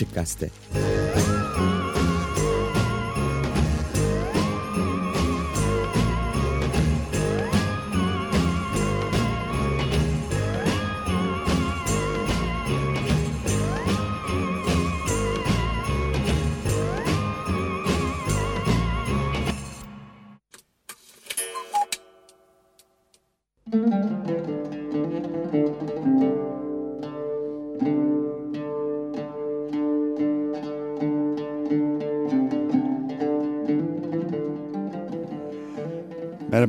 Açık Gazete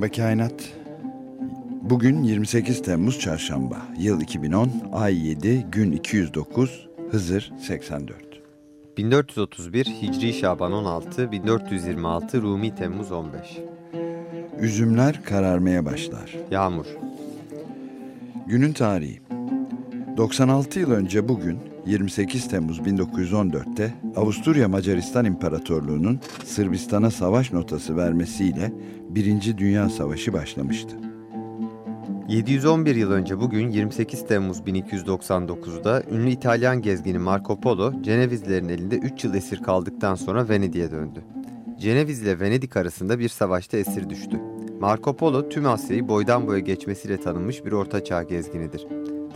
Merhaba Kainat. Bugün 28 Temmuz Çarşamba. Yıl 2010, ay 7, gün 209, Hızır 84. 1431 Hicri Şaban 16, 1426 Rumi Temmuz 15. Üzümler kararmaya başlar. Yağmur. Günün tarihi. 96 yıl önce bugün 28 Temmuz 1914'te Avusturya Macaristan İmparatorluğu'nun Sırbistan'a savaş notası vermesiyle Birinci Dünya Savaşı başlamıştı. 711 yıl önce bugün 28 Temmuz 1299'da ünlü İtalyan gezgini Marco Polo, Cenevizlerin elinde 3 yıl esir kaldıktan sonra Venedik'e döndü. Ceneviz ile Venedik arasında bir savaşta esir düştü. Marco Polo tüm Asya'yı boydan boya geçmesiyle tanınmış bir ortaçağ gezginidir.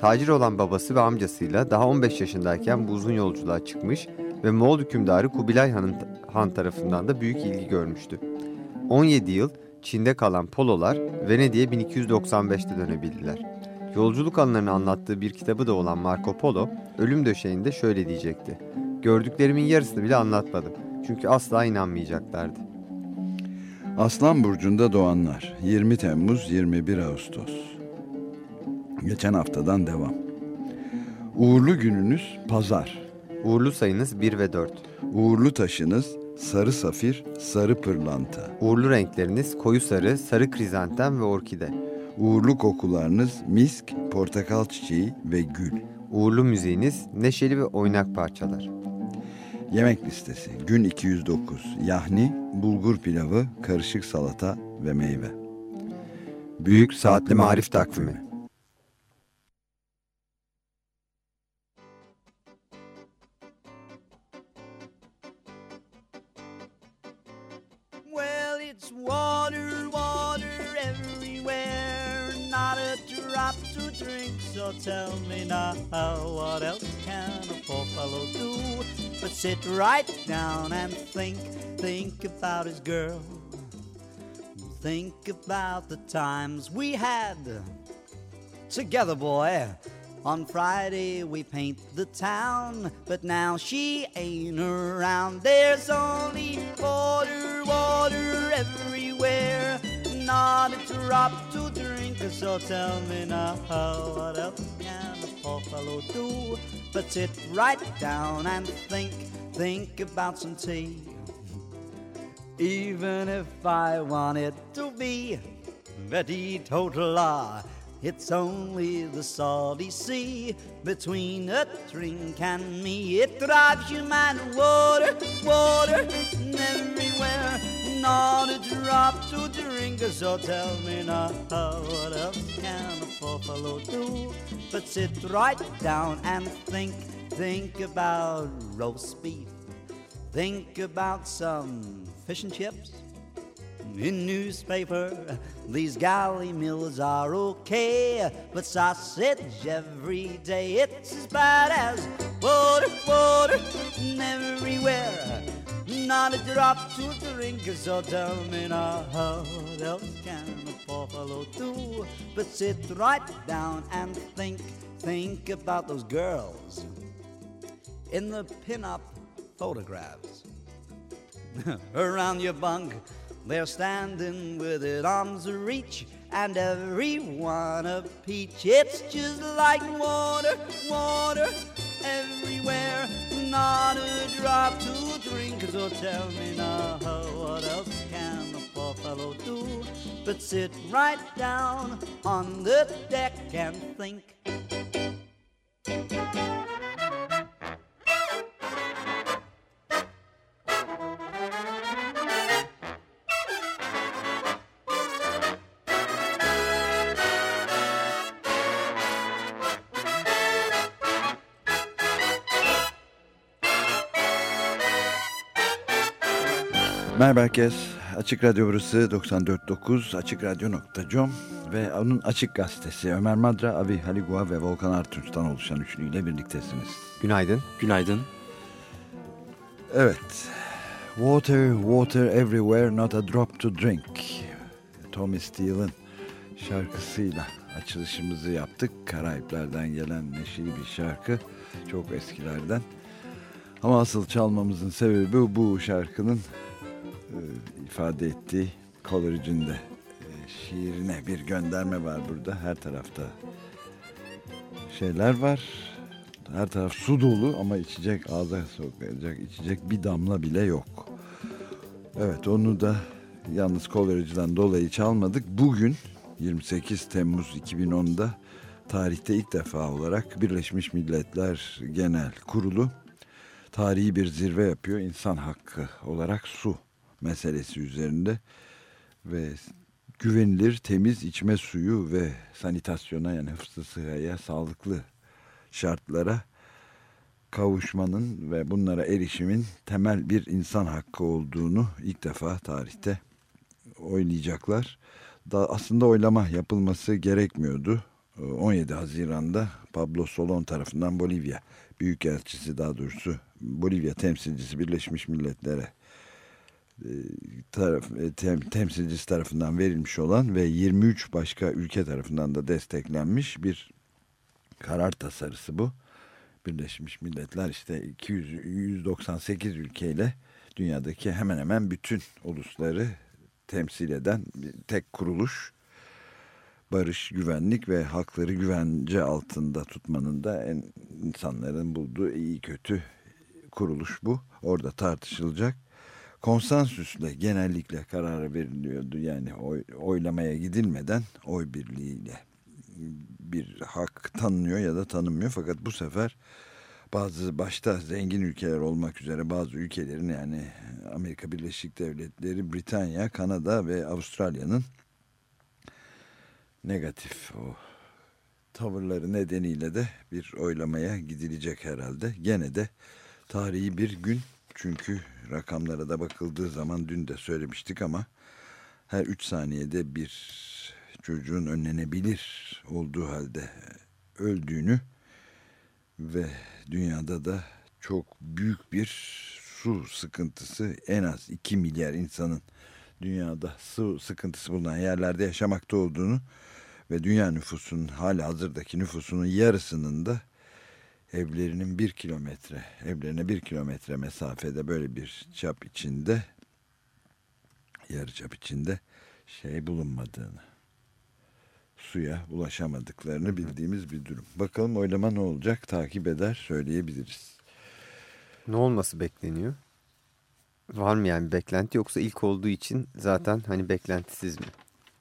Tacir olan babası ve amcasıyla daha 15 yaşındayken bu uzun yolculuğa çıkmış ve Moğol hükümdarı Kubilay Han'ın Han tarafından da büyük ilgi görmüştü. 17 yıl Çin'de kalan Pololar Venedik'e 1295'te dönebildiler. Yolculuk anılarını anlattığı bir kitabı da olan Marco Polo, ölüm döşeğinde şöyle diyecekti. Gördüklerimin yarısını bile anlatmadım. Çünkü asla inanmayacaklardı. Aslan Burcu'nda doğanlar 20 Temmuz 21 Ağustos Geçen haftadan devam. Uğurlu gününüz pazar. Uğurlu sayınız 1 ve 4. Uğurlu taşınız sarı safir, sarı pırlanta. Uğurlu renkleriniz koyu sarı, sarı krizantem ve orkide. Uğurlu kokularınız misk, portakal çiçeği ve gül. Uğurlu müziğiniz neşeli ve oynak parçalar. Yemek listesi gün 209 yahni, bulgur pilavı, karışık salata ve meyve. Büyük Saatli Marif Takvimi tell me now, what else can a poor fellow do but sit right down and think, think about his girl, think about the times we had together, boy. On Friday we paint the town, but now she ain't around. There's only water, water everywhere, not a drop to drink. So tell me now, what else can a poor fellow do but sit right down and think, think about some tea? Even if I want it to be teetotaler. It's only the salty sea between a drink and me. It drives you mad. Water, water, everywhere. Not a drop to drink. So tell me now, what else can a poor fellow do but sit right down and think, think about roast beef. Think about some fish and chips in newspaper. These galley meals are okay, but sausage every day it's as bad as water, water everywhere. Not a drop to drink, so tell me now what else can a fellow do but sit right down and think, think about those girls in the pin-up photographs around your bunk they're standing with it arms reach, and everyone a peach. It's just like water, water everywhere. Not a drop to drink. So oh, tell me now, what else can a poor fellow do but sit right down on the deck and think? Merhaba herkes. Açık Radyo burası 94.9 AçıkRadyo.com ve onun Açık Gazetesi Ömer Madra, Avi Haligua ve Volkan Artunç'tan oluşan üçlüyle birliktesiniz. Günaydın. Günaydın. Evet. Water, water everywhere, not a drop to drink. Tommy Steele'ın şarkısıyla açılışımızı yaptık. Karayiplerden gelen neşeli bir şarkı. Çok eskilerden. Ama asıl çalmamızın sebebi bu şarkının ifade ettiği Coleridge'in de e, şiirine bir gönderme var burada. Her tarafta şeyler var. Her taraf su dolu ama içecek ağza sokacak içecek bir damla bile yok. Evet onu da yalnız Coleridge'den dolayı çalmadık. Bugün 28 Temmuz 2010'da tarihte ilk defa olarak Birleşmiş Milletler Genel Kurulu tarihi bir zirve yapıyor. İnsan hakkı olarak su meselesi üzerinde ve güvenilir temiz içme suyu ve sanitasyona yani hıfzı sıhhaya sağlıklı şartlara kavuşmanın ve bunlara erişimin temel bir insan hakkı olduğunu ilk defa tarihte oylayacaklar. Da aslında oylama yapılması gerekmiyordu. 17 Haziran'da Pablo Solon tarafından Bolivya Büyükelçisi daha doğrusu Bolivya temsilcisi Birleşmiş Milletler'e taraf, e, tem, temsilcisi tarafından verilmiş olan ve 23 başka ülke tarafından da desteklenmiş bir karar tasarısı bu. Birleşmiş Milletler işte 200, 198 ülkeyle dünyadaki hemen hemen bütün ulusları temsil eden tek kuruluş. Barış, güvenlik ve hakları güvence altında tutmanın da en insanların bulduğu iyi kötü kuruluş bu. Orada tartışılacak. Konsensüsle genellikle karara veriliyordu. Yani oy, oylamaya gidilmeden oy birliğiyle bir hak tanınıyor ya da tanınmıyor. Fakat bu sefer bazı başta zengin ülkeler olmak üzere bazı ülkelerin yani Amerika Birleşik Devletleri, Britanya, Kanada ve Avustralya'nın negatif o tavırları nedeniyle de bir oylamaya gidilecek herhalde. Gene de tarihi bir gün çünkü rakamlara da bakıldığı zaman dün de söylemiştik ama her 3 saniyede bir çocuğun önlenebilir olduğu halde öldüğünü ve dünyada da çok büyük bir su sıkıntısı en az 2 milyar insanın dünyada su sıkıntısı bulunan yerlerde yaşamakta olduğunu ve dünya nüfusunun hala hazırdaki nüfusunun yarısının da evlerinin bir kilometre evlerine bir kilometre mesafede böyle bir çap içinde yarı çap içinde şey bulunmadığını suya ulaşamadıklarını bildiğimiz bir durum. Bakalım oylama ne olacak takip eder söyleyebiliriz. Ne olması bekleniyor? Var mı yani beklenti yoksa ilk olduğu için zaten hani beklentisiz mi?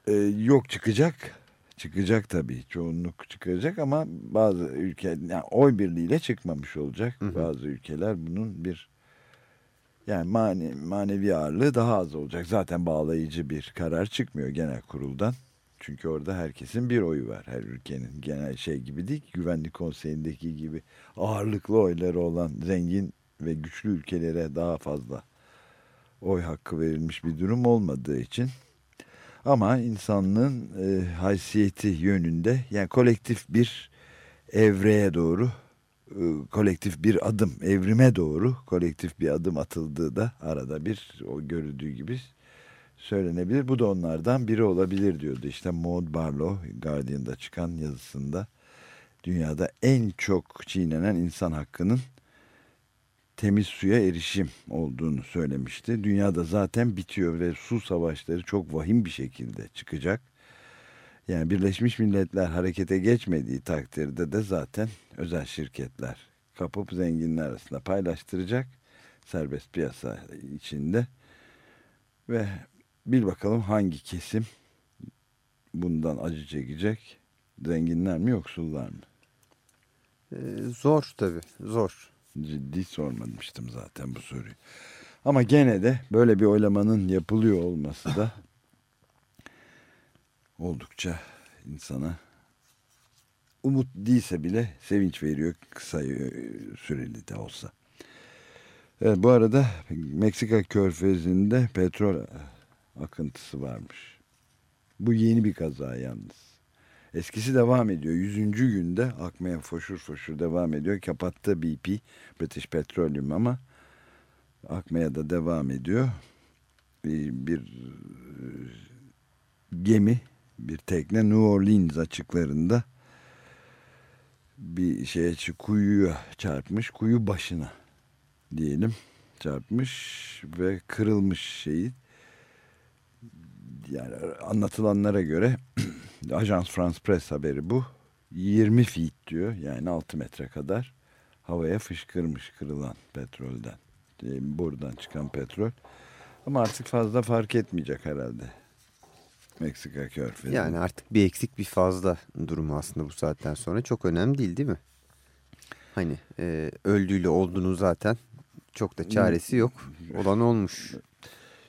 Ee, yok çıkacak. Çıkacak tabii. Çoğunluk çıkacak ama bazı ülke yani oy birliğiyle çıkmamış olacak. Hı hı. Bazı ülkeler bunun bir yani mane, manevi ağırlığı daha az olacak. Zaten bağlayıcı bir karar çıkmıyor genel kuruldan. Çünkü orada herkesin bir oyu var. Her ülkenin genel şey gibi değil. Güvenlik konseyindeki gibi ağırlıklı oyları olan zengin ve güçlü ülkelere daha fazla oy hakkı verilmiş bir durum olmadığı için ama insanlığın e, haysiyeti yönünde yani kolektif bir evreye doğru e, kolektif bir adım evrime doğru kolektif bir adım atıldığı da arada bir o görüldüğü gibi söylenebilir. Bu da onlardan biri olabilir diyordu. İşte Maud Barlow Guardian'da çıkan yazısında dünyada en çok çiğnenen insan hakkının temiz suya erişim olduğunu söylemişti. Dünyada zaten bitiyor ve su savaşları çok vahim bir şekilde çıkacak. Yani Birleşmiş Milletler harekete geçmediği takdirde de zaten özel şirketler kapıp zenginler arasında paylaştıracak serbest piyasa içinde ve bil bakalım hangi kesim bundan acı çekecek zenginler mi yoksullar mı? Ee, zor tabii zor. Ciddi sormamıştım zaten bu soruyu. Ama gene de böyle bir oylamanın yapılıyor olması da oldukça insana umut değilse bile sevinç veriyor kısa süreli de olsa. Evet, bu arada Meksika körfezinde petrol akıntısı varmış. Bu yeni bir kaza yalnız. Eskisi devam ediyor. Yüzüncü günde akmaya foşur foşur devam ediyor. Kapattı BP, British Petroleum ama akmaya da devam ediyor. Bir, bir gemi, bir tekne New Orleans açıklarında bir şeye kuyuya çarpmış. Kuyu başına diyelim çarpmış ve kırılmış şeyi. Yani anlatılanlara göre Ajans France Press haberi bu. 20 feet diyor yani 6 metre kadar havaya fışkırmış kırılan petrolden. E, buradan çıkan petrol. Ama artık fazla fark etmeyecek herhalde. Meksika körfezi. Yani artık bir eksik bir fazla durumu aslında bu saatten sonra çok önemli değil değil mi? Hani e, öldüğüyle olduğunu zaten çok da çaresi yok. Olan olmuş.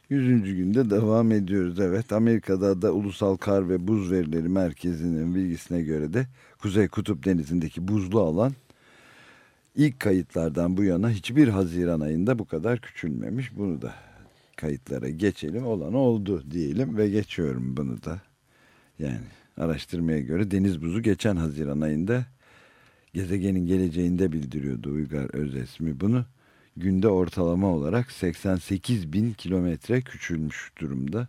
Yüzüncü günde devam ediyoruz. Evet Amerika'da da Ulusal Kar ve Buz Verileri Merkezi'nin bilgisine göre de Kuzey Kutup Denizi'ndeki buzlu alan ilk kayıtlardan bu yana hiçbir Haziran ayında bu kadar küçülmemiş. Bunu da kayıtlara geçelim. Olan oldu diyelim ve geçiyorum bunu da. Yani araştırmaya göre deniz buzu geçen Haziran ayında gezegenin geleceğinde bildiriyordu Uygar Özesmi bunu günde ortalama olarak 88 bin kilometre küçülmüş durumda.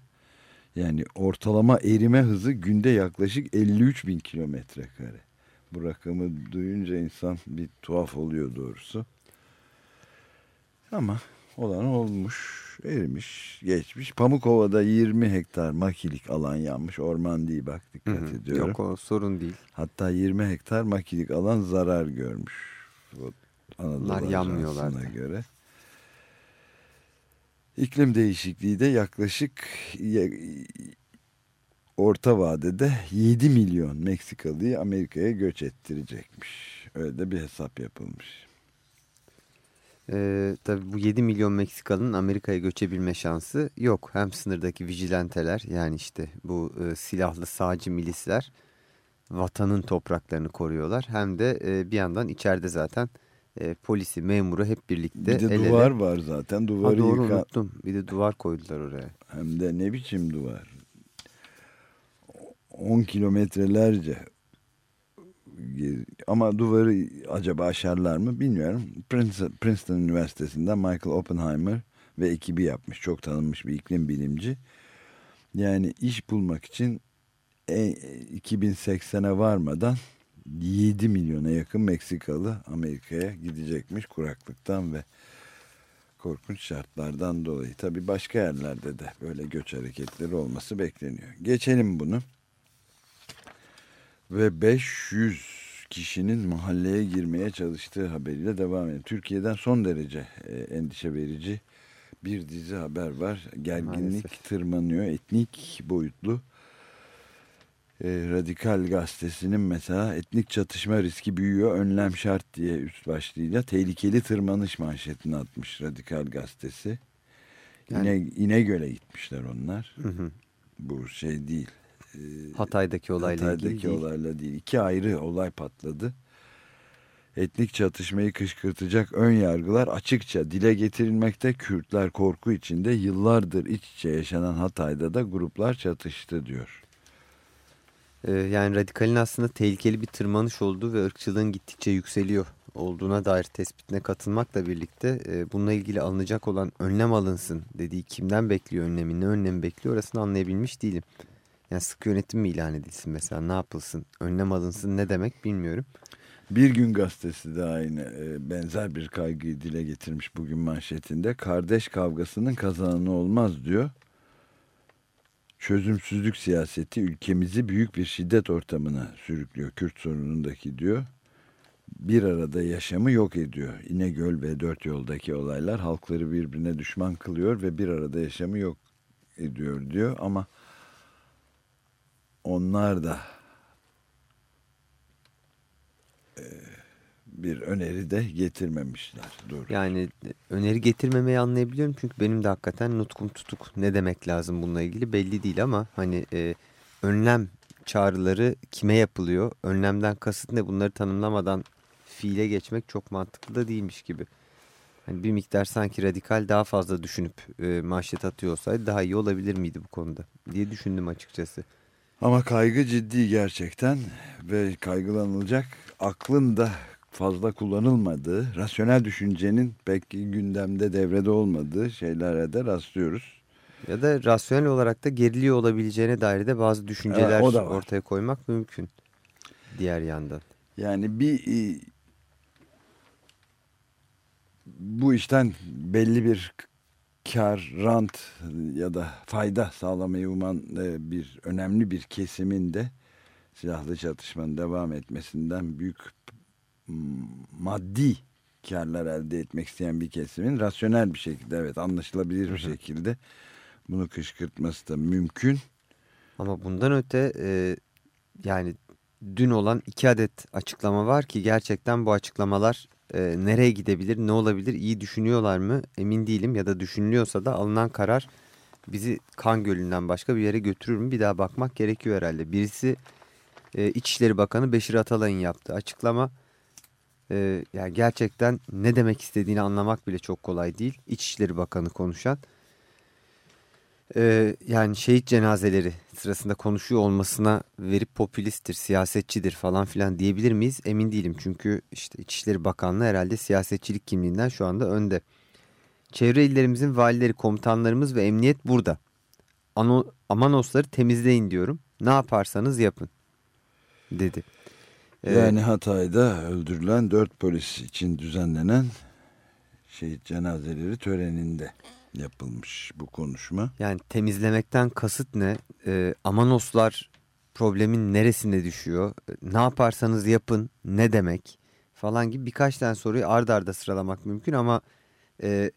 Yani ortalama erime hızı günde yaklaşık 53 bin kilometre kare. Bu rakamı duyunca insan bir tuhaf oluyor doğrusu. Ama olan olmuş, erimiş, geçmiş. Pamukova'da 20 hektar makilik alan yanmış. Orman değil bak dikkat Hı hı. ediyorum. Yok o sorun değil. Hatta 20 hektar makilik alan zarar görmüş. Anadolu yanmıyorlar. Göre. İklim değişikliği de yaklaşık orta vadede 7 milyon Meksikalıyı Amerika'ya göç ettirecekmiş. Öyle de bir hesap yapılmış. Ee, tabii bu 7 milyon Meksikalı'nın Amerika'ya göçebilme şansı yok. Hem sınırdaki vigilanteler yani işte bu e, silahlı sağcı milisler vatanın topraklarını koruyorlar. Hem de e, bir yandan içeride zaten e, polisi, memuru hep birlikte Bir de el duvar ele. var zaten. Ha, Duvarı doğru yıkan... unuttum. Bir de duvar koydular oraya. Hem de ne biçim duvar. 10 kilometrelerce ama duvarı acaba aşarlar mı bilmiyorum. Princeton, Üniversitesi'nden Michael Oppenheimer ve ekibi yapmış. Çok tanınmış bir iklim bilimci. Yani iş bulmak için 2080'e varmadan 7 milyona yakın Meksikalı Amerika'ya gidecekmiş kuraklıktan ve korkunç şartlardan dolayı. Tabi başka yerlerde de böyle göç hareketleri olması bekleniyor. Geçelim bunu. Ve 500 kişinin mahalleye girmeye çalıştığı haberiyle devam edelim. Türkiye'den son derece e, endişe verici bir dizi haber var. Gerginlik Maalesef. tırmanıyor. Etnik boyutlu. E, Radikal gazetesinin mesela etnik çatışma riski büyüyor. Önlem şart diye üst başlığıyla tehlikeli tırmanış manşetini atmış Radikal gazetesi. Yani- İne, İnegöl'e gitmişler onlar. Hı hı. Bu şey değil. E, Hatay'daki olayla Hatay'daki ilgili değil. olayla değil. İki ayrı olay patladı. Etnik çatışmayı kışkırtacak ön yargılar açıkça dile getirilmekte. Kürtler korku içinde yıllardır iç içe yaşanan Hatay'da da gruplar çatıştı diyor. Ee, yani radikalin aslında tehlikeli bir tırmanış olduğu ve ırkçılığın gittikçe yükseliyor olduğuna dair tespitine katılmakla birlikte e, bununla ilgili alınacak olan önlem alınsın dediği kimden bekliyor önlemi, ne önlemi bekliyor orasını anlayabilmiş değilim. Yani sık yönetim mi ilan edilsin mesela ne yapılsın, önlem alınsın ne demek bilmiyorum. Bir gün gazetesi de aynı e, benzer bir kaygıyı dile getirmiş bugün manşetinde. Kardeş kavgasının kazananı olmaz diyor. Çözümsüzlük siyaseti ülkemizi büyük bir şiddet ortamına sürüklüyor. Kürt sorunundaki diyor. bir arada yaşamı yok ediyor. İnegöl ve Dört Yol'daki olaylar halkları birbirine düşman kılıyor ve bir arada yaşamı yok ediyor diyor ama onlar da e, bir öneri de getirmemişler. Doğru. Yani öneri getirmemeyi anlayabiliyorum çünkü benim de hakikaten nutkum tutuk ne demek lazım bununla ilgili belli değil ama hani e, önlem çağrıları kime yapılıyor? Önlemden kasıt ne? Bunları tanımlamadan fiile geçmek çok mantıklı da değilmiş gibi. Hani bir miktar sanki radikal daha fazla düşünüp e, manşet atıyor olsaydı daha iyi olabilir miydi bu konuda diye düşündüm açıkçası. Ama kaygı ciddi gerçekten ve kaygılanılacak aklın da fazla kullanılmadığı, rasyonel düşüncenin pek gündemde devrede olmadığı şeylere de rastlıyoruz. Ya da rasyonel olarak da geriliyor olabileceğine dair de bazı düşünceler Evet, ortaya koymak mümkün diğer yandan. Yani bir e, bu işten belli bir kar, rant ya da fayda sağlamayı uman e, bir önemli bir kesimin de silahlı çatışmanın devam etmesinden büyük maddi karlar elde etmek isteyen bir kesimin rasyonel bir şekilde evet anlaşılabilir bir şekilde bunu kışkırtması da mümkün. Ama bundan öte e, yani dün olan iki adet açıklama var ki gerçekten bu açıklamalar e, nereye gidebilir, ne olabilir, iyi düşünüyorlar mı emin değilim ya da düşünülüyorsa da alınan karar bizi kan gölünden başka bir yere götürür mü bir daha bakmak gerekiyor herhalde. Birisi e, İçişleri Bakanı Beşir Atalay'ın yaptığı açıklama e, yani gerçekten ne demek istediğini anlamak bile çok kolay değil. İçişleri Bakanı konuşan e, yani şehit cenazeleri sırasında konuşuyor olmasına verip popülisttir, siyasetçidir falan filan diyebilir miyiz? Emin değilim çünkü işte İçişleri Bakanlığı herhalde siyasetçilik kimliğinden şu anda önde. Çevre illerimizin valileri, komutanlarımız ve emniyet burada. Ano, Amanosları temizleyin diyorum. Ne yaparsanız yapın dedi. Ee, yani Hatay'da öldürülen dört polis için düzenlenen şehit cenazeleri töreninde yapılmış bu konuşma. Yani temizlemekten kasıt ne? Ee, Amanoslar problemin neresinde düşüyor? Ne yaparsanız yapın ne demek? Falan gibi birkaç tane soruyu ard arda sıralamak mümkün ama e,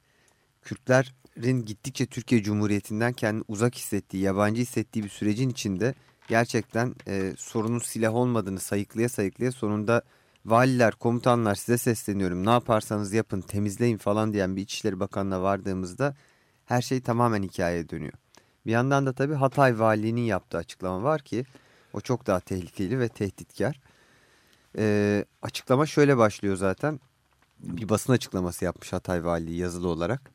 Kürtlerin gittikçe Türkiye Cumhuriyeti'nden kendini uzak hissettiği, yabancı hissettiği bir sürecin içinde gerçekten e, sorunun silah olmadığını sayıklaya sayıklaya sonunda valiler, komutanlar size sesleniyorum ne yaparsanız yapın temizleyin falan diyen bir İçişleri Bakanı'na vardığımızda her şey tamamen hikayeye dönüyor. Bir yandan da tabii Hatay Valiliğinin yaptığı açıklama var ki o çok daha tehlikeli ve tehditkar. Ee, açıklama şöyle başlıyor zaten. Bir basın açıklaması yapmış Hatay Valiliği yazılı olarak.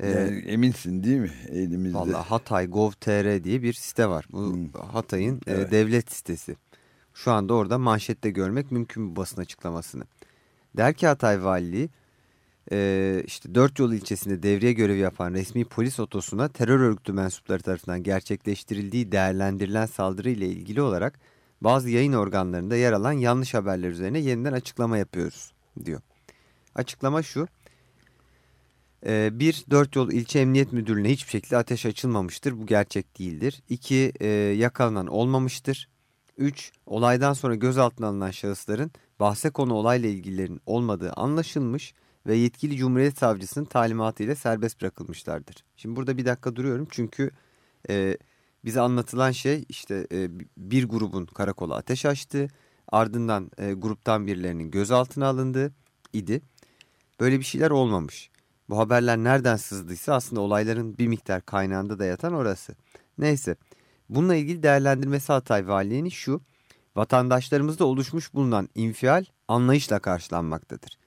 Ee, yani eminsin değil mi elimizde? Valla Hatay Gov.tr diye bir site var. Bu hmm. Hatay'ın evet. e, devlet sitesi. Şu anda orada manşette görmek mümkün bu basın açıklamasını. Der ki Hatay Valiliği e, işte Dört Yol ilçesinde devriye görevi yapan resmi polis otosuna terör örgütü mensupları tarafından gerçekleştirildiği değerlendirilen saldırı ile ilgili olarak bazı yayın organlarında yer alan yanlış haberler üzerine yeniden açıklama yapıyoruz diyor. Açıklama şu. E, bir, Dört Yol ilçe emniyet müdürlüğüne hiçbir şekilde ateş açılmamıştır. Bu gerçek değildir. İki, e, yakalanan olmamıştır. Üç, olaydan sonra gözaltına alınan şahısların bahse konu olayla ilgilerin olmadığı anlaşılmış ve yetkili Cumhuriyet Savcısının talimatıyla serbest bırakılmışlardır. Şimdi burada bir dakika duruyorum çünkü e, bize anlatılan şey işte e, bir grubun karakola ateş açtı. Ardından e, gruptan birilerinin gözaltına alındığı idi. Böyle bir şeyler olmamış. Bu haberler nereden sızdıysa aslında olayların bir miktar kaynağında da yatan orası. Neyse bununla ilgili değerlendirmesi Hatay Valiliğinin şu. Vatandaşlarımızda oluşmuş bulunan infial anlayışla karşılanmaktadır.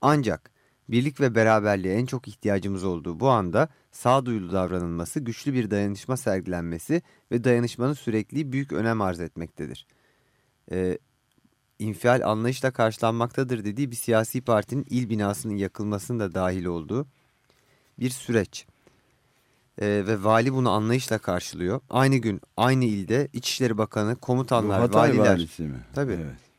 Ancak birlik ve beraberliğe en çok ihtiyacımız olduğu bu anda sağduyulu davranılması, güçlü bir dayanışma sergilenmesi ve dayanışmanın sürekliliği büyük önem arz etmektedir. Ee, infial anlayışla karşılanmaktadır dediği bir siyasi partinin il binasının yakılmasının da dahil olduğu bir süreç. Ee, ve vali bunu anlayışla karşılıyor. Aynı gün aynı ilde İçişleri Bakanı, komutanlar, Hatay valiler. valisi mi? Tabii. Evet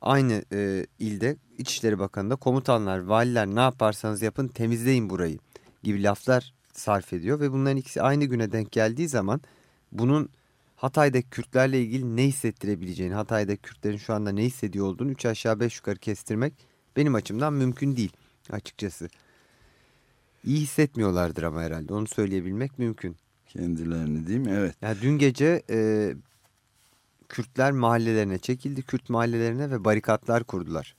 aynı e, ilde İçişleri Bakanı'nda komutanlar, valiler ne yaparsanız yapın temizleyin burayı gibi laflar sarf ediyor. Ve bunların ikisi aynı güne denk geldiği zaman bunun Hatay'daki Kürtlerle ilgili ne hissettirebileceğini, Hatay'daki Kürtlerin şu anda ne hissediyor olduğunu 3 aşağı 5 yukarı kestirmek benim açımdan mümkün değil açıkçası. İyi hissetmiyorlardır ama herhalde onu söyleyebilmek mümkün. Kendilerini değil mi? Evet. Yani dün gece e, Kürtler mahallelerine çekildi. Kürt mahallelerine ve barikatlar kurdular.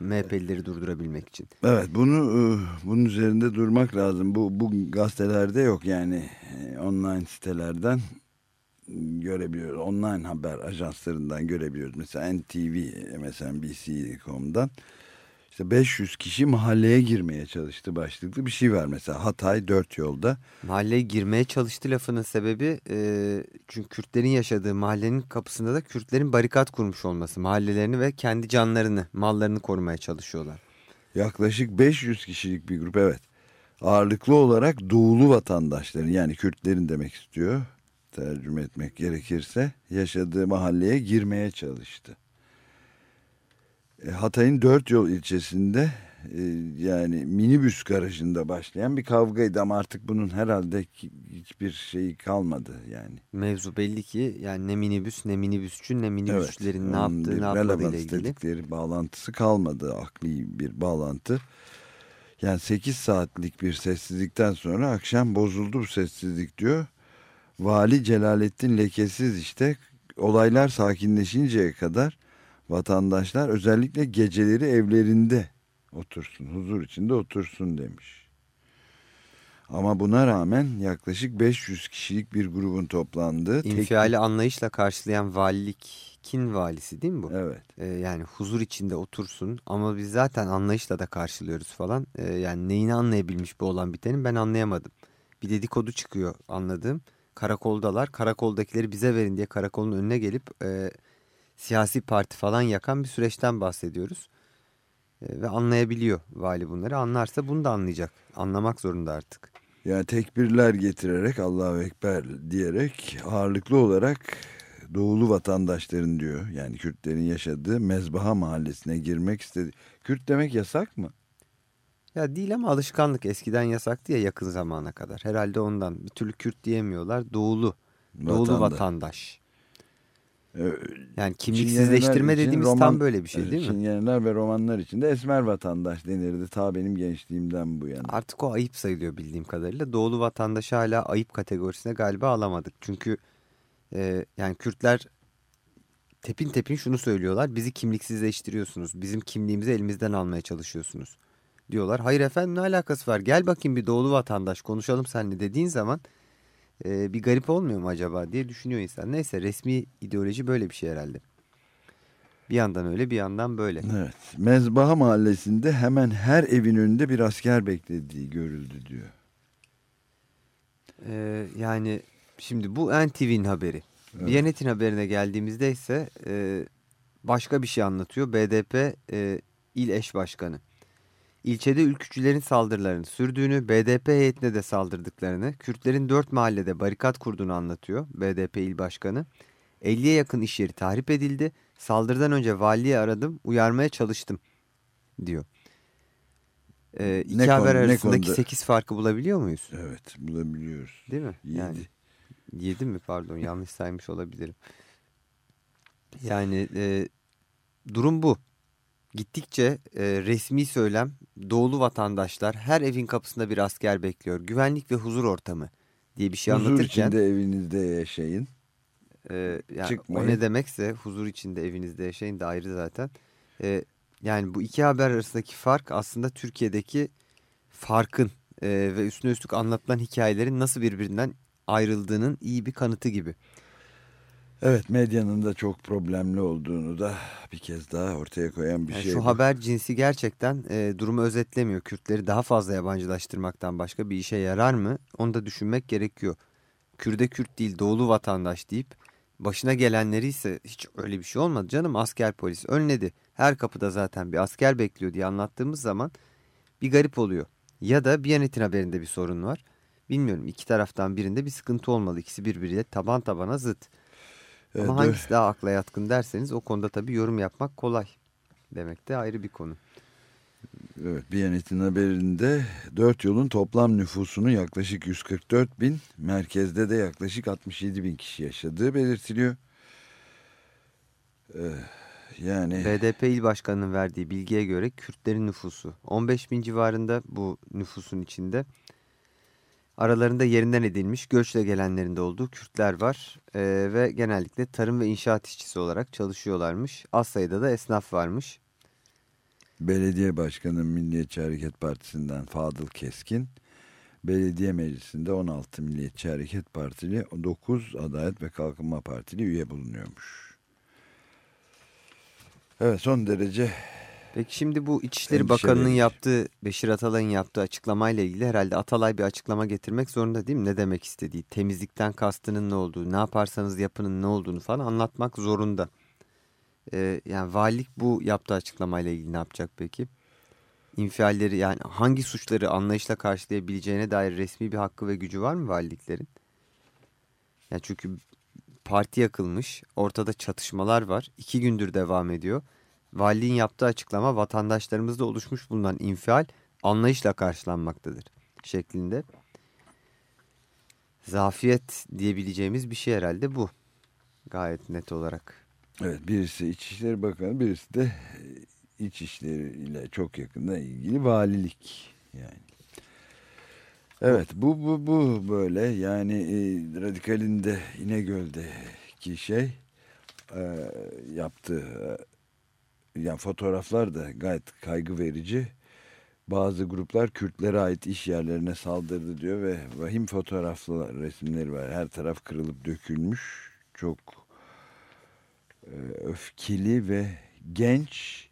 MHP'lileri durdurabilmek için. Evet bunu e, bunun üzerinde durmak lazım. Bu, bu gazetelerde yok yani e, online sitelerden görebiliyoruz. Online haber ajanslarından görebiliyoruz. Mesela NTV, MSNBC.com'dan işte 500 kişi mahalleye girmeye çalıştı başlıklı bir şey var mesela Hatay dört yolda. Mahalleye girmeye çalıştı lafının sebebi e, çünkü Kürtlerin yaşadığı mahallenin kapısında da Kürtlerin barikat kurmuş olması. Mahallelerini ve kendi canlarını, mallarını korumaya çalışıyorlar. Yaklaşık 500 kişilik bir grup evet. Ağırlıklı olarak doğulu vatandaşların yani Kürtlerin demek istiyor tercüme etmek gerekirse yaşadığı mahalleye girmeye çalıştı. E, Hatay'ın dört yol ilçesinde e, yani minibüs garajında başlayan bir kavgaydı ama artık bunun herhalde hiçbir şeyi kalmadı yani. Mevzu belli ki yani ne minibüs ne minibüsçü ne minibüsçülerin evet, ne yaptığı ne yapmadığıyla ilgili. dedikleri bağlantısı kalmadı akli bir bağlantı. Yani 8 saatlik bir sessizlikten sonra akşam bozuldu bu sessizlik diyor. Vali Celalettin Lekesiz işte olaylar sakinleşinceye kadar vatandaşlar özellikle geceleri evlerinde otursun, huzur içinde otursun demiş. Ama buna rağmen yaklaşık 500 kişilik bir grubun toplandığı... İnfiali tek... anlayışla karşılayan valilik Kin valisi değil mi bu? Evet. Ee, yani huzur içinde otursun ama biz zaten anlayışla da karşılıyoruz falan. Ee, yani neyini anlayabilmiş bu olan bitenin ben anlayamadım. Bir dedikodu çıkıyor anladığım. Karakoldalar. Karakoldakileri bize verin diye karakolun önüne gelip e, siyasi parti falan yakan bir süreçten bahsediyoruz. E, ve anlayabiliyor vali bunları. Anlarsa bunu da anlayacak. Anlamak zorunda artık. Yani tekbirler getirerek Allahu Ekber diyerek ağırlıklı olarak doğulu vatandaşların diyor. Yani Kürtlerin yaşadığı Mezbaha mahallesine girmek istedi. Kürt demek yasak mı? Ya değil ama alışkanlık eskiden yasaktı ya yakın zamana kadar. Herhalde ondan bir türlü Kürt diyemiyorlar. Doğulu. Doğulu vatandaş. Ee, yani kimliksizleştirme dediğimiz roman, tam böyle bir şey değil mi? Çingeneler ve romanlar için de esmer vatandaş denirdi ta benim gençliğimden bu yana. Artık o ayıp sayılıyor bildiğim kadarıyla. Doğulu vatandaşı hala ayıp kategorisine galiba alamadık. Çünkü e, yani Kürtler tepin tepin şunu söylüyorlar. Bizi kimliksizleştiriyorsunuz. Bizim kimliğimizi elimizden almaya çalışıyorsunuz diyorlar. Hayır efendim ne alakası var? Gel bakayım bir doğulu vatandaş konuşalım seninle dediğin zaman e, bir garip olmuyor mu acaba diye düşünüyor insan. Neyse resmi ideoloji böyle bir şey herhalde. Bir yandan öyle bir yandan böyle. Evet. Mezbaha mahallesinde hemen her evin önünde bir asker beklediği görüldü diyor. Ee, yani şimdi bu NTV'nin haberi. Evet. Biyanet'in haberine geldiğimizde ise e, başka bir şey anlatıyor. BDP e, il eş başkanı ilçede ülkücülerin saldırılarını sürdüğünü, BDP heyetine de saldırdıklarını, Kürtlerin dört mahallede barikat kurduğunu anlatıyor BDP il başkanı. 50'ye yakın iş yeri tahrip edildi. Saldırıdan önce valiyi aradım, uyarmaya çalıştım diyor. Ee, iki ne haber konu, arasındaki 8 farkı bulabiliyor muyuz? Evet bulabiliyoruz. Değil mi? 7. Yani, 7 mi pardon yanlış saymış olabilirim. Yani e, durum bu. Gittikçe e, resmi söylem doğulu vatandaşlar her evin kapısında bir asker bekliyor. Güvenlik ve huzur ortamı diye bir şey huzur anlatırken. Huzur içinde evinizde yaşayın. E, yani o ne demekse huzur içinde evinizde yaşayın da ayrı zaten. E, yani bu iki haber arasındaki fark aslında Türkiye'deki farkın e, ve üstüne üstlük anlatılan hikayelerin nasıl birbirinden ayrıldığının iyi bir kanıtı gibi. Evet medyanın da çok problemli olduğunu da bir kez daha ortaya koyan bir yani şey. Şu bu. haber cinsi gerçekten e, durumu özetlemiyor. Kürtleri daha fazla yabancılaştırmaktan başka bir işe yarar mı? Onu da düşünmek gerekiyor. Kürde Kürt değil doğulu vatandaş deyip başına gelenleri ise hiç öyle bir şey olmadı. Canım asker polis önledi. Her kapıda zaten bir asker bekliyor diye anlattığımız zaman bir garip oluyor. Ya da Biyanet'in haberinde bir sorun var. Bilmiyorum iki taraftan birinde bir sıkıntı olmalı. İkisi birbiriyle taban tabana zıt. Ama hangisi daha akla yatkın derseniz o konuda tabii yorum yapmak kolay. Demek de ayrı bir konu. Evet, Biyanet'in haberinde dört yolun toplam nüfusunun yaklaşık 144 bin, merkezde de yaklaşık 67 bin kişi yaşadığı belirtiliyor. Ee, yani BDP il başkanının verdiği bilgiye göre Kürtlerin nüfusu 15 bin civarında bu nüfusun içinde. Aralarında yerinden edilmiş göçle gelenlerin de olduğu Kürtler var ee, ve genellikle tarım ve inşaat işçisi olarak çalışıyorlarmış. Az sayıda da esnaf varmış. belediye başkanı Milliyetçi Hareket Partisi'nden Fadıl Keskin, belediye meclisinde 16 Milliyetçi Hareket Partili, 9 Adalet ve Kalkınma Partili üye bulunuyormuş. Evet son derece Peki şimdi bu İçişleri Bakanı'nın yaptığı, Beşir Atalay'ın yaptığı açıklamayla ilgili herhalde Atalay bir açıklama getirmek zorunda değil mi? Ne demek istediği, temizlikten kastının ne olduğu, ne yaparsanız yapının ne olduğunu falan anlatmak zorunda. Ee, yani valilik bu yaptığı açıklamayla ilgili ne yapacak peki? İnfialleri yani hangi suçları anlayışla karşılayabileceğine dair resmi bir hakkı ve gücü var mı valiliklerin? Yani çünkü parti yakılmış, ortada çatışmalar var, iki gündür devam ediyor. Valiliğin yaptığı açıklama vatandaşlarımızda oluşmuş bulunan infial anlayışla karşılanmaktadır şeklinde. Zafiyet diyebileceğimiz bir şey herhalde bu. Gayet net olarak. Evet birisi İçişleri Bakanı birisi de İçişleri ile çok yakından ilgili valilik yani. Evet bu bu bu böyle yani e, radikalin de İnegöl'deki şey e, yaptığı yani fotoğraflar da gayet kaygı verici. Bazı gruplar Kürtlere ait iş yerlerine saldırdı diyor ve vahim fotoğraflı resimleri var. Her taraf kırılıp dökülmüş. Çok e, öfkeli ve genç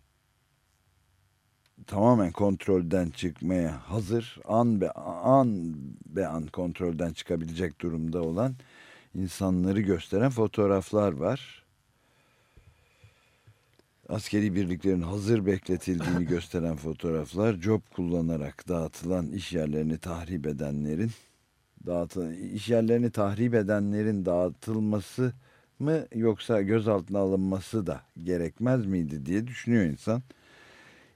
tamamen kontrolden çıkmaya hazır an be an be an kontrolden çıkabilecek durumda olan insanları gösteren fotoğraflar var. Askeri birliklerin hazır bekletildiğini gösteren fotoğraflar, job kullanarak dağıtılan iş yerlerini tahrip edenlerin dağıtılan iş yerlerini tahrip edenlerin dağıtılması mı yoksa gözaltına alınması da gerekmez miydi diye düşünüyor insan.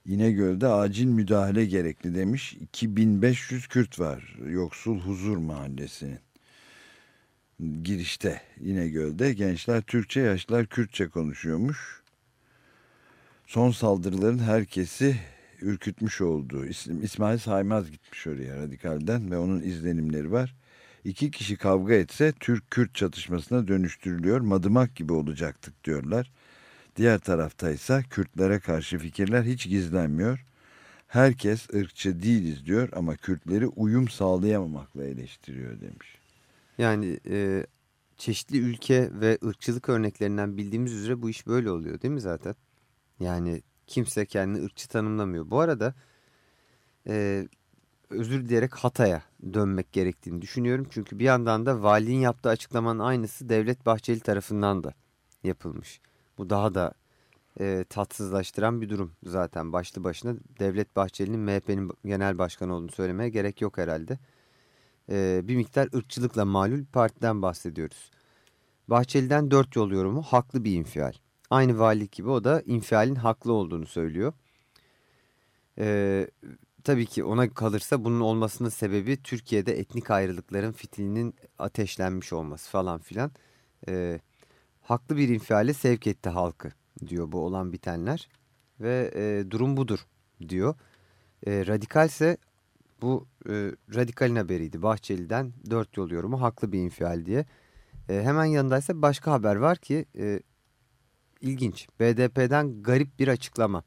İnegöl'de acil müdahale gerekli demiş. 2500 Kürt var Yoksul Huzur Mahallesi'nin girişte İnegöl'de gençler Türkçe yaşlılar Kürtçe konuşuyormuş. Son saldırıların herkesi ürkütmüş İsm- İsmail Saymaz gitmiş oraya radikalden ve onun izlenimleri var. İki kişi kavga etse Türk-Kürt çatışmasına dönüştürülüyor. Madımak gibi olacaktık diyorlar. Diğer taraftaysa Kürtlere karşı fikirler hiç gizlenmiyor. Herkes ırkçı değiliz diyor ama Kürtleri uyum sağlayamamakla eleştiriyor demiş. Yani e, çeşitli ülke ve ırkçılık örneklerinden bildiğimiz üzere bu iş böyle oluyor değil mi zaten? Yani kimse kendini ırkçı tanımlamıyor. Bu arada e, özür dileyerek Hatay'a dönmek gerektiğini düşünüyorum. Çünkü bir yandan da valinin yaptığı açıklamanın aynısı Devlet Bahçeli tarafından da yapılmış. Bu daha da e, tatsızlaştıran bir durum zaten başlı başına. Devlet Bahçeli'nin MHP'nin genel başkanı olduğunu söylemeye gerek yok herhalde. E, bir miktar ırkçılıkla malul partiden bahsediyoruz. Bahçeli'den dört yol yorumu haklı bir infial. Aynı valilik gibi o da infialin haklı olduğunu söylüyor. E, tabii ki ona kalırsa bunun olmasının sebebi Türkiye'de etnik ayrılıkların fitilinin ateşlenmiş olması falan filan. E, haklı bir infiale sevk etti halkı diyor bu olan bitenler ve e, durum budur diyor. E, radikalse bu e, radikalin haberiydi Bahçeli'den dört yol yorumu haklı bir infial diye. E, hemen yanındaysa başka haber var ki e, ilginç BDP'den garip bir açıklama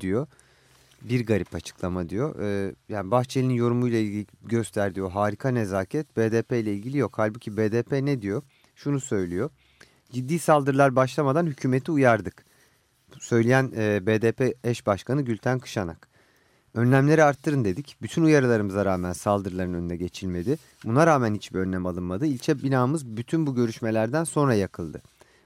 diyor. Bir garip açıklama diyor. E, yani Bahçeli'nin yorumuyla ilgili gösterdiği o harika nezaket BDP ile ilgili yok. Halbuki BDP ne diyor? Şunu söylüyor. Ciddi saldırılar başlamadan hükümeti uyardık. Söyleyen e, BDP eş başkanı Gülten Kışanak. Önlemleri arttırın dedik. Bütün uyarılarımıza rağmen saldırıların önüne geçilmedi. Buna rağmen hiçbir önlem alınmadı. İlçe binamız bütün bu görüşmelerden sonra yakıldı.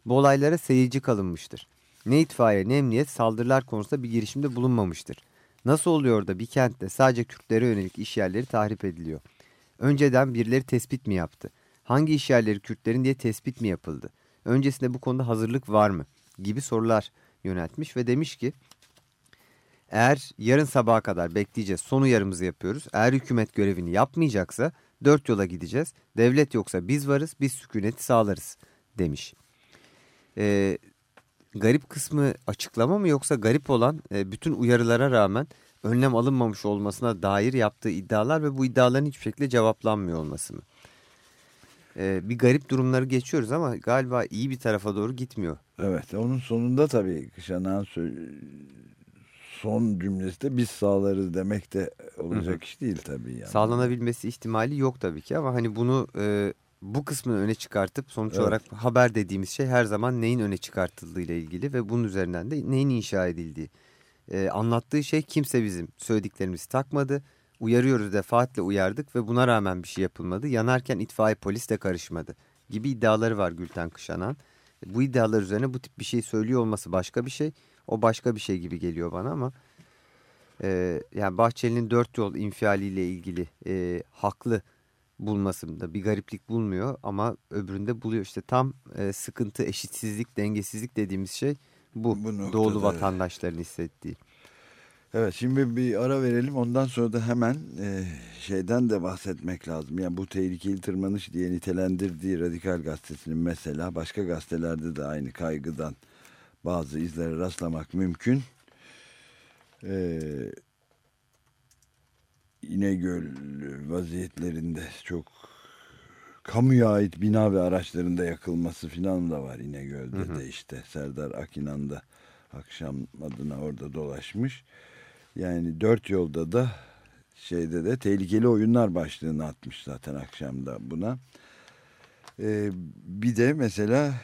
Bu olaylara seyirci kalınmıştır. Ne itfaiye ne emniyet saldırılar konusunda bir girişimde bulunmamıştır. Nasıl oluyor da bir kentte sadece Kürtlere yönelik iş yerleri tahrip ediliyor? Önceden birileri tespit mi yaptı? Hangi iş yerleri Kürtlerin diye tespit mi yapıldı? Öncesinde bu konuda hazırlık var mı? Gibi sorular yöneltmiş ve demiş ki Eğer yarın sabaha kadar bekleyeceğiz, son uyarımızı yapıyoruz. Eğer hükümet görevini yapmayacaksa dört yola gideceğiz. Devlet yoksa biz varız, biz sükuneti sağlarız demiş. Ee, garip kısmı açıklama mı yoksa garip olan e, bütün uyarılara rağmen önlem alınmamış olmasına dair yaptığı iddialar ve bu iddiaların hiçbir şekilde cevaplanmıyor olması mı? Ee, bir garip durumları geçiyoruz ama galiba iyi bir tarafa doğru gitmiyor. Evet onun sonunda tabii Kışanağ'ın son cümlesi de biz sağlarız demek de olacak Hı -hı. iş değil tabii. Yani. Sağlanabilmesi ihtimali yok tabii ki ama hani bunu e, bu kısmını öne çıkartıp sonuç evet. olarak haber dediğimiz şey her zaman neyin öne çıkartıldığı ile ilgili ve bunun üzerinden de neyin inşa edildiği. E, anlattığı şey kimse bizim söylediklerimizi takmadı. Uyarıyoruz defaatle uyardık ve buna rağmen bir şey yapılmadı. Yanarken itfaiye polis de karışmadı gibi iddiaları var Gülten Kışanan. Bu iddialar üzerine bu tip bir şey söylüyor olması başka bir şey. O başka bir şey gibi geliyor bana ama e, yani Bahçeli'nin dört yol infialiyle ilgili e, haklı bulmasında bir gariplik bulmuyor ama öbüründe buluyor. işte tam e, sıkıntı, eşitsizlik, dengesizlik dediğimiz şey bu, bu noktada, doğulu vatandaşların hissettiği. Evet şimdi bir ara verelim ondan sonra da hemen e, şeyden de bahsetmek lazım. Yani bu tehlikeli tırmanış diye nitelendirdiği Radikal Gazetesi'nin mesela başka gazetelerde de aynı kaygıdan bazı izlere rastlamak mümkün. Ee, İnegöl vaziyetlerinde çok kamuya ait bina ve araçlarında yakılması filan da var İnegöl'de hı hı. de işte Serdar Akinan da akşam adına orada dolaşmış. Yani dört yolda da şeyde de tehlikeli oyunlar başlığını atmış zaten akşamda buna. Ee, bir de mesela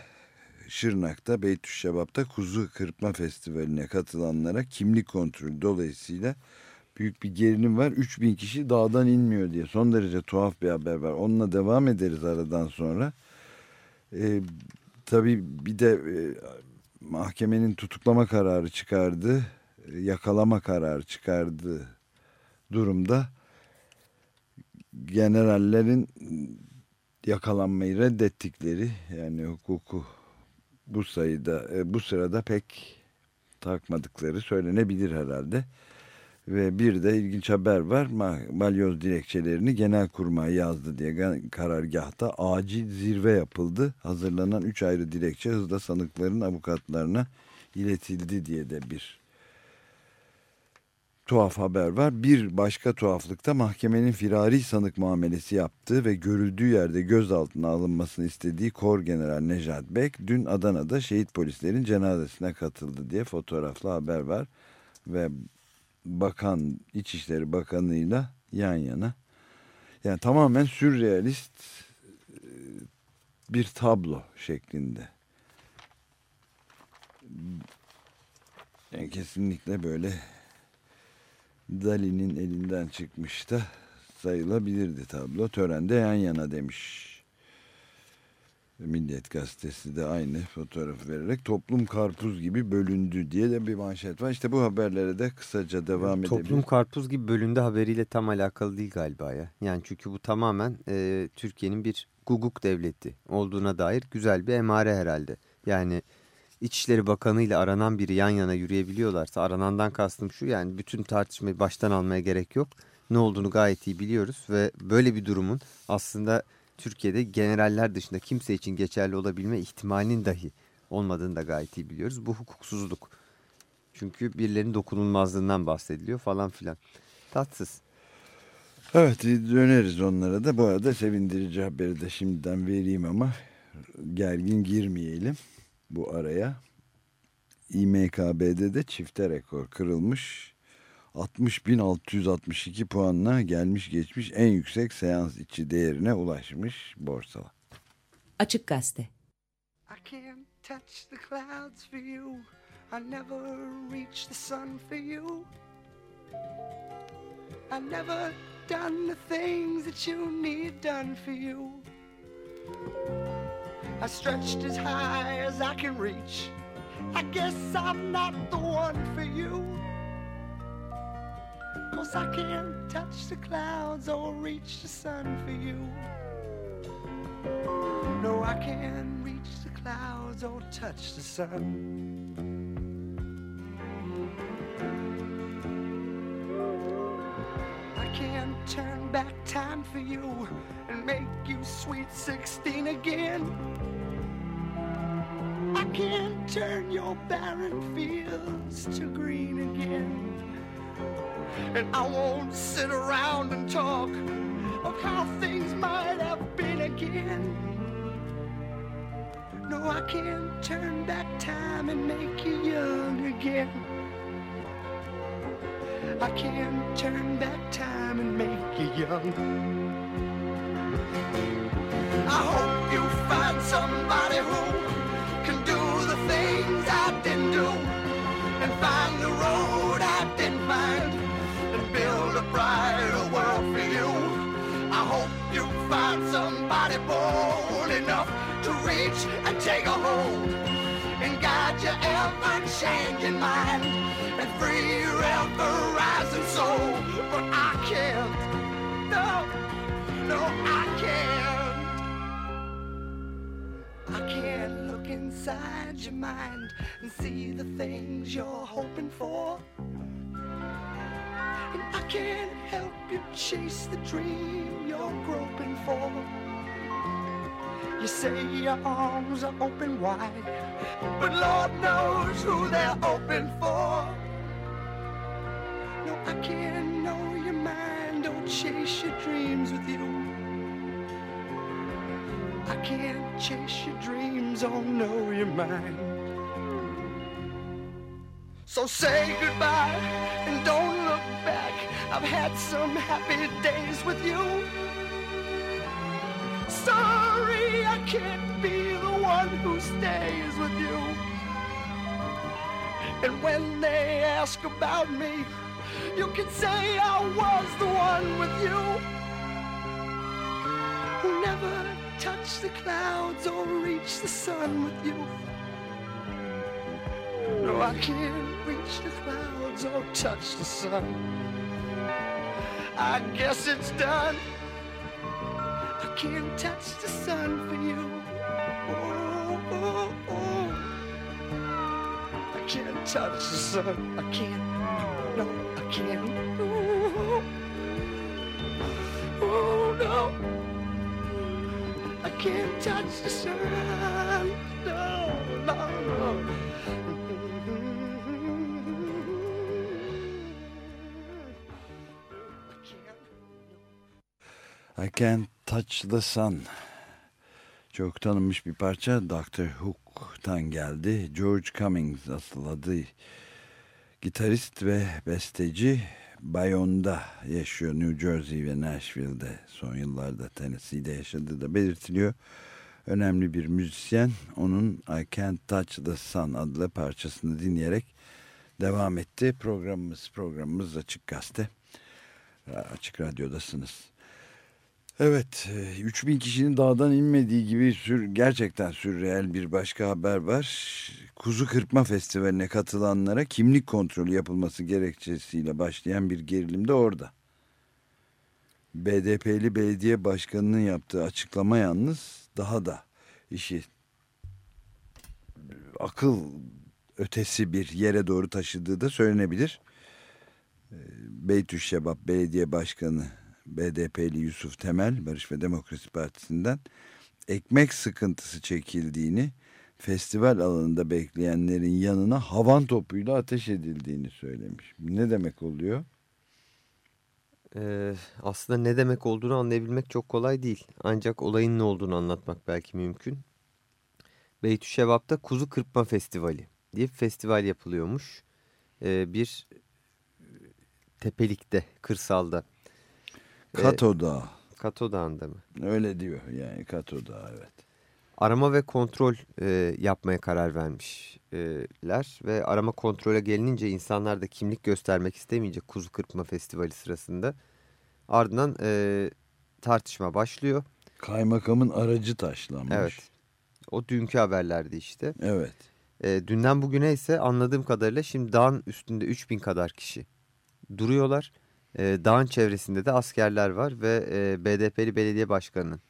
Şırnak'ta Beytüşşebap'ta Kuzu Kırpma Festivali'ne katılanlara kimlik kontrolü dolayısıyla büyük bir gerilim var. 3000 kişi dağdan inmiyor diye son derece tuhaf bir haber var. Onunla devam ederiz aradan sonra. Ee, tabii bir de e, mahkemenin tutuklama kararı çıkardı. E, yakalama kararı çıkardı durumda generallerin yakalanmayı reddettikleri yani hukuku bu sayıda e, bu sırada pek takmadıkları söylenebilir herhalde. Ve bir de ilginç haber var. Balyoz dilekçelerini genel kurmay yazdı diye karargahta acil zirve yapıldı. Hazırlanan üç ayrı dilekçe hızla sanıkların avukatlarına iletildi diye de bir tuhaf haber var. Bir başka tuhaflıkta mahkemenin firari sanık muamelesi yaptığı ve görüldüğü yerde gözaltına alınmasını istediği Kor General Nejat Bek dün Adana'da şehit polislerin cenazesine katıldı diye fotoğraflı haber var. Ve Bakan İçişleri Bakanı'yla yan yana. Yani tamamen sürrealist e, bir tablo şeklinde. Yani kesinlikle böyle Dali'nin elinden çıkmış da sayılabilirdi tablo. Törende yan yana demiş. Milliyet gazetesi de aynı fotoğrafı vererek toplum karpuz gibi bölündü diye de bir manşet var. İşte bu haberlere de kısaca devam edelim. Toplum karpuz gibi bölündü haberiyle tam alakalı değil galiba ya. Yani çünkü bu tamamen e, Türkiye'nin bir guguk devleti olduğuna dair güzel bir emare herhalde. Yani İçişleri Bakanı ile aranan biri yan yana yürüyebiliyorlarsa aranandan kastım şu yani bütün tartışmayı baştan almaya gerek yok. Ne olduğunu gayet iyi biliyoruz ve böyle bir durumun aslında Türkiye'de generaller dışında kimse için geçerli olabilme ihtimalinin dahi olmadığını da gayet iyi biliyoruz. Bu hukuksuzluk. Çünkü birilerinin dokunulmazlığından bahsediliyor falan filan. Tatsız. Evet döneriz onlara da. Bu arada sevindirici haberi de şimdiden vereyim ama gergin girmeyelim bu araya. İMKB'de de çifte rekor kırılmış. 60.662 puanla gelmiş geçmiş en yüksek seans içi değerine ulaşmış borsalar. Açık Gazete I can't touch the clouds for you I never reach the sun for you I never done the things that you need done for you I stretched as high as I can reach. I guess I'm not the one for you. Cause I can't touch the clouds or reach the sun for you. No, I can't reach the clouds or touch the sun. I can't turn back time for you and make you sweet 16 again. I can't turn your barren fields to green again. And I won't sit around and talk of how things might have been again. No, I can't turn back time and make you young again. I can't turn back time and make you young. I hope you find somebody who bold enough to reach and take a hold and guide your ever-changing mind and free your ever-rising soul. But I can't, no, no, I can't. I can't look inside your mind and see the things you're hoping for. And I can't help you chase the dream you're groping for. You say your arms are open wide, but Lord knows who they're open for. No, I can't know your mind or chase your dreams with you. I can't chase your dreams oh, or know your mind. So say goodbye and don't look back. I've had some happy days with you. Sorry, I can't be the one who stays with you. And when they ask about me, you can say I was the one with you who never touched the clouds or reached the sun with you. No, I can't reach the clouds or touch the sun. I guess it's done. I can't touch the sun for you. Oh, oh, oh. I can't touch the sun. I can't. No, I can't. Oh, oh no. I can't touch the sun. No, no, no. I can't. Touch the Sun. Çok tanınmış bir parça Dr. Hook'tan geldi. George Cummings asıl adı. Gitarist ve besteci Bayon'da yaşıyor. New Jersey ve Nashville'de son yıllarda Tennessee'de yaşadığı da belirtiliyor. Önemli bir müzisyen. Onun I Can't Touch the Sun adlı parçasını dinleyerek devam etti. Programımız programımız Açık Gazete. Açık Radyo'dasınız. Evet, e, 3000 kişinin dağdan inmediği gibi sür, gerçekten sürreel bir başka haber var. Kuzu Kırpma Festivali'ne katılanlara kimlik kontrolü yapılması gerekçesiyle başlayan bir gerilim de orada. BDP'li belediye başkanının yaptığı açıklama yalnız daha da işi akıl ötesi bir yere doğru taşıdığı da söylenebilir. E, Beytüşşebap Belediye Başkanı BDP'li Yusuf Temel Barış ve Demokrasi Partisi'nden ekmek sıkıntısı çekildiğini, festival alanında bekleyenlerin yanına havan topuyla ateş edildiğini söylemiş. Ne demek oluyor? Ee, aslında ne demek olduğunu anlayabilmek çok kolay değil. Ancak olayın ne olduğunu anlatmak belki mümkün. Beytüşşebap'ta Kuzu Kırpma Festivali diye bir festival yapılıyormuş. Ee, bir tepelikte, kırsalda. Kato Dağı. Kato Dağı'nda mı? Öyle diyor yani Kato Dağı evet. Arama ve kontrol e, yapmaya karar vermişler. Ve arama kontrole gelinince insanlar da kimlik göstermek istemeyince Kuzu Kırpma Festivali sırasında. Ardından e, tartışma başlıyor. Kaymakamın aracı taşlanmış. Evet. O dünkü haberlerdi işte. Evet. E, dünden bugüne ise anladığım kadarıyla şimdi dağın üstünde 3000 kadar kişi duruyorlar. E, dağın çevresinde de askerler var ve e, BDP'li belediye başkanının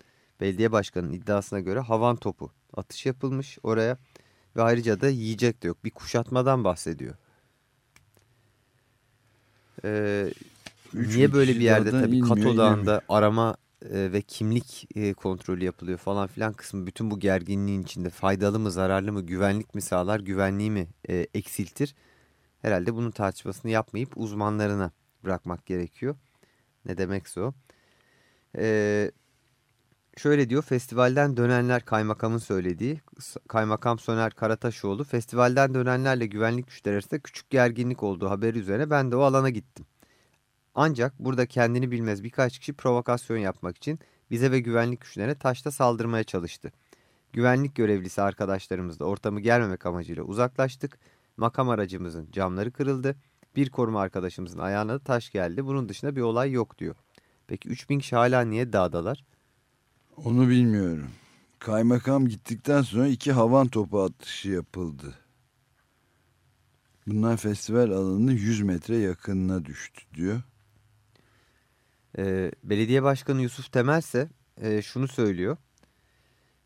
belediye başkanının iddiasına göre havan topu atış yapılmış oraya ve ayrıca da yiyecek de yok. Bir kuşatmadan bahsediyor. E, Üç Niye böyle bir yerde tabii Kato. Dağı'nda arama e, ve kimlik e, kontrolü yapılıyor falan filan kısmı bütün bu gerginliğin içinde faydalı mı zararlı mı güvenlik mi sağlar güvenliği mi e, eksiltir herhalde bunun tartışmasını yapmayıp uzmanlarına bırakmak gerekiyor. Ne demekse o. E, şöyle diyor festivalden dönenler kaymakamın söylediği kaymakam Soner Karataşoğlu festivalden dönenlerle güvenlik güçleri arasında küçük gerginlik olduğu haberi üzerine ben de o alana gittim. Ancak burada kendini bilmez birkaç kişi provokasyon yapmak için bize ve güvenlik güçlerine taşta saldırmaya çalıştı. Güvenlik görevlisi arkadaşlarımızla ortamı germemek amacıyla uzaklaştık. Makam aracımızın camları kırıldı. Bir koruma arkadaşımızın ayağına da taş geldi. Bunun dışında bir olay yok diyor. Peki 3000 kişi hala niye dağdalar? Onu bilmiyorum. Kaymakam gittikten sonra iki havan topu atışı yapıldı. Bunlar festival alanının 100 metre yakınına düştü diyor. Ee, belediye başkanı Yusuf Temel ise e, şunu söylüyor.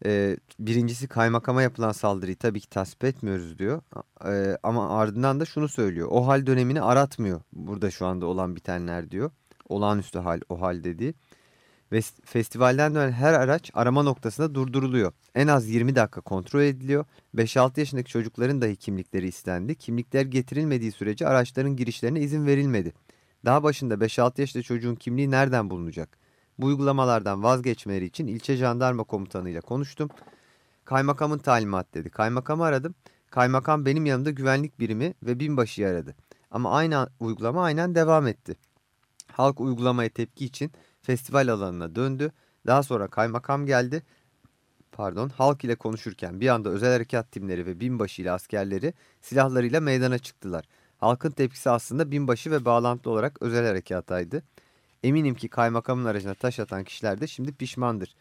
Ee, birincisi kaymakama yapılan saldırıyı tabii ki tasvip etmiyoruz diyor. Ee, ama ardından da şunu söylüyor. O hal dönemini aratmıyor burada şu anda olan bitenler diyor. Olağanüstü hal o hal dediği. Ve festivalden dönen her araç arama noktasında durduruluyor. En az 20 dakika kontrol ediliyor. 5-6 yaşındaki çocukların dahi kimlikleri istendi. Kimlikler getirilmediği sürece araçların girişlerine izin verilmedi. Daha başında 5-6 yaşında çocuğun kimliği nereden bulunacak? Bu uygulamalardan vazgeçmeleri için ilçe jandarma komutanıyla konuştum. Kaymakamın talimat dedi. Kaymakamı aradım. Kaymakam benim yanımda güvenlik birimi ve binbaşıyı aradı. Ama aynı uygulama aynen devam etti. Halk uygulamaya tepki için festival alanına döndü. Daha sonra kaymakam geldi. Pardon, halk ile konuşurken bir anda özel harekat timleri ve binbaşı ile askerleri silahlarıyla meydana çıktılar. Halkın tepkisi aslında binbaşı ve bağlantılı olarak özel harekataydı. Eminim ki kaymakamın aracına taş atan kişiler de şimdi pişmandır.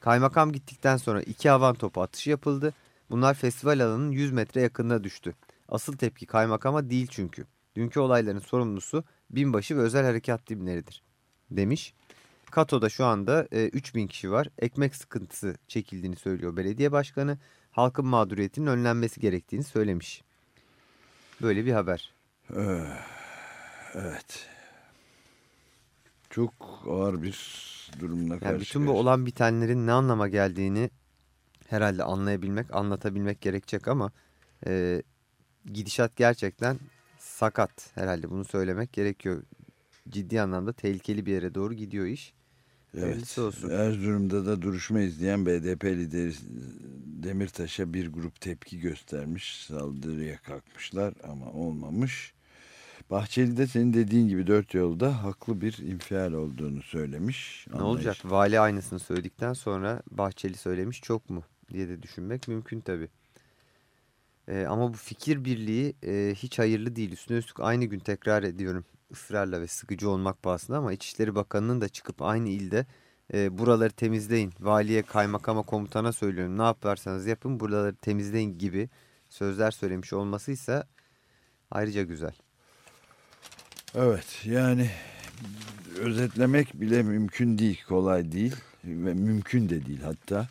Kaymakam gittikten sonra iki havan topu atışı yapıldı. Bunlar festival alanının 100 metre yakınına düştü. Asıl tepki kaymakama değil çünkü. Dünkü olayların sorumlusu binbaşı ve özel harekat timleridir. Demiş. Kato'da şu anda e, 3000 kişi var. Ekmek sıkıntısı çekildiğini söylüyor belediye başkanı. Halkın mağduriyetinin önlenmesi gerektiğini söylemiş. Böyle bir haber. Evet. Çok ağır bir durumla karşı Yani bütün bu olan bitenlerin ne anlama geldiğini herhalde anlayabilmek, anlatabilmek gerekecek ama e, gidişat gerçekten sakat. Herhalde bunu söylemek gerekiyor. Ciddi anlamda tehlikeli bir yere doğru gidiyor iş. Hayırlısı olsun. Erzurum'da da duruşma izleyen BDP lideri Demirtaş'a bir grup tepki göstermiş. Saldırıya kalkmışlar ama olmamış. Bahçeli de senin dediğin gibi dört yolda haklı bir infial olduğunu söylemiş. Ne olacak? Vali aynısını söyledikten sonra Bahçeli söylemiş çok mu diye de düşünmek mümkün tabii. Ee, ama bu fikir birliği e, hiç hayırlı değil. Üstüne üstlük aynı gün tekrar ediyorum ısrarla ve sıkıcı olmak pahasına ama İçişleri Bakanı'nın da çıkıp aynı ilde e, buraları temizleyin. Valiye, kaymakama, komutana söylüyorum ne yaparsanız yapın buraları temizleyin gibi sözler söylemiş olmasıysa ayrıca güzel. Evet yani özetlemek bile mümkün değil, kolay değil ve mümkün de değil hatta.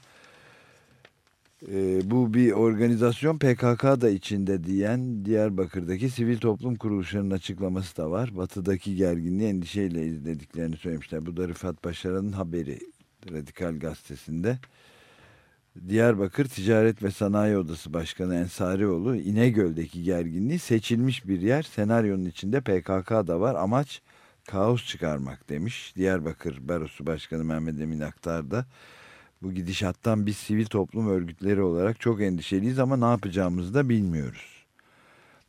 Ee, bu bir organizasyon PKK da içinde diyen Diyarbakır'daki sivil toplum kuruluşlarının açıklaması da var. Batı'daki gerginliği endişeyle izlediklerini söylemişler. Bu da Rıfat Başaran'ın haberi Radikal Gazetesi'nde. Diyarbakır Ticaret ve Sanayi Odası Başkanı Ensarioğlu İnegöl'deki gerginliği seçilmiş bir yer. Senaryonun içinde PKK da var. Amaç kaos çıkarmak demiş. Diyarbakır Barosu Başkanı Mehmet Emin Aktar da bu gidişattan biz sivil toplum örgütleri olarak çok endişeliyiz ama ne yapacağımızı da bilmiyoruz.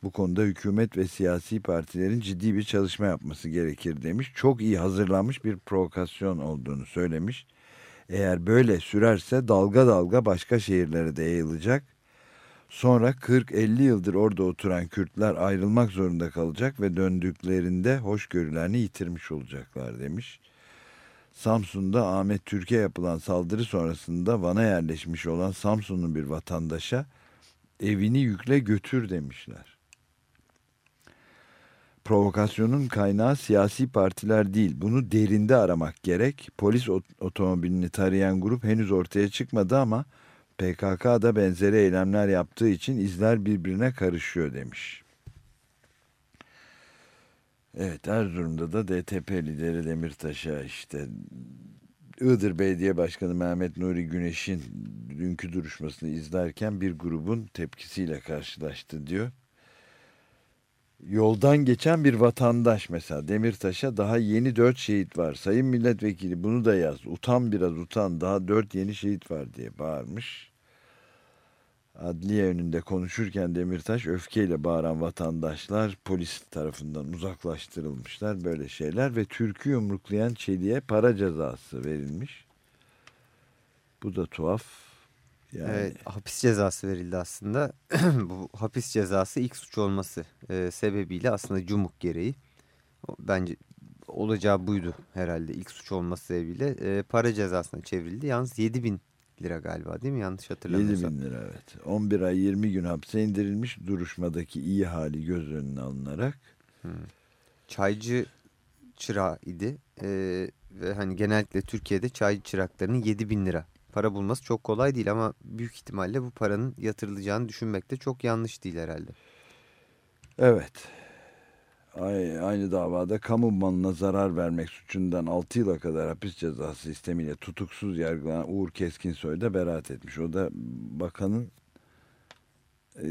Bu konuda hükümet ve siyasi partilerin ciddi bir çalışma yapması gerekir demiş. Çok iyi hazırlanmış bir provokasyon olduğunu söylemiş. Eğer böyle sürerse dalga dalga başka şehirlere de yayılacak. Sonra 40-50 yıldır orada oturan Kürtler ayrılmak zorunda kalacak ve döndüklerinde hoşgörülerini yitirmiş olacaklar demiş. Samsun'da Ahmet Türkiye yapılan saldırı sonrasında Van'a yerleşmiş olan Samsun'un bir vatandaşa evini yükle götür demişler. Provokasyonun kaynağı siyasi partiler değil. Bunu derinde aramak gerek. Polis otomobilini tarayan grup henüz ortaya çıkmadı ama PKK da benzeri eylemler yaptığı için izler birbirine karışıyor demiş. Evet Erzurum'da da DTP lideri Demirtaş'a işte Iğdır Belediye Başkanı Mehmet Nuri Güneş'in dünkü duruşmasını izlerken bir grubun tepkisiyle karşılaştı diyor. Yoldan geçen bir vatandaş mesela Demirtaş'a daha yeni dört şehit var. Sayın milletvekili bunu da yaz. Utan biraz utan daha dört yeni şehit var diye bağırmış. Adliye önünde konuşurken Demirtaş öfkeyle bağıran vatandaşlar polis tarafından uzaklaştırılmışlar böyle şeyler ve türkü yumruklayan çeliğe para cezası verilmiş. Bu da tuhaf. Yani Evet, hapis cezası verildi aslında. Bu hapis cezası ilk suç olması e, sebebiyle aslında cumuk gereği. Bence olacağı buydu herhalde ilk suç olması sebebiyle. E, para cezasına çevrildi. Yalnız 7 bin lira galiba değil mi? Yanlış 7 hatırlamıyorsam. bin lira evet. 11 ay 20 gün hapse indirilmiş duruşmadaki iyi hali göz önüne alınarak. Çaycı çırağı idi. E, ve hani genellikle Türkiye'de çaycı çıraklarının 7 bin lira para bulması çok kolay değil ama büyük ihtimalle bu paranın yatırılacağını düşünmek de çok yanlış değil herhalde. Evet. Ay- Aynı davada kamu malına zarar vermek suçundan 6 yıla kadar hapis cezası sistemiyle tutuksuz yargılanan Uğur Keskinsoy da beraat etmiş. O da bakanın e,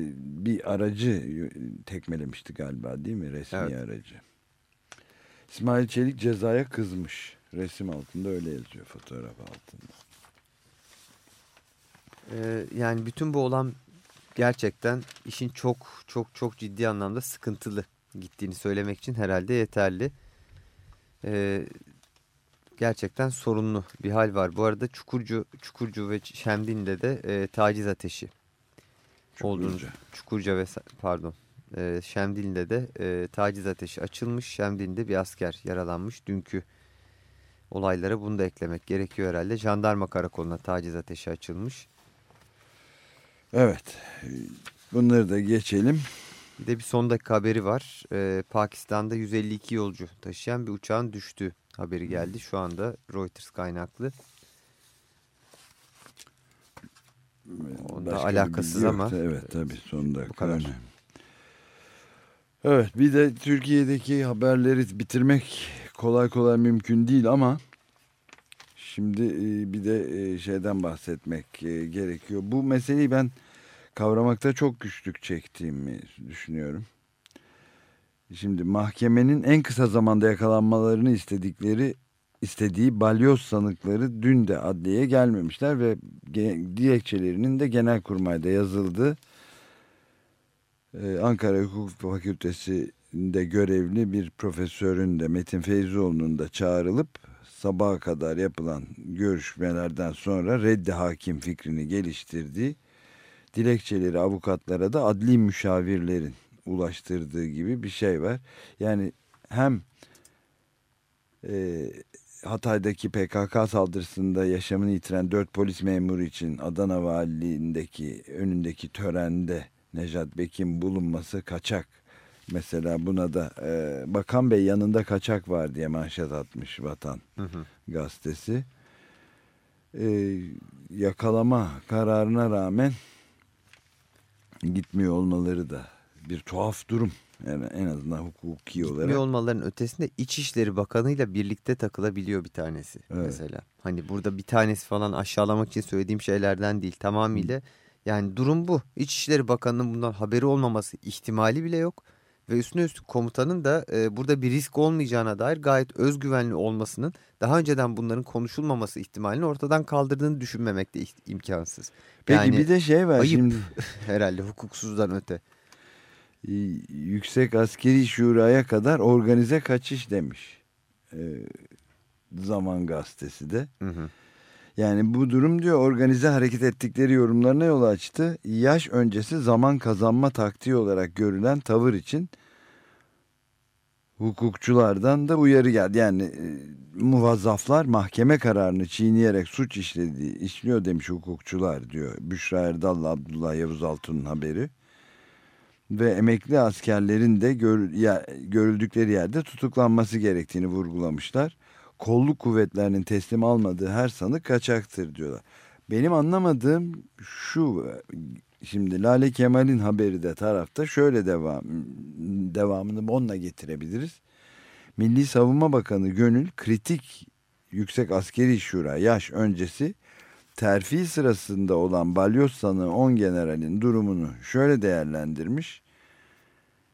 bir aracı tekmelemişti galiba değil mi? Resmi Evet. aracı. İsmail Çelik cezaya kızmış. Resim altında öyle yazıyor fotoğraf altında. Ee, yani bütün bu olan gerçekten işin çok çok çok ciddi anlamda sıkıntılı gittiğini söylemek için herhalde yeterli. Ee, gerçekten sorunlu bir hal var. Bu arada Çukurcu, Çukurcu ve Şemdin'de de e, taciz ateşi olduğunu Çukurca. Çukurca ve pardon e, Şemdin'de de e, taciz ateşi açılmış. Şemdin'de bir asker yaralanmış. Dünkü olaylara bunu da eklemek gerekiyor herhalde. Jandarma karakoluna taciz ateşi açılmış. Evet. Bunları da geçelim. Bir de bir son dakika haberi var. Ee, Pakistan'da 152 yolcu taşıyan bir uçağın düştüğü haberi geldi. Şu anda Reuters kaynaklı. Onda Başka alakasız bilgi ama. Evet tabii son dakika. kadar. önemli. Evet bir de Türkiye'deki haberleri bitirmek kolay kolay mümkün değil ama şimdi e, bir de e, şeyden bahsetmek e, gerekiyor. Bu meseleyi ben kavramakta çok güçlük çektiğimi düşünüyorum. Şimdi mahkemenin en kısa zamanda yakalanmalarını istedikleri istediği balyoz sanıkları dün de adliyeye gelmemişler ve dilekçelerinin de genelkurmayda yazıldı. Ee, Ankara Hukuk Fakültesi'nde görevli bir profesörün de Metin Feyzoğlu'nun da çağrılıp sabaha kadar yapılan görüşmelerden sonra reddi hakim fikrini geliştirdiği dilekçeleri avukatlara da adli müşavirlerin ulaştırdığı gibi bir şey var. Yani hem e, Hatay'daki PKK saldırısında yaşamını yitiren dört polis memuru için Adana Valiliğindeki önündeki törende Nejat Bek'in bulunması kaçak. Mesela buna da e, Bakan Bey yanında kaçak var diye manşet atmış Vatan gazetesi. E, yakalama kararına rağmen gitmiyor olmaları da bir tuhaf durum. Yani en azından hukuki olarak. gitmiyor olmaların ötesinde İçişleri Bakanı'yla birlikte takılabiliyor bir tanesi Evet. mesela. Hani burada bir tanesi falan aşağılamak için söylediğim şeylerden değil tamamıyla. Yani durum bu. İçişleri Bakanı'nın bundan haberi olmaması ihtimali bile yok. Ve üstüne üstlük komutanın da e, burada bir risk olmayacağına dair gayet özgüvenli olmasının daha önceden bunların konuşulmaması ihtimalini ortadan kaldırdığını düşünmemek de imkansız. Peki yani bir de şey var ayıp. şimdi herhalde hukuksuzdan öte. Yüksek Askeri Şura'ya kadar organize kaçış demiş. E, Zaman gazetesi de. Hı hı. Yani bu durum diyor organize hareket ettikleri yorumlarına yol açtı. Yaş öncesi zaman kazanma taktiği olarak görülen tavır için hukukçulardan da uyarı geldi. Yani e, muvazzaflar mahkeme kararını çiğneyerek suç işledi, işliyor demiş hukukçular diyor. Büşra Erdal'la Abdullah Yavuz Altun'un haberi. Ve emekli askerlerin de gör, ya, görüldükleri yerde tutuklanması gerektiğini vurgulamışlar. Kolluk kuvvetlerinin teslim almadığı her sanık kaçaktır diyorlar. Benim anlamadığım şu şimdi Lale Kemal'in haberi de tarafta şöyle devam devamını onunla getirebiliriz. Milli Savunma Bakanı Gönül kritik Yüksek Askeri Şura yaş öncesi terfi sırasında olan balyoz sanığı 10 generalin durumunu şöyle değerlendirmiş.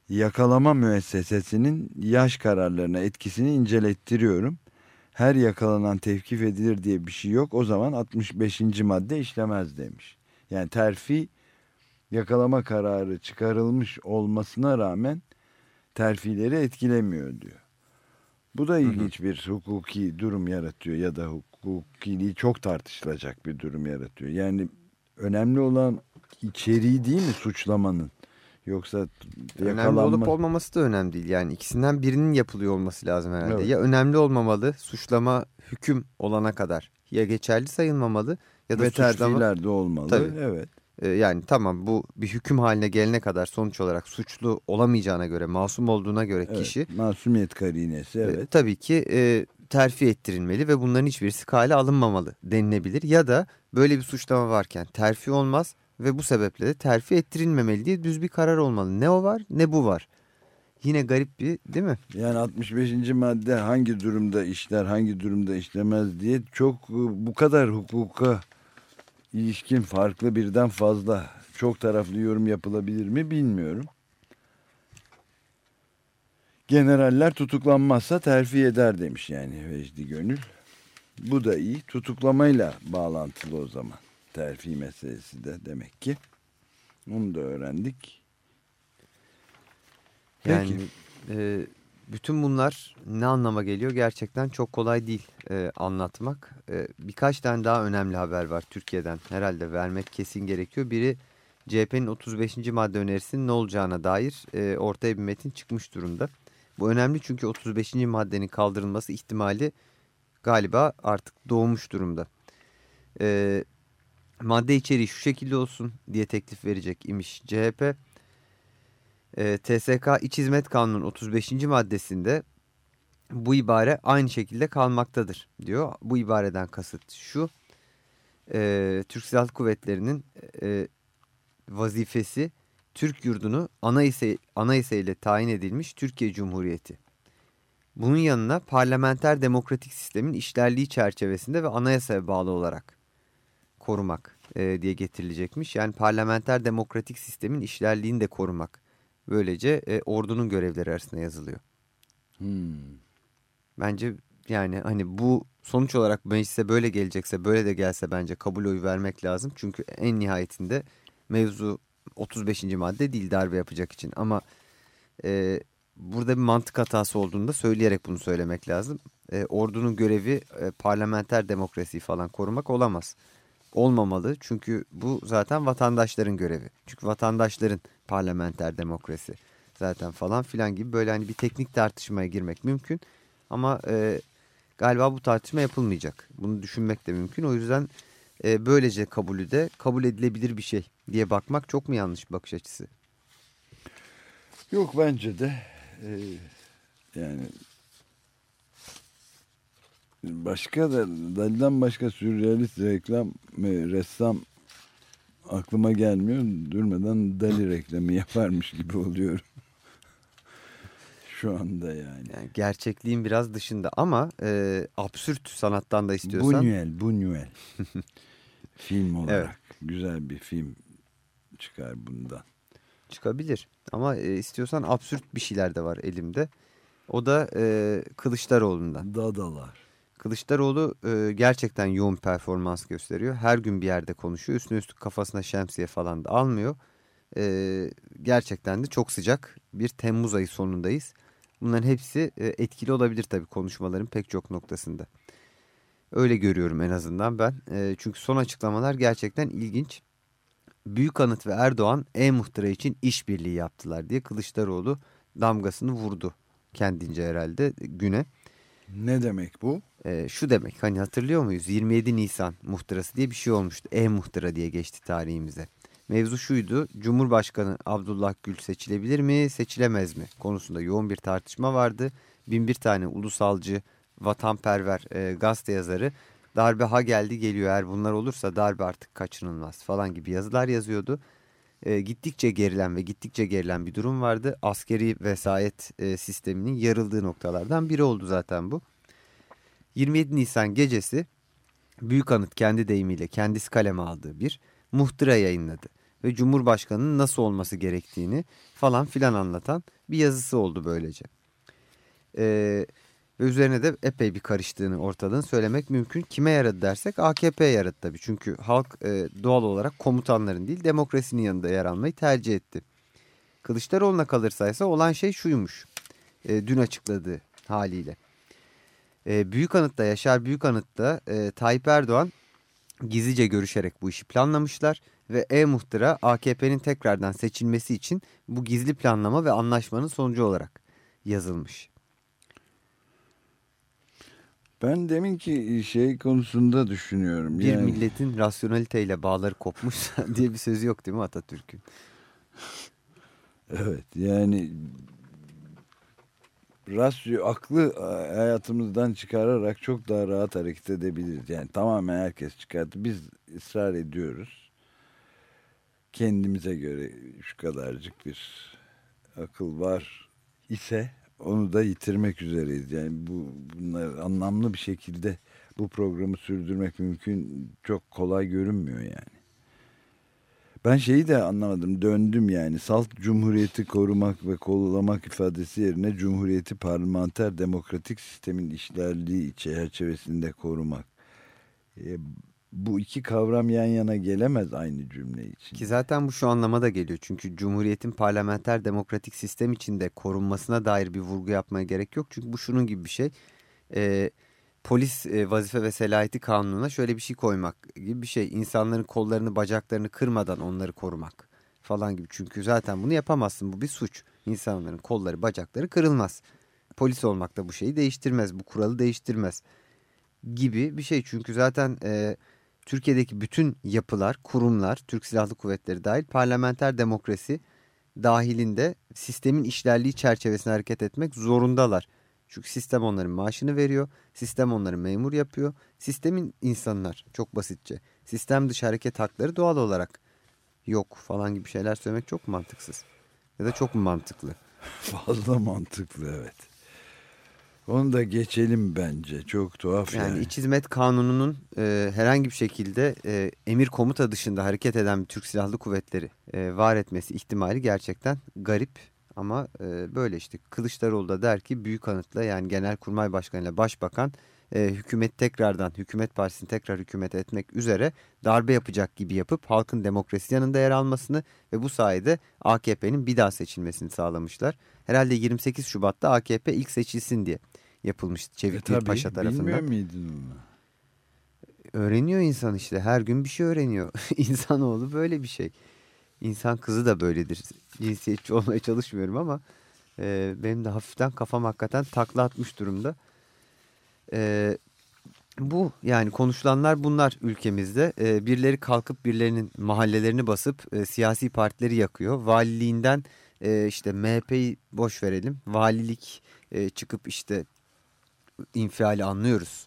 Yakalama müessesesinin yaş kararlarına etkisini incelettiriyorum. Her yakalanan tevkif edilir diye bir şey yok. O zaman 65. madde işlemez demiş. Yani terfi yakalama kararı çıkarılmış olmasına rağmen terfileri etkilemiyor diyor. Bu da ilginç bir hukuki durum yaratıyor ya da hukukiliği çok tartışılacak bir durum yaratıyor. Yani önemli olan içeriği değil mi suçlamanın? Yoksa Önemli yakalanma... olup olmaması da önemli değil. Yani ikisinden birinin yapılıyor olması lazım herhalde. Evet. Ya önemli olmamalı, suçlama hüküm olana kadar. Ya geçerli sayılmamalı ya da ve suçlama... de olmalı. Tabii. Evet. Ee, yani tamam bu bir hüküm haline gelene kadar sonuç olarak suçlu olamayacağına göre, masum olduğuna göre evet. kişi Masumiyet karinesi e, evet. tabii ki e, terfi ettirilmeli ve bunların hiçbirisi kale alınmamalı denilebilir. Ya da böyle bir suçlama varken terfi olmaz ve bu sebeple de terfi ettirilmemeli diye düz bir karar olmalı. Ne o var ne bu var. Yine garip bir değil mi? Yani 65. madde hangi durumda işler hangi durumda işlemez diye çok bu kadar hukuka ilişkin farklı birden fazla çok taraflı yorum yapılabilir mi bilmiyorum. Generaller tutuklanmazsa terfi eder demiş yani Vecdi Gönül. Bu da iyi. Tutuklamayla bağlantılı o zaman. Terfi meselesi de demek ki. Onu da öğrendik. Peki. Yani e, bütün bunlar ne anlama geliyor gerçekten çok kolay değil e, anlatmak. E, birkaç tane daha önemli haber var Türkiye'den herhalde vermek kesin gerekiyor. Biri CHP'nin 35. madde önerisinin ne olacağına dair e, ortaya bir metin çıkmış durumda. Bu önemli çünkü 35. maddenin kaldırılması ihtimali galiba artık doğmuş durumda. E, madde içeriği şu şekilde olsun diye teklif verecek imiş CHP. E, TSK İç Hizmet Kanunu'nun 35. maddesinde bu ibare aynı şekilde kalmaktadır diyor. Bu ibareden kasıt şu. E, Türk Silahlı Kuvvetleri'nin e, vazifesi Türk yurdunu anayasa, anayasa ile tayin edilmiş Türkiye Cumhuriyeti. Bunun yanına parlamenter demokratik sistemin işlerliği çerçevesinde ve anayasaya bağlı olarak korumak e, diye getirilecekmiş. Yani parlamenter demokratik sistemin işlerliğini de korumak. Böylece e, ordunun görevleri arasında yazılıyor. Hmm. Bence yani hani bu sonuç olarak meclise böyle gelecekse böyle de gelse bence kabul oyu vermek lazım. Çünkü en nihayetinde mevzu 35. madde değil darbe yapacak için ama e, burada bir mantık hatası olduğunu da söyleyerek bunu söylemek lazım. E, ordunun görevi e, parlamenter demokrasiyi falan korumak olamaz. Olmamalı çünkü bu zaten vatandaşların görevi. Çünkü vatandaşların parlamenter demokrasi zaten falan filan gibi böyle hani bir teknik tartışmaya girmek mümkün. Ama e, galiba bu tartışma yapılmayacak. Bunu düşünmek de mümkün. O yüzden e, böylece kabulü de kabul edilebilir bir şey diye bakmak çok mu yanlış bir bakış açısı? Yok bence de e, yani başka da Dali'den başka sürrealist reklam ressam aklıma gelmiyor. Durmadan Dali reklamı yaparmış gibi oluyorum. Şu anda yani. Yani gerçekliğin biraz dışında ama e, absürt sanattan da istiyorsan. Buñuel, Buñuel. film olarak güzel bir film çıkar bundan. Çıkabilir. Ama e, istiyorsan absürt bir şeyler de var elimde. O da e, Kılıçdaroğlu'ndan. Dadalar. Kılıçdaroğlu e, gerçekten yoğun performans gösteriyor. Her gün bir yerde konuşuyor. Üstüne üstlük kafasına şemsiye falan da almıyor. E, gerçekten de çok sıcak bir Temmuz ayı sonundayız. Bunların hepsi e, etkili olabilir tabii konuşmaların pek çok noktasında. Öyle görüyorum en azından ben. E, çünkü son açıklamalar gerçekten ilginç. Büyükanıt ve Erdoğan E-Muhtıra için işbirliği yaptılar diye Kılıçdaroğlu damgasını vurdu kendince herhalde güne. Ne demek bu? Ee, şu demek hani hatırlıyor muyuz 27 Nisan muhtırası diye bir şey olmuştu. E-Muhtıra diye geçti tarihimize. Mevzu şuydu Cumhurbaşkanı Abdullah Gül seçilebilir mi seçilemez mi konusunda yoğun bir tartışma vardı. Bin bir tane ulusalcı vatanperver e, gazete yazarı darbe ha geldi geliyor eğer bunlar olursa darbe artık kaçınılmaz falan gibi yazılar yazıyordu. e, gittikçe gerilen ve gittikçe gerilen bir durum vardı. Askeri vesayet e, sisteminin yarıldığı noktalardan biri oldu zaten bu. 27 Nisan gecesi Büyük Anıt kendi deyimiyle kendisi kaleme aldığı bir muhtıra yayınladı. Ve Cumhurbaşkanı'nın nasıl olması gerektiğini falan filan anlatan bir yazısı oldu böylece. Ee, ve üzerine de epey bir karıştığını ortalığın söylemek mümkün. Kime yaradı dersek AKP yaradı tabii. Çünkü halk e, doğal olarak komutanların değil demokrasinin yanında yer almayı tercih etti. Kılıçdaroğlu'na kalırsa ise olan şey şuymuş. E, dün açıkladığı haliyle. E, Büyükanıt'ta Yaşar Büyükanıt'ta e, Tayyip Erdoğan gizlice görüşerek bu işi planlamışlar. Ve E-Muhtıra AKP'nin tekrardan seçilmesi için bu gizli planlama ve anlaşmanın sonucu olarak yazılmış. Ben deminki şey konusunda düşünüyorum. Bir yani, milletin rasyoneliteyle bağları kopmuşsa diye bir sözü yok değil mi Atatürk'ün? Evet yani rasyo aklı hayatımızdan çıkararak çok daha rahat hareket edebiliriz. Yani tamamen herkes çıkarttı. Biz ısrar ediyoruz. Kendimize göre şu kadarcık bir akıl var ise onu da yitirmek üzereyiz. Yani bu bunlar anlamlı bir şekilde bu programı sürdürmek mümkün çok kolay görünmüyor yani. Ben şeyi de anlamadım döndüm yani salt cumhuriyeti korumak ve kollamak ifadesi yerine cumhuriyeti parlamenter demokratik sistemin işlerliği çerçevesinde korumak. E, bu iki kavram yan yana gelemez aynı cümle için. Ki zaten bu şu anlamada geliyor. Çünkü Cumhuriyet'in parlamenter demokratik sistem içinde korunmasına dair bir vurgu yapmaya gerek yok. Çünkü bu şunun gibi bir şey. Ee, polis e, vazife ve selahiyeti kanununa şöyle bir şey koymak gibi bir şey. İnsanların kollarını bacaklarını kırmadan onları korumak falan gibi. Çünkü zaten bunu yapamazsın. Bu bir suç. İnsanların kolları bacakları kırılmaz. Polis olmak da bu şeyi değiştirmez. Bu kuralı değiştirmez gibi bir şey. Çünkü zaten... E, Türkiye'deki bütün yapılar, kurumlar, Türk Silahlı Kuvvetleri dahil parlamenter demokrasi dahilinde sistemin işlerliği çerçevesinde hareket etmek zorundalar. Çünkü sistem onların maaşını veriyor, sistem onları memur yapıyor, sistemin insanlar çok basitçe. Sistem dışı hareket hakları doğal olarak yok falan gibi şeyler söylemek çok mantıksız. Ya da çok mu mantıklı? Fazla mantıklı evet. Onu da geçelim bence. Çok tuhaf yani. Yani İç Hizmet Kanunu'nun e, herhangi bir şekilde e, emir komuta dışında hareket eden Türk Silahlı Kuvvetleri e, var etmesi ihtimali gerçekten garip. Ama e, böyle işte Kılıçdaroğlu da der ki büyük anıtla yani Genelkurmay Başkanı ile Başbakan e, hükümet tekrardan hükümet partisini tekrar hükümet etmek üzere darbe yapacak gibi yapıp halkın demokrasi yanında yer almasını ve bu sayede AKP'nin bir daha seçilmesini sağlamışlar. Herhalde 28 Şubat'ta AKP ilk seçilsin diye yapılmıştı Çevik e, Paşa tarafından. Bilmiyor muydun onu? Öğreniyor insan işte her gün bir şey öğreniyor. İnsanoğlu böyle bir şey. İnsan kızı da böyledir. Cinsiyetçi olmaya çalışmıyorum ama e, benim de hafiften kafam hakikaten takla atmış durumda. E, bu yani konuşulanlar bunlar ülkemizde. E, birileri kalkıp birilerinin mahallelerini basıp e, siyasi partileri yakıyor. Valiliğinden e, işte MHP'yi boş verelim. Valilik e, çıkıp işte infiali anlıyoruz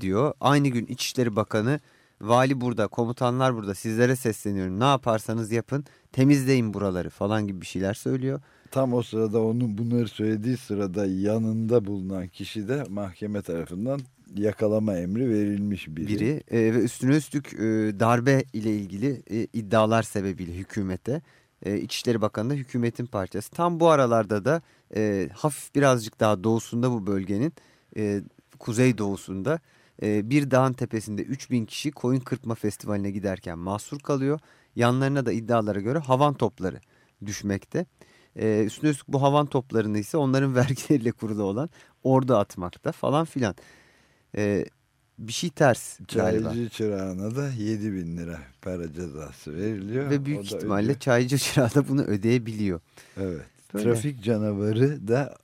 diyor. Aynı gün İçişleri Bakanı vali burada komutanlar burada sizlere sesleniyorum ne yaparsanız yapın temizleyin buraları falan gibi bir şeyler söylüyor. Tam o sırada onun bunları söylediği sırada yanında bulunan kişi de mahkeme tarafından yakalama emri verilmiş biri. Biri e, ve üstüne üstlük e, darbe ile ilgili e, iddialar sebebiyle hükümete e, İçişleri Bakanı da hükümetin parçası. Tam bu aralarda da e, hafif birazcık daha doğusunda bu bölgenin e, kuzey doğusunda e, bir dağın tepesinde 3000 kişi koyun kırpma festivaline giderken mahsur kalıyor. Yanlarına da iddialara göre havan topları düşmekte. E, üstüne üstlük bu havan toplarını ise onların vergileriyle kurulu olan orada atmakta falan filan. E, bir şey ters galiba. Çaycı çırağına da 7 bin lira para cezası veriliyor. Ve büyük ihtimalle ödüyor. çaycı çırağı da bunu ödeyebiliyor. Evet. Böyle. Trafik canavarı da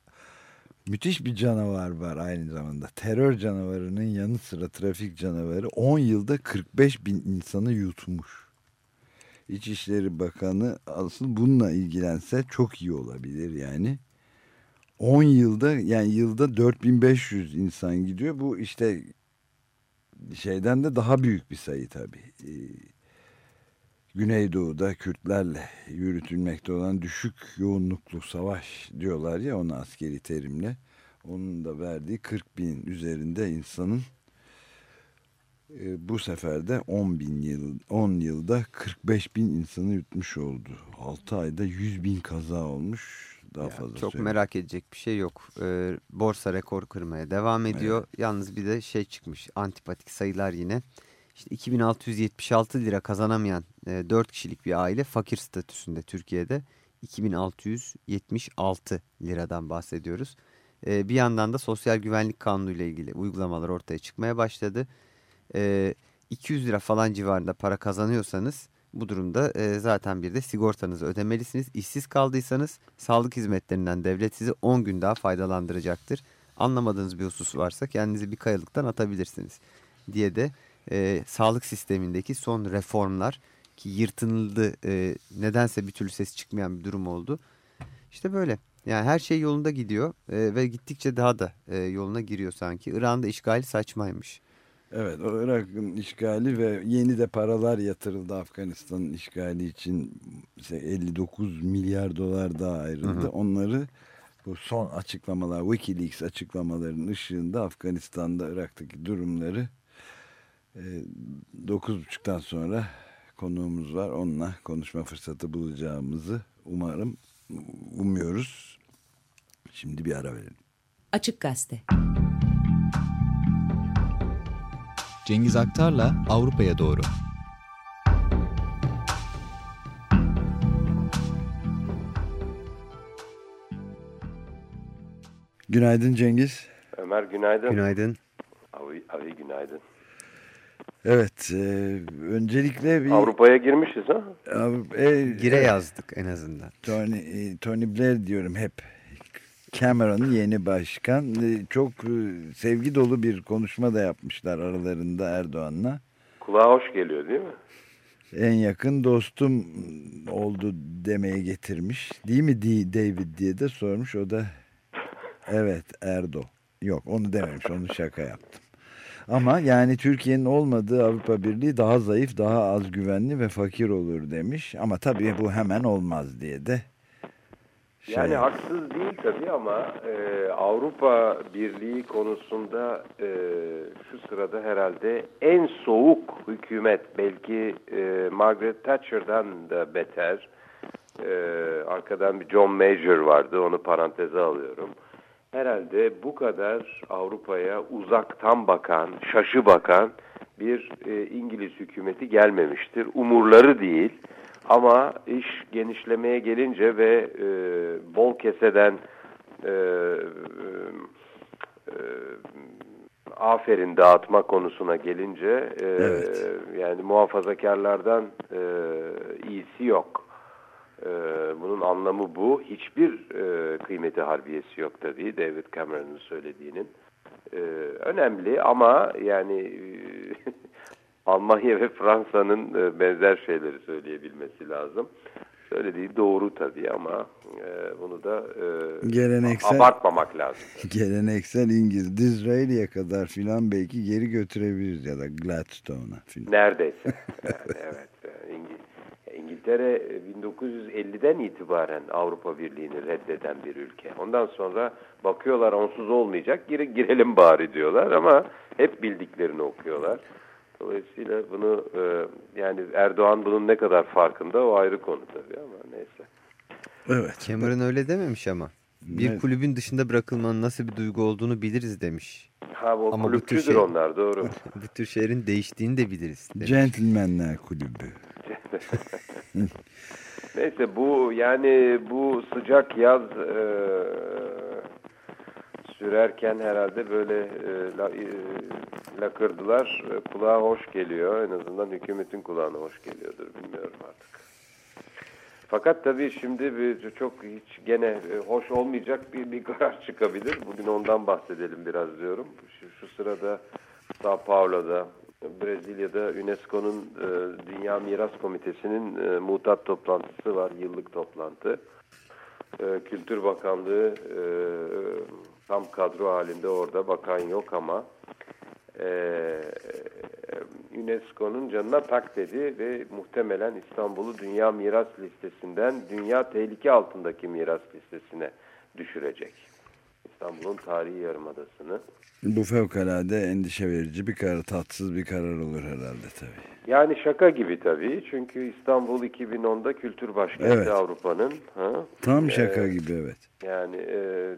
müthiş bir canavar var aynı zamanda. Terör canavarının yanı sıra trafik canavarı 10 yılda 45 bin insanı yutmuş. İçişleri Bakanı aslında bununla ilgilense çok iyi olabilir yani. 10 yılda yani yılda 4500 insan gidiyor. Bu işte şeyden de daha büyük bir sayı tabii. Güneydoğu'da Kürtlerle yürütülmekte olan düşük yoğunluklu savaş diyorlar ya ona askeri terimle. Onun da verdiği 40 bin üzerinde insanın e, bu sefer de 10 bin yıl 10 yılda 45 bin insanı yutmuş oldu. 6 ayda 100 bin kaza olmuş. Daha Ya, fazla çok söyleyeyim. merak edecek bir şey yok. Ee, borsa rekor kırmaya devam ediyor. Yalnız bir de şey çıkmış. Antipatik sayılar yine. İşte 2676 lira kazanamayan e, 4 kişilik bir aile fakir statüsünde Türkiye'de. 2676 liradan bahsediyoruz. Ee, bir yandan da sosyal güvenlik kanunu ile ilgili uygulamalar ortaya çıkmaya başladı. Ee, 200 lira falan civarında para kazanıyorsanız bu durumda e, zaten bir de sigortanızı ödemelisiniz. İşsiz kaldıysanız sağlık hizmetlerinden devlet sizi 10 gün daha faydalandıracaktır. Anlamadığınız bir husus varsa kendinizi bir kayalıktan atabilirsiniz diye de e, sağlık sistemindeki son reformlar ki yırtınıldı e, nedense bir türlü ses çıkmayan bir durum oldu. İşte böyle yani her şey yolunda gidiyor e, ve gittikçe daha da e, yoluna giriyor sanki. İran'da işgali saçmaymış. Evet o Irak'ın işgali ve yeni de paralar yatırıldı Afganistan'ın işgali için işte 59 milyar dolar daha ayrıldı. Hı hı. Onları bu son açıklamalar Wikileaks açıklamalarının ışığında Afganistan'da Irak'taki durumları 9.30'dan sonra konuğumuz var. Onunla konuşma fırsatı bulacağımızı umarım umuyoruz. Şimdi bir ara verelim. Açık Gazete. Cengiz Aktar'la Avrupa'ya doğru. Günaydın Cengiz. Ömer günaydın. Günaydın. Abi, abi günaydın. Evet, e, öncelikle bir Avrupa'ya girmişiz ha? Avrupa- e, Gire yazdık en azından. Tony, e, Tony Blair diyorum hep. Cameron'ın yeni başkan. E, Çok e, sevgi dolu bir konuşma da yapmışlar aralarında Erdoğan'la. Kulağa hoş geliyor değil mi? En yakın dostum oldu demeye getirmiş. Değil mi D- David diye de sormuş. O da evet Erdo. Yok onu dememiş. Onu şaka yaptım. Ama yani Türkiye'nin olmadığı Avrupa Birliği daha zayıf, daha az güvenli ve fakir olur demiş. Ama tabii bu hemen olmaz diye de şey Yani haksız değil tabii ama e, Avrupa Birliği konusunda e, şu sırada herhalde en soğuk hükümet belki e, Margaret Thatcher'dan da beter. E, arkadan bir John Major vardı onu paranteze alıyorum. Herhalde bu kadar Avrupa'ya uzaktan bakan, şaşı bakan bir e, İngiliz hükümeti gelmemiştir. Umurları değil. Ama iş genişlemeye gelince ve e, bol keseden e, e, e, aferin dağıtma konusuna gelince e, Evet. yani muhafazakarlardan e, iyisi yok. E, bunun anlamı bu. Hiçbir e, kıymeti harbiyesi yok tabii David Cameron'ın söylediğinin. E, önemli ama yani e, Almanya ve Fransa'nın e, benzer şeyleri söyleyebilmesi lazım. Söylediği doğru tabii ama e, bunu da e, Geleneksel- abartmamak lazım. geleneksel İngiliz Disraeli'ye kadar filan belki geri götürebiliriz ya da Gladstone'a filan. Neredeyse. Yani evet. E, İngi- İngiltere e, 1950'den itibaren Avrupa Birliği'ni reddeden bir ülke. Ondan sonra bakıyorlar onsuz olmayacak, gire, girelim bari diyorlar ama hep bildiklerini okuyorlar. Dolayısıyla bunu e, yani Erdoğan bunun ne kadar farkında o ayrı konu tabii ama neyse. Evet. Cameron öyle dememiş ama. Bir Evet. kulübün dışında bırakılmanın nasıl bir duygu olduğunu biliriz demiş. Ha bu Ama bu tür şey- onlar doğru. Bu tür şeylerin değiştiğini de biliriz. demiş. Gentlemanler Kulübü. Neyse bu yani bu sıcak yaz e, sürerken herhalde böyle e, la, e, lakırdılar. E, Kulağa hoş geliyor. En azından hükümetin kulağına hoş geliyordur. Bilmiyorum artık. Fakat tabii şimdi bir, çok hiç gene e, hoş olmayacak bir, bir karar çıkabilir. Bugün ondan bahsedelim biraz diyorum. Şu, şu sırada Sao Paulo'da Brezilya'da UNESCO'nun e, Dünya Miras Komitesi'nin e, mutat toplantısı var, yıllık toplantı. E, Kültür Bakanlığı e, tam kadro halinde orada bakan yok ama e, UNESCO'nun canına tak dedi ve muhtemelen İstanbul'u Dünya Miras Listesi'nden Dünya Tehlike Altındaki Miras Listesi'ne düşürecek. İstanbul'un tarihi yarımadasını. Bu fevkalade endişe verici bir karar, tatsız bir karar olur herhalde tabii. Yani şaka gibi tabii. Çünkü İstanbul 2010'da kültür başkenti Evet. Avrupa'nın. Tam şaka Ee, gibi evet. Yani e,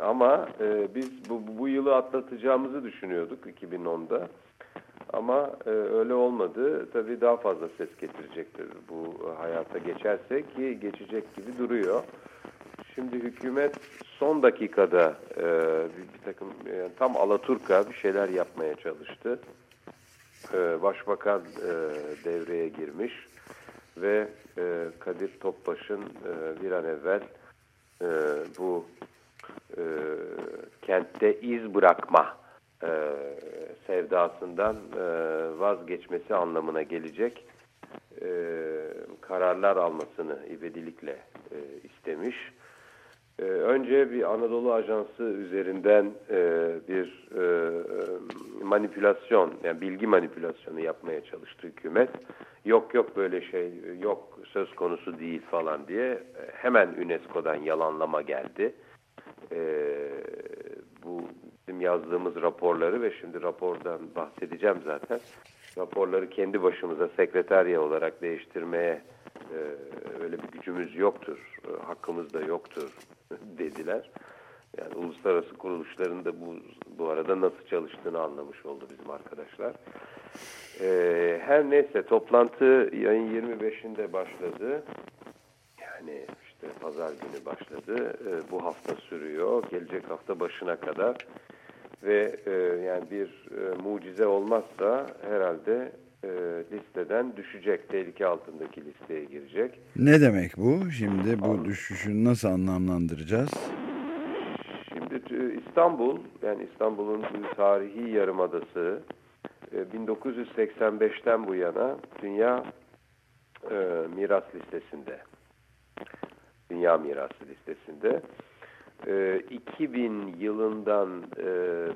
ama e, biz bu, bu yılı atlatacağımızı düşünüyorduk 2010'da. Ama e, öyle olmadı. Tabii daha fazla ses getirecektir bu hayata geçerse ki geçecek gibi duruyor. Şimdi hükümet son dakikada e, bir, bir takım e, tam Alaturka bir şeyler yapmaya çalıştı. E, Başbakan e, devreye girmiş ve e, Kadir Topbaş'ın e, bir an evvel e, bu e, kentte iz bırakma e, sevdasından e, vazgeçmesi anlamına gelecek e, kararlar almasını ivedilikle e, istemiş. E, önce bir Anadolu Ajansı üzerinden e, bir e, e, manipülasyon, yani bilgi manipülasyonu yapmaya çalıştı hükümet. Yok yok böyle şey, yok söz konusu değil falan diye e, hemen UNESCO'dan yalanlama geldi. E, bu bizim yazdığımız raporları ve şimdi rapordan bahsedeceğim zaten. Raporları kendi başımıza sekreterya olarak değiştirmeye e, öyle bir gücümüz yoktur, e, hakkımız da yoktur dediler. Yani uluslararası kuruluşların da bu, bu arada nasıl çalıştığını anlamış oldu bizim arkadaşlar. E, her neyse toplantı yayın 25'inde başladı. Yani işte pazar günü başladı. E, bu hafta sürüyor. Gelecek hafta başına kadar. Ve e, yani bir e, mucize olmazsa herhalde e, listeden düşecek. Tehlike altındaki listeye girecek. Ne demek bu? Şimdi bu düşüşü nasıl anlamlandıracağız? Şimdi e, İstanbul, yani İstanbul'un bu tarihi yarımadası e, 1985'ten bu yana Dünya e, Miras Listesi'nde. Dünya Mirası Listesi'nde. E, 2000 yılından e,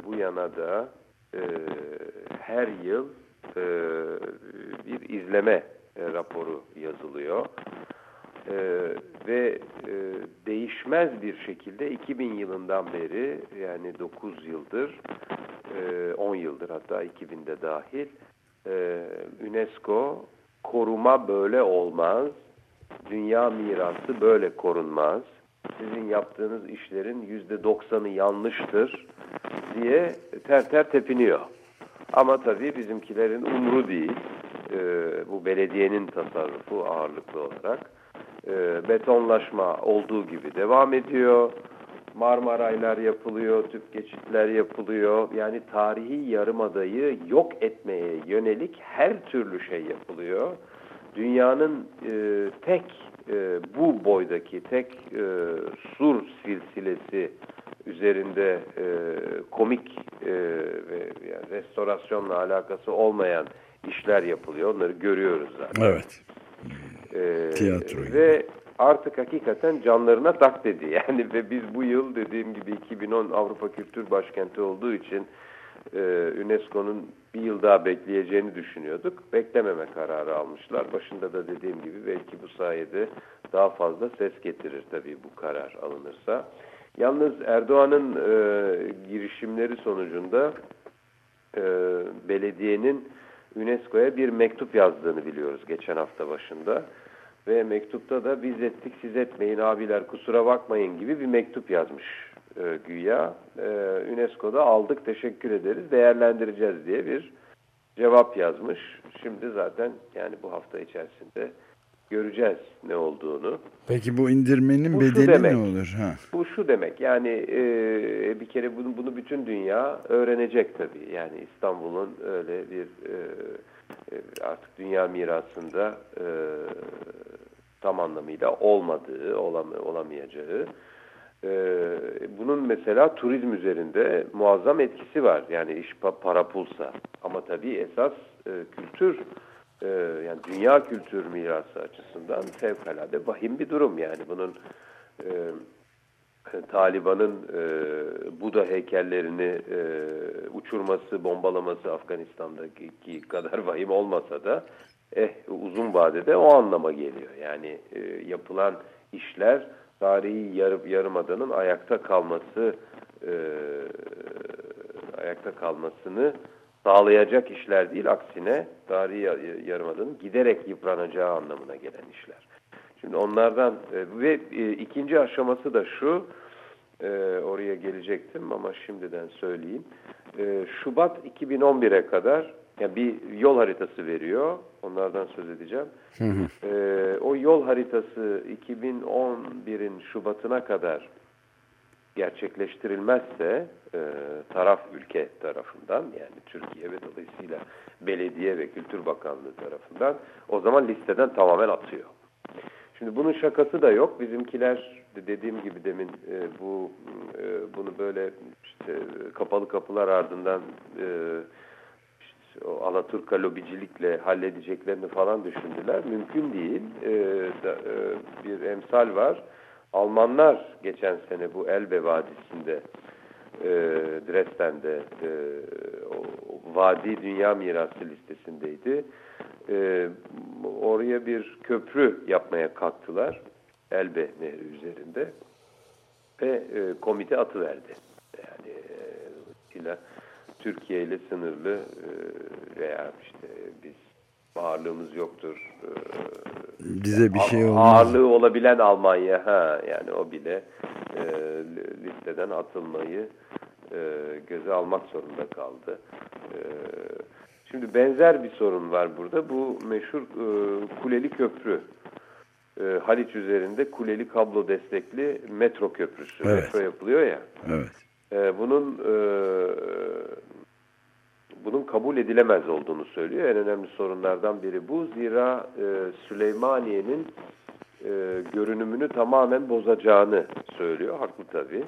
bu yana da e, her yıl e, bir izleme e, raporu yazılıyor. Ee, ve e, değişmez bir şekilde 2000 yılından beri yani 9 yıldır e, 10 yıldır hatta 2000'de dahil e, UNESCO koruma böyle olmaz dünya mirası böyle korunmaz sizin yaptığınız işlerin %90'ı yanlıştır diye ter ter tepiniyor ama tabii bizimkilerin umru değil e, bu belediyenin tasarrufu ağırlıklı olarak e, betonlaşma olduğu gibi devam ediyor. Marmaraylar yapılıyor, tüp geçitler yapılıyor. Yani tarihi yarımadayı yok etmeye yönelik her türlü şey yapılıyor. Dünyanın e, tek e, bu boydaki tek e, sur silsilesi üzerinde e, komik e, ve yani restorasyonla alakası olmayan işler yapılıyor. Onları görüyoruz zaten. Evet. Ee, Tiyatro gibi. Ve artık hakikaten canlarına tak dedi. Yani ve biz bu yıl dediğim gibi 2010 Avrupa Kültür Başkenti olduğu için e, UNESCO'nun bir yıl daha bekleyeceğini düşünüyorduk. Beklememe kararı almışlar. Başında da dediğim gibi belki bu sayede daha fazla ses getirir tabii bu karar alınırsa. Yalnız Erdoğan'ın e, girişimleri sonucunda e, belediyenin UNESCO'ya bir mektup yazdığını biliyoruz geçen hafta başında. Ve mektupta da biz ettik siz etmeyin abiler kusura bakmayın gibi bir mektup yazmış e, güya. E, UNESCO'da aldık teşekkür ederiz değerlendireceğiz diye bir cevap yazmış. Şimdi zaten yani bu hafta içerisinde göreceğiz ne olduğunu. Peki bu indirmenin Bu bedeli demek. ne olur? Ha. Bu şu demek yani e, bir kere bunu, bunu bütün dünya öğrenecek tabii. Yani İstanbul'un öyle bir e, e, artık dünya mirasında e, tam anlamıyla olmadığı, olam, olamayacağı. E, bunun mesela turizm üzerinde muazzam etkisi var. Yani iş pa- para pulsa. Ama tabii esas e, kültür e, yani dünya kültür mirası açısından fevkalade vahim bir durum yani bunun e, Taliban'ın e, Buda heykellerini e, uçurması, bombalaması Afganistan'daki kadar vahim olmasa da eh uzun vadede o anlama geliyor. Yani e, yapılan işler tarihi yarım, yarımadanın ayakta kalması e, ayakta kalmasını sağlayacak işler değil. Aksine tarihi yarımadanın giderek yıpranacağı anlamına gelen işler. Şimdi onlardan e, ve e, ikinci aşaması da şu e, oraya gelecektim ama şimdiden söyleyeyim. Şubat 2011'e kadar yani bir yol haritası veriyor. Onlardan söz edeceğim. O yol haritası 2011'in Şubat'ına kadar gerçekleştirilmezse e, taraf ülke tarafından yani Türkiye ve dolayısıyla belediye ve Kültür Bakanlığı tarafından o zaman listeden tamamen atıyor. Şimdi bunun şakası da yok. Bizimkiler dediğim gibi demin e, bu e, bunu böyle işte kapalı kapılar ardından e, işte o Alaturka lobicilikle halledeceklerini falan düşündüler. Mümkün değil. E, da, e, bir emsal var. Almanlar geçen sene bu Elbe Vadisi'nde e, Dresden'de e, o, Vadi Dünya Mirası listesindeydi. E, oraya bir köprü yapmaya kalktılar. Elbe Nehri üzerinde. Ve e, komite atıverdi. Yani e, Türkiye ile sınırlı e, veya işte biz ağırlığımız yoktur. E, Bize bir şey olmaz. Ağırlığı olabilen Almanya ha yani o bile e, listeden atılmayı e, göze almak zorunda kaldı. E, şimdi benzer bir sorun var burada. Bu meşhur e, Kuleli Köprü. E, Haliç üzerinde kuleli kablo destekli metro köprüsü. Evet. Metro yapılıyor ya. Evet. E, bunun e, bunun kabul edilemez olduğunu söylüyor. En önemli sorunlardan biri bu. Zira e, Süleymaniye'nin e, görünümünü tamamen bozacağını söylüyor. Haklı tabii.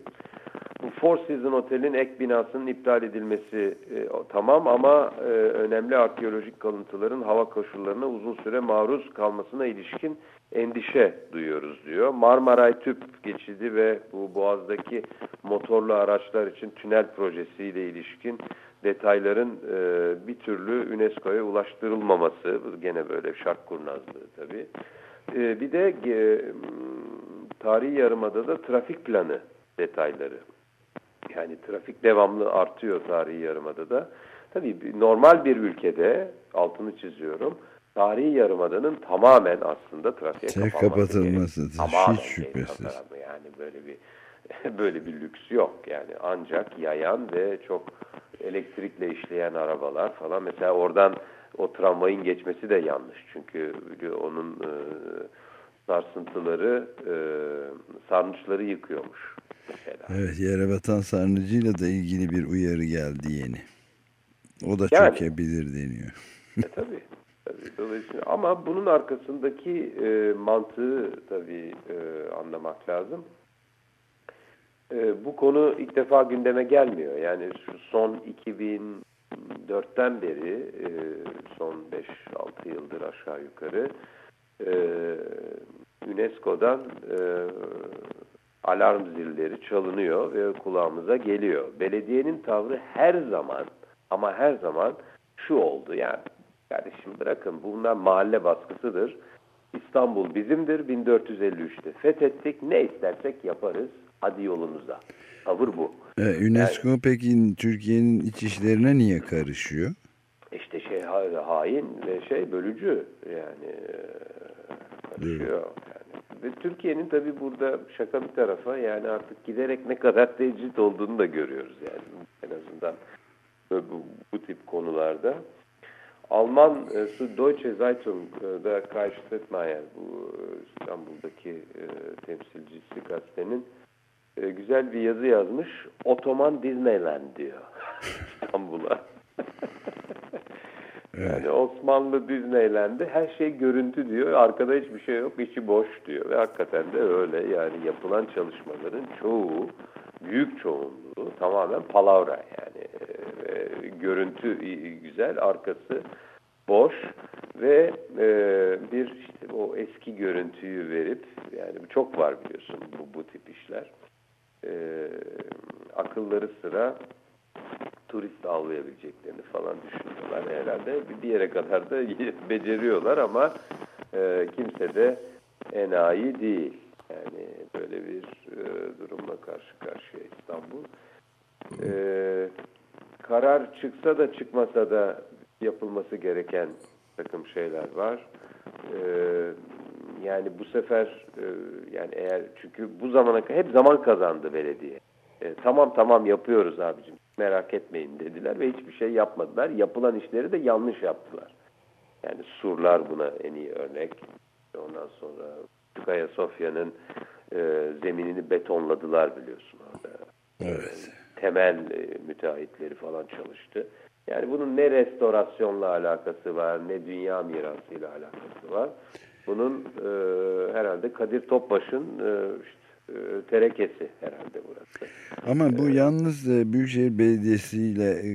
Bu Four Seasons Otel'in ek binasının iptal edilmesi e, tamam ama e, önemli arkeolojik kalıntıların hava koşullarına uzun süre maruz kalmasına ilişkin endişe duyuyoruz diyor. Marmaray Tüp geçidi ve bu Boğaz'daki motorlu araçlar için tünel projesiyle ilişkin detayların e, bir türlü UNESCO'ya ulaştırılmaması gene böyle şart kurnazlığı tabii. E, bir de e, tarihi yarımada da trafik planı detayları. Yani trafik devamlı artıyor tarihi yarımada da. Tabii normal bir ülkede altını çiziyorum. Tarihi yarımadanın tamamen aslında trafiğe kapatılması gerek. hiç Tamamen şüphesiz. yani böyle bir böyle bir lüks yok. Yani ancak yayan ve çok elektrikle işleyen arabalar falan. Mesela oradan o tramvayın geçmesi de yanlış. Çünkü onun e, sarsıntıları e, sarnıçları yıkıyormuş. Mesela. Evet yere batan sarnıcıyla da ilgili bir uyarı geldi yeni. O da Yani. çökebilir deniyor. E, tabii. tabii. Dolayısıyla ama bunun arkasındaki e, mantığı tabii e, anlamak lazım. E, bu konu ilk defa gündeme gelmiyor. Yani şu son 2004'ten beri e, son 5-6 yıldır aşağı yukarı e, UNESCO'dan e, alarm zilleri çalınıyor ve kulağımıza geliyor. Belediyenin tavrı her zaman ama her zaman şu oldu yani kardeşim bırakın bunlar mahalle baskısıdır. İstanbul bizimdir 1453'te fethettik ne istersek yaparız hadi yolunuza. Tavır bu. E, UNESCO peki Türkiye'nin iç işlerine niye karışıyor? İşte şey ha- hain ve şey bölücü yani e, karışıyor. Yani. Ve Türkiye'nin tabii burada şaka bir tarafa yani artık giderek ne kadar tecrit olduğunu da görüyoruz yani en azından bu, bu tip konularda. Alman e, Deutsche Zeitung'da Kai Stettmeier bu e, İstanbul'daki e, temsilcisi gazetenin e, güzel bir yazı yazmış. Otoman Disneyland diyor İstanbul'a. Yani Osmanlı Disneyland'de her şey görüntü diyor. Arkada hiçbir şey yok, içi boş diyor. Ve hakikaten de öyle. Yani yapılan çalışmaların çoğu, büyük çoğunluğu tamamen palavra. Yani e, görüntü güzel, arkası boş ve e, bir işte o eski görüntüyü verip yani çok var biliyorsun bu, bu tip işler. E, akılları sıra turist avlayabileceklerini falan düşünüyorlar. Herhalde bir yere kadar da beceriyorlar ama e, kimse de enayi değil. Yani böyle bir e, durumla karşı karşıya İstanbul. E, karar çıksa da çıkmasa da yapılması gereken takım şeyler var. E, yani bu sefer e, yani eğer çünkü bu zamana hep zaman kazandı belediye. E, tamam tamam yapıyoruz abicim merak etmeyin dediler ve hiçbir şey yapmadılar. Yapılan işleri de yanlış yaptılar. Yani surlar buna en iyi örnek. Ondan sonra Küçük Sofya'nın e, zeminini betonladılar biliyorsun orada. Evet. Temel e, müteahhitleri falan çalıştı. Yani bunun ne restorasyonla alakası var, ne dünya mirasıyla alakası var. Bunun e, herhalde Kadir Topbaş'ın e, işte, e, terekesi herhalde burası. Ama bu yalnız e, Büyükşehir Belediyesi ile e,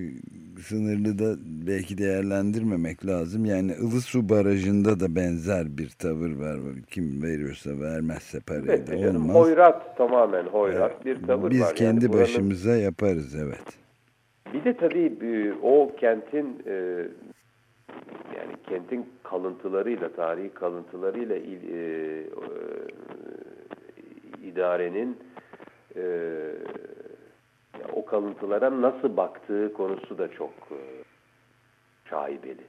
sınırlı da belki değerlendirmemek lazım. Yani Ilısu Barajı'nda da benzer bir tavır var. Kim veriyorsa vermezse parayı Evet, da canım, olmaz. hoyrat tamamen hoyrat bir tavır Biz var. kendi yani buranın- başımıza yaparız evet. Bir de tabii o kentin yani kentin kalıntılarıyla, tarihi kalıntılarıyla il- e, e, idarenin e, o kalıntılara nasıl baktığı konusu da çok e, şaibeli.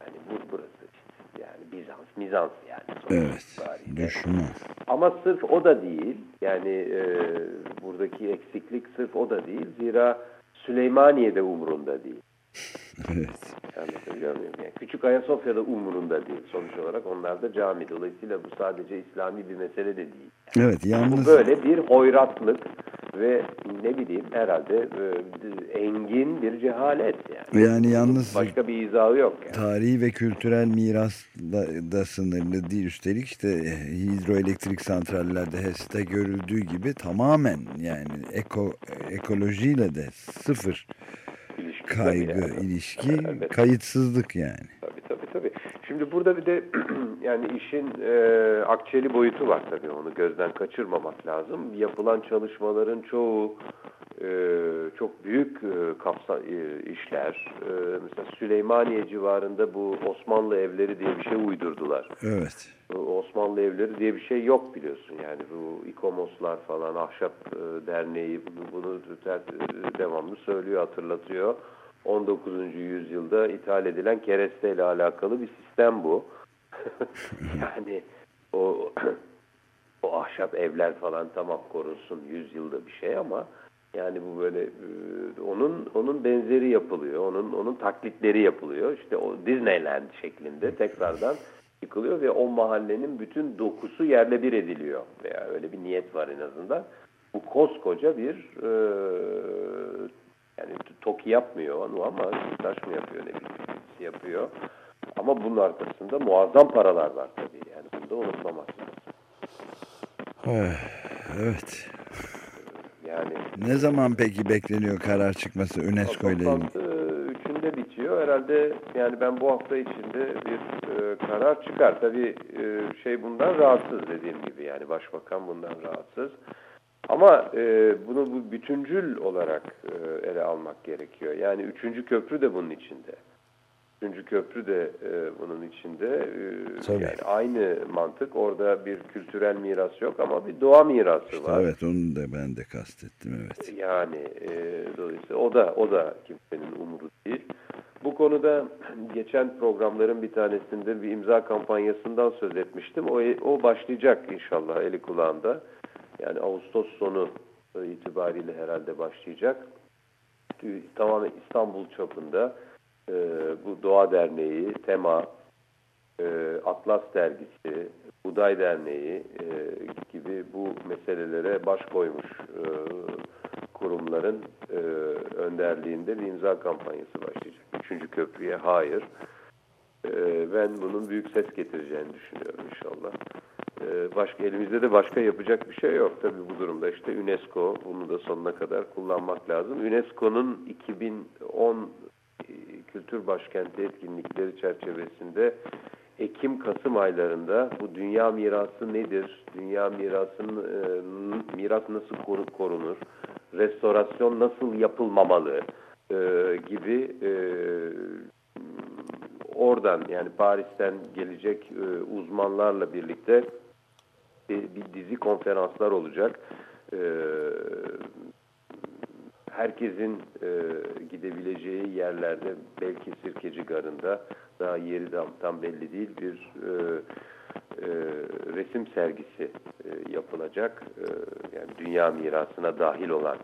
Yani bu burası işte. yani Bizans, Mizans yani. Evet. Düşman. Ama sırf o da değil. Yani e, buradaki eksiklik sırf o da değil. Zira Süleymaniye de umurunda değil. Evet. Anlatabiliyor muyum? Yani Küçük Ayasofya da umurunda değil. Sonuç olarak onlar da cami. Dolayısıyla bu sadece İslami bir mesele de değil. Evet Bu yalnız böyle bir hoyratlık ve ne bileyim herhalde e, engin bir cehalet yani. yani yalnız Başka bir izahı yok yani. tarihi ve kültürel mirasla da sınırlı değil. Üstelik işte hidroelektrik santrallerde HES'te görüldüğü gibi tamamen yani eko ekolojiyle de sıfır Tabii yani. ilişki, Elbette. kayıtsızlık yani. Tabii tabii tabii. Şimdi burada bir de yani işin e, akçeli boyutu var tabii onu gözden kaçırmamak lazım. Yapılan çalışmaların çoğu e, çok büyük e, kapsa e, işler. E, mesela Süleymaniye civarında bu Osmanlı evleri diye bir şey uydurdular. Evet. Osmanlı evleri diye bir şey yok biliyorsun yani bu ikomoslar falan ahşap e, derneği bunu, bunu ter- e, devamlı söylüyor hatırlatıyor. 19. yüzyılda ithal edilen kereste ile alakalı bir sistem bu. yani o o ahşap evler falan tamam korunsun yüzyılda bir şey ama yani bu böyle e, onun onun benzeri yapılıyor. Onun onun taklitleri yapılıyor. İşte o Disneyland şeklinde tekrardan yıkılıyor ve o mahallenin bütün dokusu yerle bir ediliyor. Veya öyle bir niyet var en azından. Bu koskoca bir e, yani TOKİ yapmıyor onu ama taş mı yapıyor ne bileyim yapıyor. Ama bunun arkasında muazzam paralar var tabii. Yani bunu da unutmamak lazım. Evet. Yani Ne zaman peki bekleniyor karar çıkması UNESCO ile ilgili? Toplantı üçünde bitiyor. Herhalde yani ben bu hafta içinde bir e, karar çıkar. Tabii e, şey bundan rahatsız dediğim gibi yani başbakan bundan rahatsız. Ama e, bunu bu bütüncül olarak e, ele almak gerekiyor. Yani üçüncü köprü de bunun içinde. Üçüncü köprü de e, bunun içinde. E, Tabii. yani aynı mantık. Orada bir kültürel miras yok ama bir doğa mirası var. Evet onu da ben de kastettim evet. Yani e, dolayısıyla o da o da kimsenin umuru değil. Bu konuda geçen programların bir tanesinde bir imza kampanyasından söz etmiştim. O, o başlayacak inşallah eli kulağında. Yani Ağustos sonu e, itibariyle herhalde başlayacak. Tamamen İstanbul çapında e, bu Doğa Derneği, TEMA, e, Atlas Dergisi, Buday Derneği e, gibi bu meselelere baş koymuş e, kurumların e, önderliğinde bir imza kampanyası başlayacak. Üçüncü köprüye hayır. E, ben bunun büyük ses getireceğini düşünüyorum inşallah. E, başka elimizde de başka yapacak bir şey yok. Tabii bu durumda işte UNESCO bunu da sonuna kadar kullanmak lazım. UNESCO'nun 2010 e, Kültür Başkenti etkinlikleri çerçevesinde Ekim-Kasım aylarında bu dünya mirası nedir? Dünya mirasının e, miras nasıl koru- korunur? Restorasyon nasıl yapılmamalı? Gibi oradan yani Paris'ten gelecek uzmanlarla birlikte bir, dizi konferanslar olacak. E, herkesin e, gidebileceği yerlerde belki Sirkeci Garı'nda daha yeri tam, tam belli değil bir e, e, resim sergisi yapılacak. Yani dünya mirasına dahil olan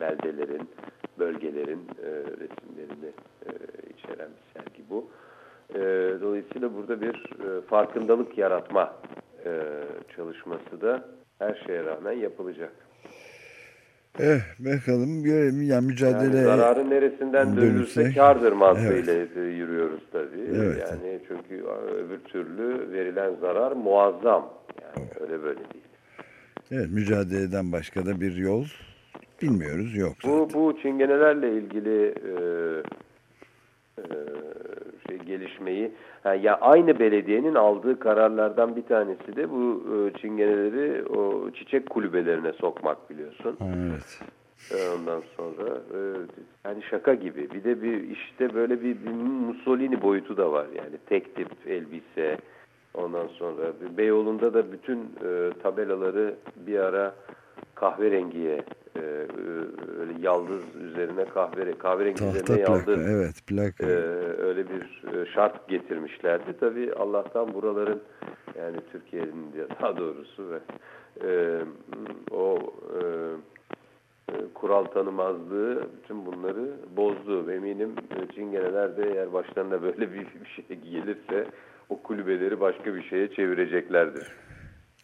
beldelerin, bölgelerin resimlerini içeren bir sergi bu. E, dolayısıyla burada bir e, farkındalık yaratma e, çalışması da her şeye rağmen yapılacak. Eh, bakalım görelim yani mücadele Yani zararın neresinden dönülsek- kardır mantığıyla e, yürüyoruz tabii. Evet. Yani çünkü öbür türlü verilen zarar muazzam. Yani öyle böyle değil. Evet mücadeleden başka da bir yol bilmiyoruz yok. Bu, bu çingenelerle ilgili e, e, gelişmeyi ha, ya aynı belediyenin aldığı kararlardan bir tanesi de bu e, çingeneleri o çiçek kulübelerine sokmak biliyorsun. Evet. E, Ondan sonra e, yani şaka gibi. Bir de bir işte böyle bir, bir Mussolini boyutu da var. Yani tek tip elbise. Ondan sonra Beyoğlu'nda da bütün tabelaları bir ara kahverengiye e, e, öyle yaldız üzerine kahvere kahverengi Tahta üzerine plaka yaldız evet plaka. e, öyle bir e, şart getirmişlerdi. Tabii Allah'tan buraların yani Türkiye'nin daha doğrusu ve e, o e, e, kural tanımazlığı bütün bunları bozdu. Eminim Çingeneler de eğer başlarına böyle bir, bir şey gelirse o kulübeleri başka bir şeye çevireceklerdir.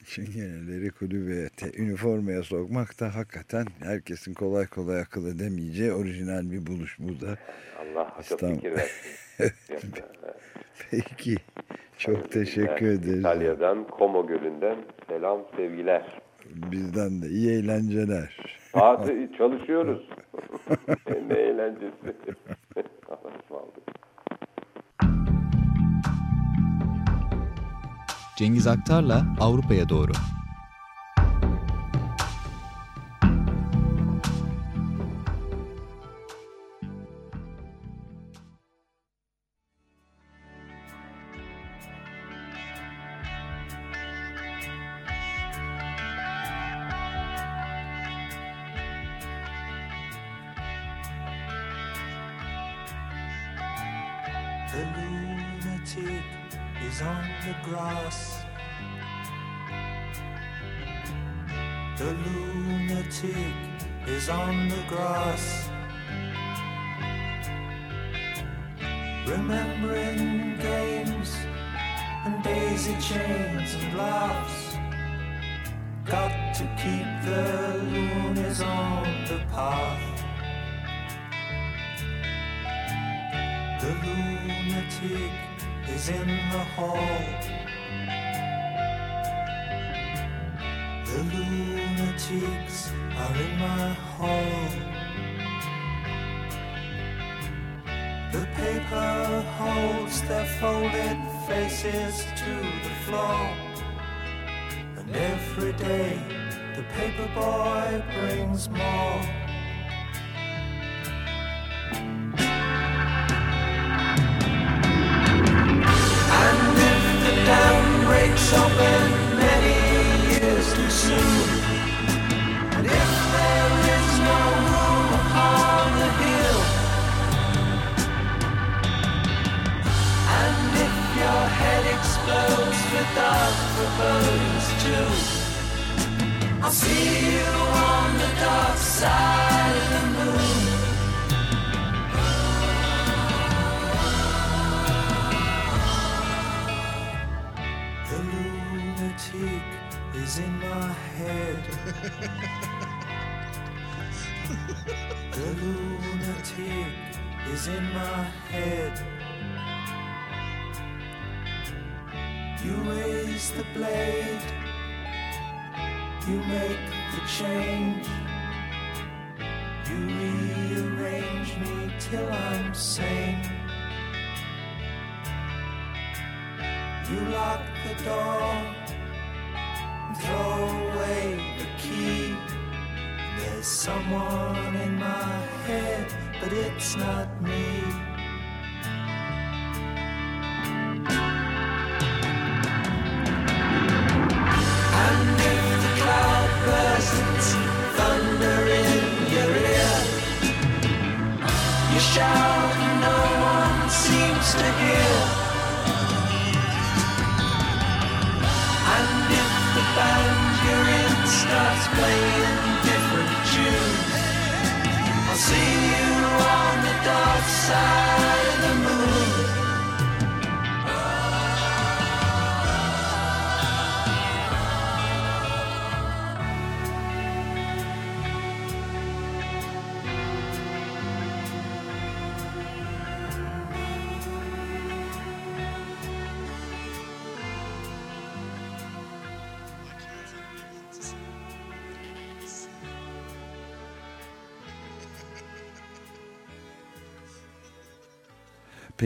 Çingeneleri kulübeye, te, üniformaya sokmak da hakikaten herkesin kolay kolay akıl edemeyeceği orijinal bir buluş bu da. Allah İstanbul. fikir versin. Evet. Peki. Çok teşekkür ederiz. İtalya'dan, Como Gölü'nden selam, sevgiler. Bizden de iyi eğlenceler. Bazı çalışıyoruz. ne eğlencesi. Allah'a ısmarladık. Cengiz Aktar'la Avrupa'ya doğru.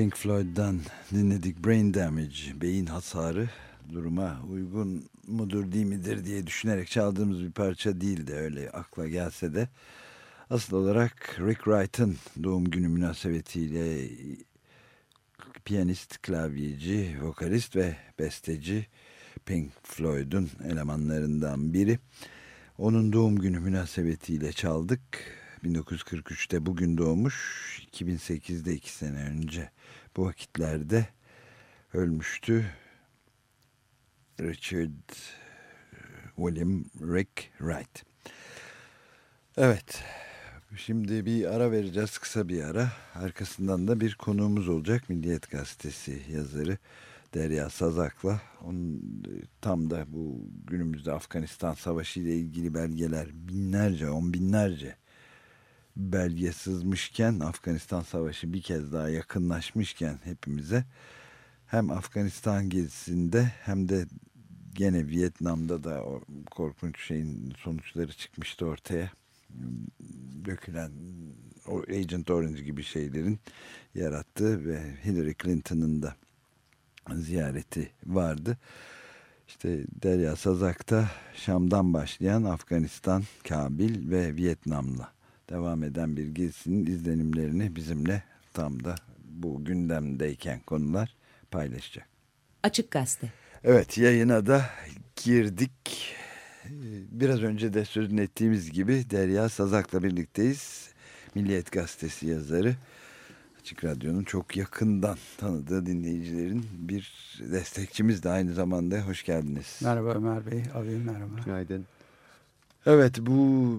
Pink Floyd'dan dinledik Brain Damage, beyin hasarı duruma uygun mudur değil midir diye düşünerek çaldığımız bir parça değil de öyle akla gelse de asıl olarak Rick Wright'ın doğum günü münasebetiyle piyanist, klavyeci, vokalist ve besteci Pink Floyd'un elemanlarından biri. Onun doğum günü münasebetiyle çaldık. 1943'te bugün doğmuş. 2008'de iki sene önce bu vakitlerde ölmüştü. Richard William Rick Wright. Evet. Şimdi bir ara vereceğiz kısa bir ara. Arkasından da bir konuğumuz olacak. Milliyet Gazetesi yazarı Derya Sazak'la. Onun tam da bu günümüzde Afganistan Savaşı ile ilgili belgeler binlerce, on binlerce belge sızmışken Afganistan Savaşı bir kez daha yakınlaşmışken hepimize hem Afganistan gezisinde hem de gene Vietnam'da da o korkunç şeyin sonuçları çıkmıştı ortaya dökülen o Agent Orange gibi şeylerin yarattığı ve Hillary Clinton'ın da ziyareti vardı. İşte Derya Sazak'ta Şam'dan başlayan Afganistan, Kabil ve Vietnam'la devam eden bir gezisinin izlenimlerini bizimle tam da bu gündemdeyken konular paylaşacak. Açık Gazete. Evet yayına da girdik. Biraz önce de sözünü ettiğimiz gibi Derya Sazak'la birlikteyiz. Milliyet Gazetesi yazarı. Açık Radyo'nun çok yakından tanıdığı dinleyicilerin bir destekçimiz de aynı zamanda. Hoş geldiniz. Merhaba Ömer Bey, abi merhaba. Günaydın. Evet bu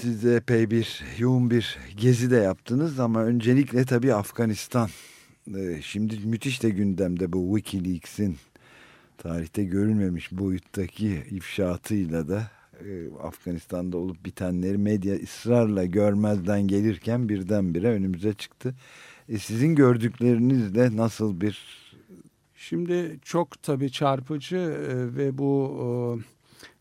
size epey bir yoğun bir gezi de yaptınız ama öncelikle tabii Afganistan. Ee, Şimdi müthiş de gündemde bu Wikileaks'in tarihte görülmemiş boyuttaki ifşaatıyla da e, Afganistan'da olup bitenleri medya ısrarla görmezden gelirken birdenbire önümüze çıktı. E sizin gördüklerinizle nasıl bir... Şimdi çok tabii çarpıcı e, ve bu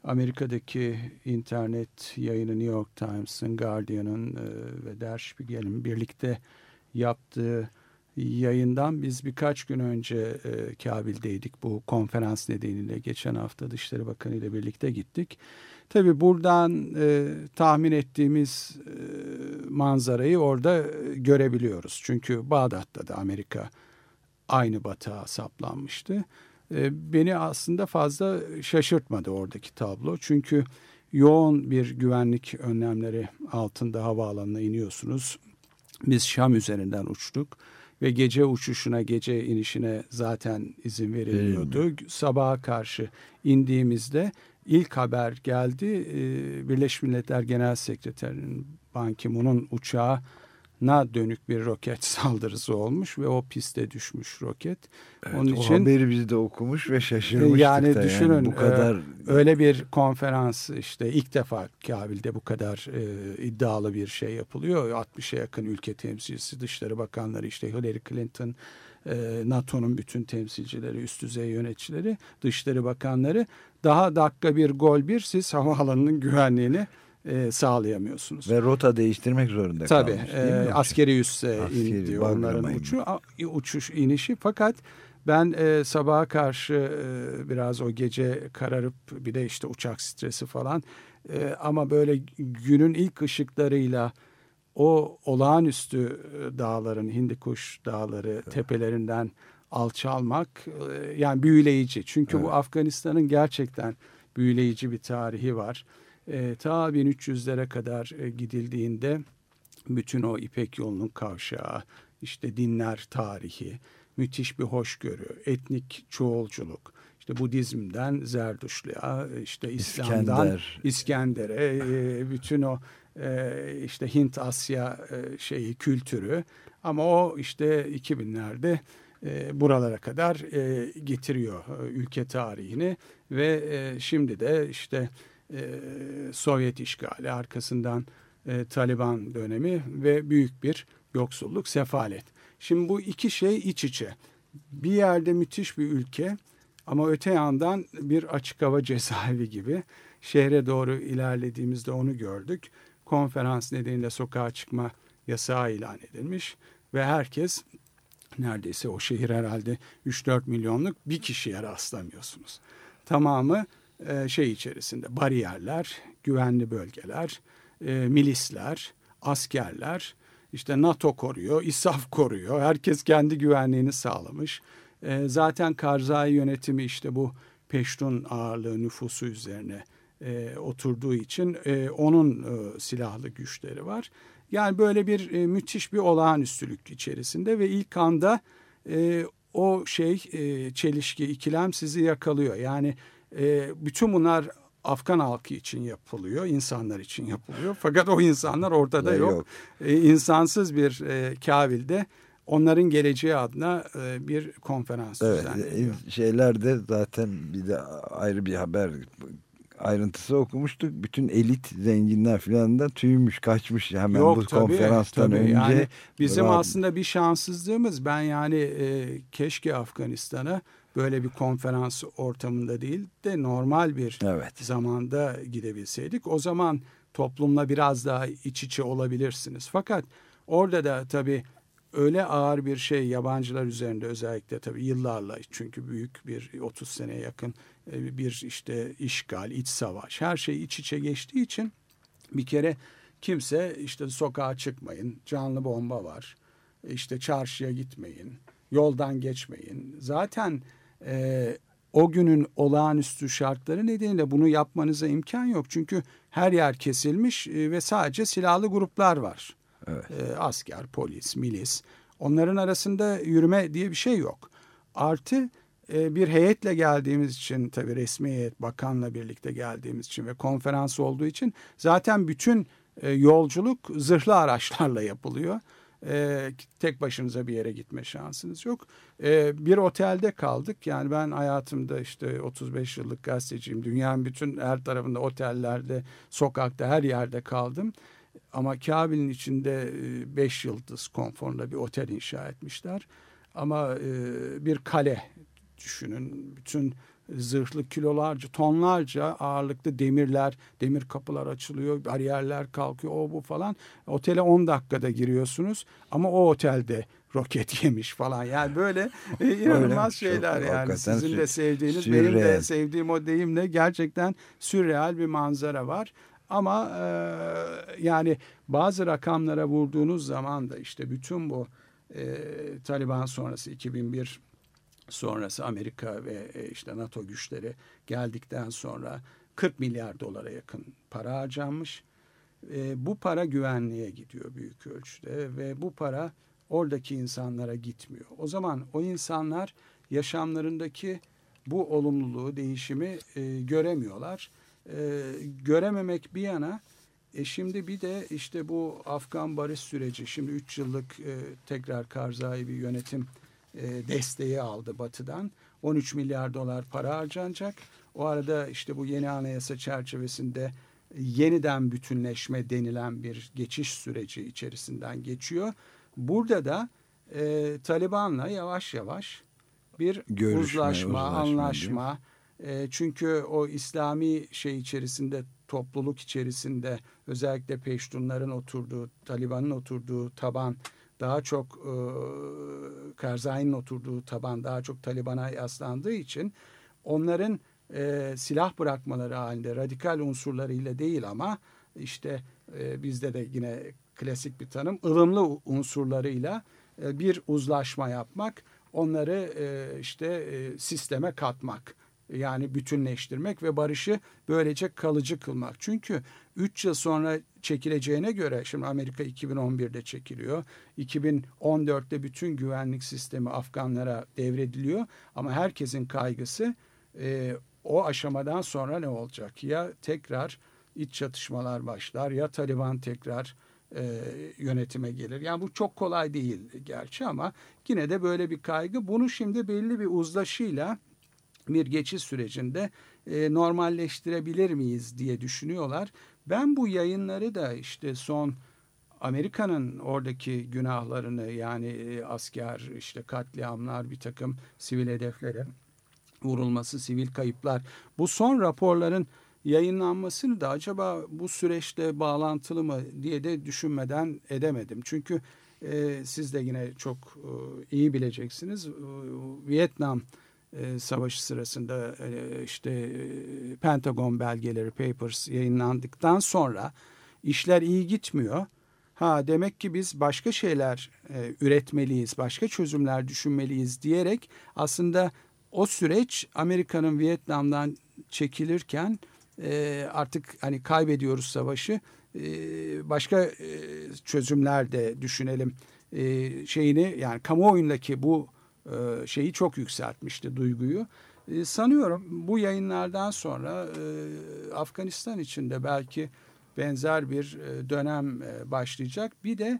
Amerika'daki internet yayını New York Times'ın, Guardian'ın e, ve Der Spiegel'in birlikte yaptığı yayından biz birkaç gün önce e, Kabil'deydik. Bu konferans nedeniyle geçen hafta Dışişleri Bakanı ile birlikte gittik. Tabii buradan e, tahmin ettiğimiz e, manzarayı orada e, görebiliyoruz. Çünkü Bağdat'ta da Amerika aynı batağa saplanmıştı. E, beni aslında fazla şaşırtmadı oradaki tablo. Çünkü yoğun bir güvenlik önlemleri altında havaalanına iniyorsunuz. Biz Şam üzerinden uçtuk ve gece uçuşuna, gece inişine zaten izin verilmiyordu. Sabaha karşı indiğimizde ilk haber geldi. Ee, Birleşmiş Milletler Genel Sekreterinin Ban Ki-moon'un uçağına dönük bir roket saldırısı olmuş ve o piste düşmüş roket. Evet, Onun o için haberi biz de okumuş ve şaşırmıştık yani da düşünün bu kadar e, öyle bir konferans işte ilk defa Kabil'de bu kadar e, iddialı bir şey yapılıyor. 60'a yakın ülke temsilcisi, dışişleri bakanları işte Hillary Clinton, e, NATO'nun bütün temsilcileri, üst düzey yöneticileri, dışişleri bakanları daha dakika bir gol bir siz havaalanının güvenliğini e, sağlayamıyorsunuz. Ve rota değiştirmek zorunda Tabii kalmış mi? e, askeri üsse Askeri, onların uçu, uçuş inişi fakat ben e, sabaha karşı e, biraz o gece kararıp bir de işte uçak stresi falan e, ama böyle günün ilk ışıklarıyla o olağanüstü e, dağların Hindikuş dağları tepelerinden alçalmak e, yani büyüleyici. Çünkü bu Afganistan'ın gerçekten büyüleyici bir tarihi var. E, ta 1300'lere kadar e, gidildiğinde bütün o İpek yolunun kavşağı, işte dinler tarihi, müthiş bir hoşgörü, etnik çoğulculuk, işte Budizm'den Zerduşluğa, işte İslam'dan İskender. İskender'e, e, bütün o e, işte Hint Asya e, şeyi kültürü ama o işte 2000'lerde e, buralara kadar e, getiriyor e, ülke tarihini ve e, şimdi de işte e, Sovyet işgali arkasından e, Taliban dönemi ve büyük bir yoksulluk, sefalet. Şimdi bu iki şey iç içe. Bir yerde müthiş bir ülke ama öte yandan bir açık hava cezaevi gibi şehre doğru ilerlediğimizde onu gördük. Konferans nedeniyle sokağa çıkma yasağı ilan edilmiş ve herkes neredeyse o şehir herhalde 3-4 milyonluk bir kişiye rastlamıyorsunuz. Tamamı e, şey içerisinde bariyerler, güvenli bölgeler, e, milisler, askerler, işte NATO koruyor, İSAF koruyor. Herkes kendi güvenliğini sağlamış. E, zaten Karzai yönetimi işte bu Peştun ağırlığı nüfusu üzerine oturduğu için onun silahlı güçleri var. Yani böyle bir müthiş bir olağanüstülük içerisinde ve ilk anda o şey çelişki, ikilem sizi yakalıyor. Yani e, bütün bunlar Afgan halkı için yapılıyor, insanlar için yapılıyor. Fakat o insanlar ortada Yok. yok. E, insansız bir e, Kabil'de onların geleceği adına e, bir konferans Evet, düzenleniyor. e, şeylerde zaten bir de ayrı bir haber ayrıntısı okumuştuk. Bütün elit zenginler filan da tüymüş, kaçmış hemen bu tabii, konferanstan tabii. önce. Yani bizim Bravo. aslında bir şanssızlığımız ben yani e, keşke Afganistan'a böyle bir konferans ortamında değil de normal bir Evet. zamanda gidebilseydik. O zaman toplumla biraz daha iç içe olabilirsiniz. Fakat orada da tabii öyle ağır bir şey yabancılar üzerinde özellikle tabii yıllarla çünkü büyük bir 30 seneye yakın e, bir işte işgal, iç savaş her şey iç içe geçtiği için bir kere kimse işte sokağa çıkmayın, canlı bomba var, işte çarşıya gitmeyin, yoldan geçmeyin. Zaten e, o günün olağanüstü şartları nedeniyle bunu yapmanıza imkan yok. Çünkü her yer kesilmiş e, ve sadece silahlı gruplar var. Evet. E, asker, polis, milis. Onların arasında yürüme diye bir şey yok. Artı e, bir heyetle geldiğimiz için tabii resmi heyet bakanla birlikte geldiğimiz için ve konferans olduğu için zaten bütün e, yolculuk zırhlı araçlarla yapılıyor. E, tek başınıza bir yere gitme şansınız yok. E, bir otelde kaldık. Yani ben hayatımda işte 35 yıllık gazeteciyim. Dünyanın bütün her tarafında otellerde, sokakta her yerde kaldım. Ama Kabil'in içinde 5 yıldız konforunda bir otel inşa etmişler. Ama e, bir kale düşünün. Bütün zırhlı kilolarca, tonlarca ağırlıklı demirler, demir kapılar açılıyor, bariyerler kalkıyor, o bu falan. Otele 10 dakikada giriyorsunuz ama o otelde roket yemiş falan. Yani böyle e, inanılmaz Çok şeyler yani. hakikaten Sizin de sü- sevdiğiniz, benim de sevdiğim o deyimle gerçekten sürreal bir manzara var. Ama e, yani bazı rakamlara vurduğunuz zaman da işte bütün bu e, Taliban sonrası 2001 sonrası Amerika ve e, işte NATO güçleri geldikten sonra 40 milyar dolara yakın para harcanmış. E, bu para güvenliğe gidiyor büyük ölçüde ve bu para oradaki insanlara gitmiyor. O zaman o insanlar yaşamlarındaki bu olumluluğu, değişimi e, göremiyorlar. E, görememek bir yana e şimdi bir de işte bu Afgan barış süreci şimdi 3 yıllık e, tekrar Karzai bir yönetim e, desteği aldı batıdan. 13 milyar dolar para harcanacak. O arada işte bu yeni anayasa çerçevesinde yeniden bütünleşme denilen bir geçiş süreci içerisinden geçiyor. Burada da e, Taliban'la yavaş yavaş bir Görüşme, uzlaşma, uzlaşma anlaşma. E, çünkü o İslami şey içerisinde topluluk içerisinde özellikle Peştunların oturduğu, Taliban'ın oturduğu taban daha çok e, Karzai'nin oturduğu taban daha çok Taliban'a yaslandığı için onların e, silah bırakmaları halinde radikal unsurlarıyla değil ama işte e, bizde de yine klasik bir tanım ılımlı unsurlarıyla e, bir uzlaşma yapmak, onları e, işte e, sisteme katmak. Yani bütünleştirmek ve barışı böylece kalıcı kılmak. Çünkü 3 yıl sonra çekileceğine göre şimdi Amerika 2011'de çekiliyor. 2014'te bütün güvenlik sistemi Afganlara devrediliyor. Ama herkesin kaygısı e, o aşamadan sonra ne olacak? Ya tekrar iç çatışmalar başlar ya Taliban tekrar e, yönetime gelir. Yani bu çok kolay değil gerçi ama yine de böyle bir kaygı. Bunu şimdi belli bir uzlaşıyla bir geçiş sürecinde e, normalleştirebilir miyiz diye düşünüyorlar. Ben bu yayınları da işte son Amerika'nın oradaki günahlarını yani e, asker işte katliamlar bir takım sivil hedeflerin vurulması, sivil kayıplar bu son raporların yayınlanmasını da acaba bu süreçte bağlantılı mı diye de düşünmeden edemedim. Çünkü e, siz de yine çok e, iyi bileceksiniz. E, Vietnam e, Savaşı sırasında e, işte e, Pentagon belgeleri, papers yayınlandıktan sonra işler iyi gitmiyor. Ha demek ki biz başka şeyler üretmeliyiz, başka çözümler düşünmeliyiz diyerek aslında o süreç Amerika'nın Vietnam'dan çekilirken artık hani kaybediyoruz savaşı başka e, çözümler de düşünelim şeyini yani kamuoyundaki bu şeyi çok yükseltmişti duyguyu. E, sanıyorum bu yayınlardan sonra e, Afganistan için de belki benzer bir e, dönem e, başlayacak. Bir de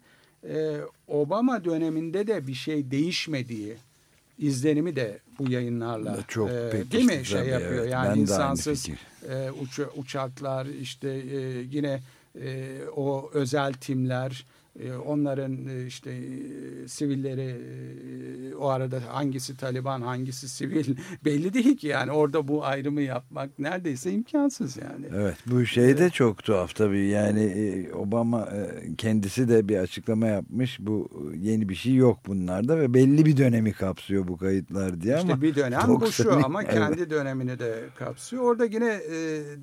e, Obama döneminde de bir şey değişmediği izlenimi de bu yayınlarla çok e, değil mi şey yapıyor evet. yani Ben insansız e, uç, uçaklar işte e, yine e, o özel timler e, onların e, işte e, sivilleri e, o arada hangisi Taliban hangisi sivil belli değil ki yani orada bu ayrımı yapmak neredeyse imkansız yani. Evet bu şey de çok tuhaf tabii yani Obama kendisi de bir açıklama yapmış bu yeni bir şey yok bunlarda ve belli bir dönemi kapsıyor bu kayıtlar diye İşte ama. bir dönem bu şu 90'ı ama evet. kendi dönemini de kapsıyor. Orada yine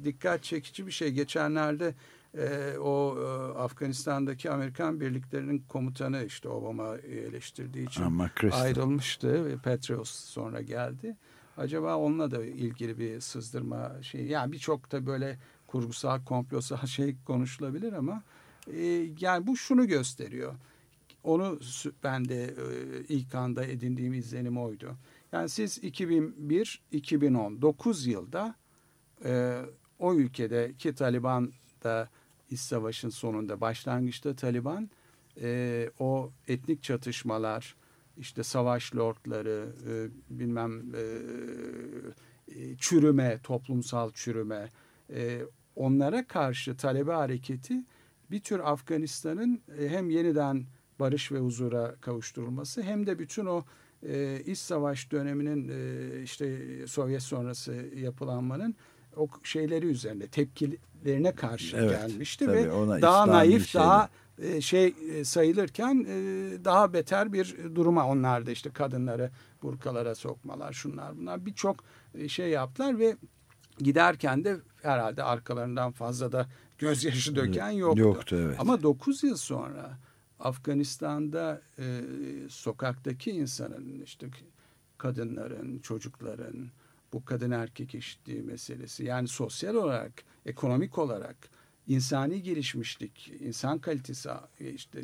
dikkat çekici bir şey geçenlerde e, o e, Afganistan'daki Amerikan birliklerinin komutanı işte Obama eleştirdiği için Ama ayrılmıştı ve Petraeus sonra geldi. Acaba onunla da ilgili bir sızdırma şey yani birçok da böyle kurgusal komplosal şey konuşulabilir ama e, yani bu şunu gösteriyor. Onu ben de e, ilk anda edindiğim izlenim oydu. Yani siz 2001 2010 9 yılda e, o ülkedeki Taliban da İç Savaş'ın sonunda başlangıçta Taliban e, o etnik çatışmalar işte savaş lordları e, bilmem e, e, çürüme toplumsal çürüme e, onlara karşı talebe hareketi bir tür Afganistan'ın e, hem yeniden barış ve huzura kavuşturulması hem de bütün o e, iç savaş döneminin e, işte Sovyet sonrası yapılanmanın o şeyleri üzerine tepkilerine karşı Evet, gelmişti ve daha İslami naif daha e, şey e, sayılırken e, daha beter bir duruma onlar da işte kadınları burkalara sokmalar şunlar bunlar birçok şey yaptılar ve giderken de herhalde arkalarından fazla da gözyaşı döken yoktu. Yoktu, evet. Ama 9 yıl sonra Afganistan'da e, sokaktaki insanın işte kadınların, çocukların bu kadın erkek eşitliği meselesi yani sosyal olarak, ekonomik olarak insani gelişmişlik, insan kalitesi işte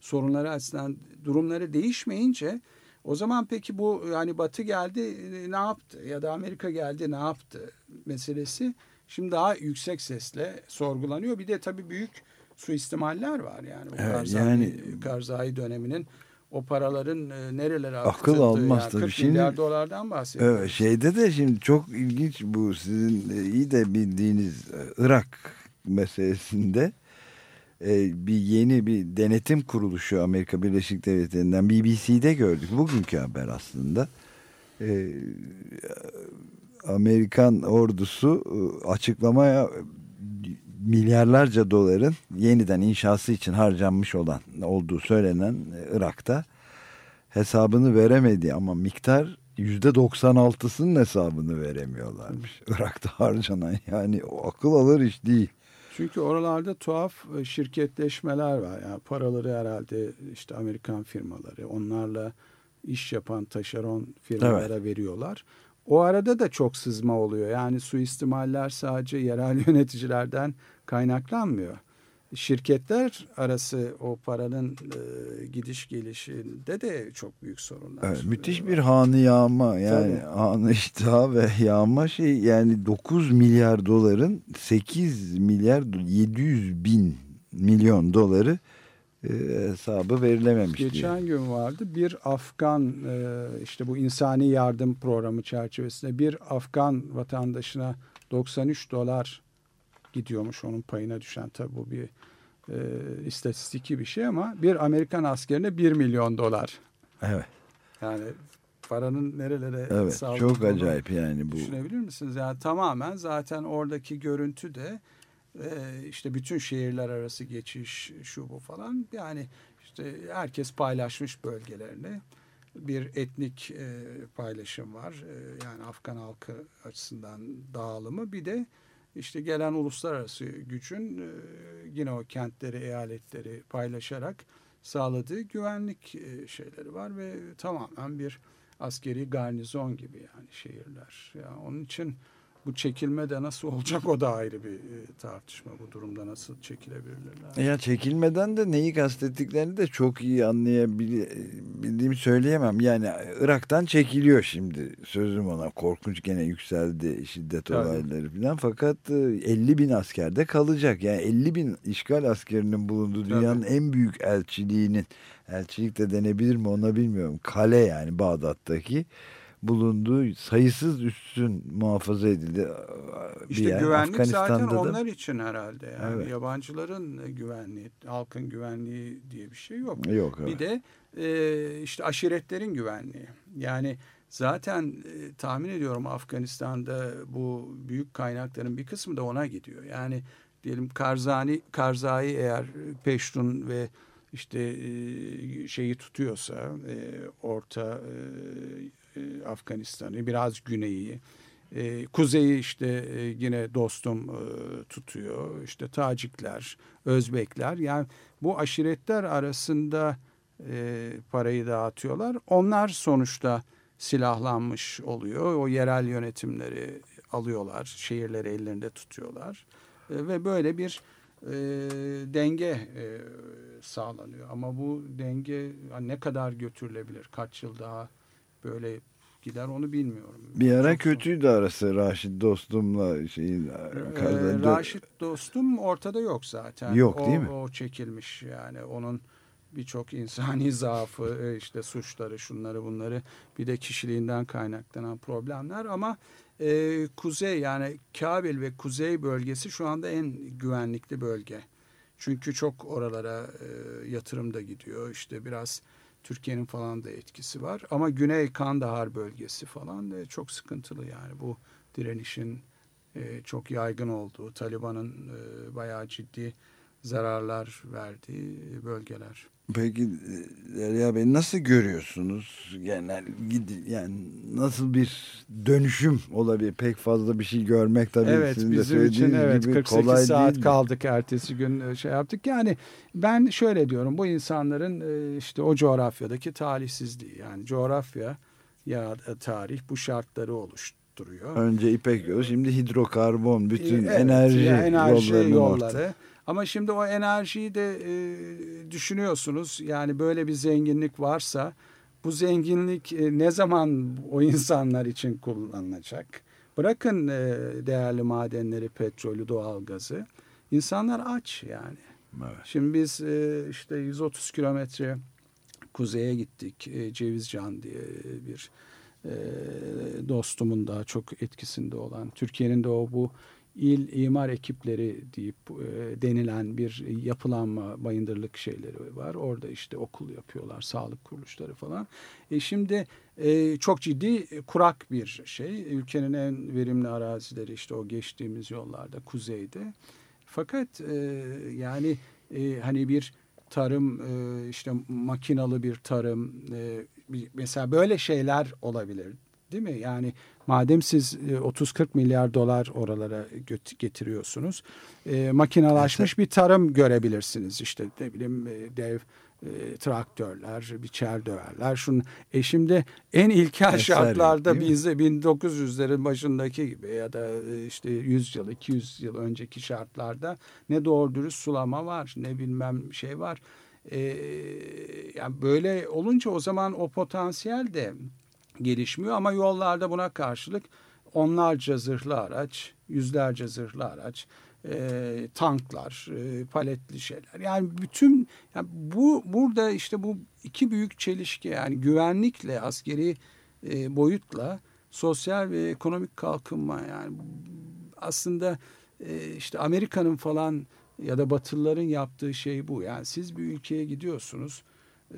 sorunları açısından durumları değişmeyince o zaman peki bu yani Batı geldi e, ne yaptı ya da Amerika geldi ne yaptı meselesi şimdi daha yüksek sesle sorgulanıyor. Bir de tabii büyük suistimaller var yani. Bu Evet, Karzai, yani- Karzai döneminin o paraların e, nerelere Akıl almaz yani tabii. 40 Şimdi- milyar dolardan bahsediyoruz. Evet, şeyde de şimdi çok ilginç bu sizin e, iyi de bildiğiniz e, Irak meselesinde e, bir yeni bir denetim kuruluşu Amerika Birleşik Devletleri'nden BBC'de gördük. Bugünkü haber aslında. E, Amerikan ordusu açıklamaya milyarlarca doların yeniden inşası için harcanmış olan olduğu söylenen e, Irak'ta hesabını veremedi ama miktar %96'sının hesabını veremiyorlarmış. Irak'ta harcanan yani o akıl alır iş değil. Çünkü oralarda tuhaf e, şirketleşmeler var. Yani paraları herhalde işte Amerikan firmaları onlarla iş yapan taşeron firmalara veriyorlar. O arada da çok sızma oluyor. Yani suistimaller sadece yerel yöneticilerden kaynaklanmıyor. Şirketler arası o paranın e, gidiş gelişinde de çok büyük sorunlar. Evet, müthiş bir hanı yağma yani Tabii. hanı iştah ve yağma şey yani 9 milyar doların 8 milyar 700 bin milyon doları e, hesabı verilememiş diye. Geçen gün vardı bir Afgan e, işte bu insani yardım programı çerçevesinde bir Afgan vatandaşına 93 dolar gidiyormuş onun payına düşen tabi bu bir e, istatistiki bir şey ama bir Amerikan askerine 1 milyon dolar. Evet. Yani paranın nerelere Evet çok acayip yani bu. Düşünebilir misiniz? Yani tamamen zaten oradaki görüntü de e, işte bütün şehirler arası geçiş şu bu falan yani işte herkes paylaşmış bölgelerini bir etnik e, paylaşım var E, yani Afgan halkı açısından dağılımı bir de işte gelen uluslararası gücün e, yine o kentleri eyaletleri paylaşarak sağladığı güvenlik e, şeyleri var ve tamamen bir askeri garnizon gibi yani şehirler. Yani onun için bu çekilme de nasıl olacak o da ayrı bir e, tartışma. Bu durumda nasıl çekilebilirler? Ya çekilmeden de neyi kastettiklerini de çok iyi anlayabildiğimi söyleyemem. Yani Irak'tan çekiliyor şimdi sözüm ona. Korkunç gene yükseldi şiddet Tabii. olayları falan. Fakat e, 50 bin askerde kalacak. Yani 50 bin işgal askerinin bulunduğu dünyanın en büyük elçiliğinin elçilik de denebilir mi ona bilmiyorum. Kale yani Bağdat'taki bulunduğu sayısız üssün muhafaza edildi. Bir İşte yer. güvenlik zaten da- onlar için herhalde. Yani Evet. yabancıların güvenliği, halkın güvenliği diye bir şey yok. Yok, evet. Bir de e, işte aşiretlerin güvenliği. Yani zaten e, tahmin ediyorum Afganistan'da bu büyük kaynakların bir kısmı da ona gidiyor. Yani diyelim Karzani Karzai eğer Peştun ve işte e, şeyi tutuyorsa e, orta e, Afganistan'ı biraz güneyi. E, kuzeyi işte e, yine dostum tutuyor. İşte Tacikler Özbekler. Yani bu aşiretler arasında parayı dağıtıyorlar. Onlar sonuçta silahlanmış oluyor. O yerel yönetimleri alıyorlar şehirleri ellerinde tutuyorlar. Ve böyle bir e, denge e, sağlanıyor. Ama bu denge ne kadar götürülebilir? Kaç yıl daha böyle gider onu bilmiyorum. Bir ara Çok kötüydü arası Raşit dostumla şeyin Ee, Karzai- Raşit dostum ortada yok zaten. Yok, o, değil mi? O çekilmiş yani onun birçok insani zaafı e, işte suçları şunları bunları bir de kişiliğinden kaynaklanan problemler ama e, kuzey yani Kabil ve kuzey bölgesi şu anda en güvenlikli bölge. Çünkü çok oralara e, yatırım da gidiyor işte biraz Türkiye'nin falan da etkisi var ama Güney Kandahar bölgesi falan da çok sıkıntılı yani bu direnişin e, çok yaygın olduğu, Taliban'ın e, bayağı ciddi zararlar verdiği bölgeler. Peki e, Derya Bey nasıl görüyorsunuz genel gidi- yani nasıl bir dönüşüm olabilir pek fazla bir şey görmek tabii evet sizin de bizim için söylediğiniz evet gibi 48 kolay saat değil. kaldık ertesi gün e, şey yaptık. Yani ben şöyle diyorum bu insanların e, işte o coğrafyadaki talihsizliği yani coğrafya ya tarih bu şartları oluşturuyor. Önce İpek yolu şimdi hidrokarbon bütün Evet, enerji, ya enerji yolları. ortaya. Ama şimdi o enerjiyi de e, düşünüyorsunuz. Yani böyle bir zenginlik varsa bu zenginlik e, ne zaman o insanlar için kullanılacak? Bırakın e, değerli madenleri, petrolü, doğalgazı. İnsanlar aç yani. Şimdi biz e, işte 130 kilometre kuzeye gittik. E, Cevizcan diye bir e, dostumun daha çok etkisinde olan Türkiye'nin de o bu il imar ekipleri deyip e, denilen bir yapılanma bayındırlık şeyleri var. Orada işte okul yapıyorlar, sağlık kuruluşları falan. E şimdi e, çok ciddi kurak bir şey. Ülkenin en verimli arazileri işte o geçtiğimiz yollarda kuzeyde. fakat e, yani e, hani bir tarım e, işte makinalı bir tarım e, mesela böyle şeyler olabilir değil mi? Yani madem siz e, 30-40 milyar dolar oralara getiriyorsunuz e, makinalaşmış bir tarım görebilirsiniz işte ne bileyim e, dev e, traktörler, biçer döverler. Şun, e şimdi en ilkel Eser şartlarda bizde 1900'lerin başındaki gibi ya da e, işte 100 yıl, 200 yıl önceki şartlarda ne doğru dürüst sulama var, ne bilmem şey var. E, yani böyle olunca o zaman o potansiyel de gelişmiyor ama yollarda buna karşılık onlarca zırhlı araç, yüzlerce zırhlı araç, e, tanklar, e, paletli şeyler. Yani bütün yani bu burada işte bu iki büyük çelişki yani güvenlikle askeri e, boyutla sosyal ve ekonomik kalkınma yani aslında e, işte Amerika'nın falan ya da Batılıların yaptığı şey bu. Yani siz bir ülkeye gidiyorsunuz.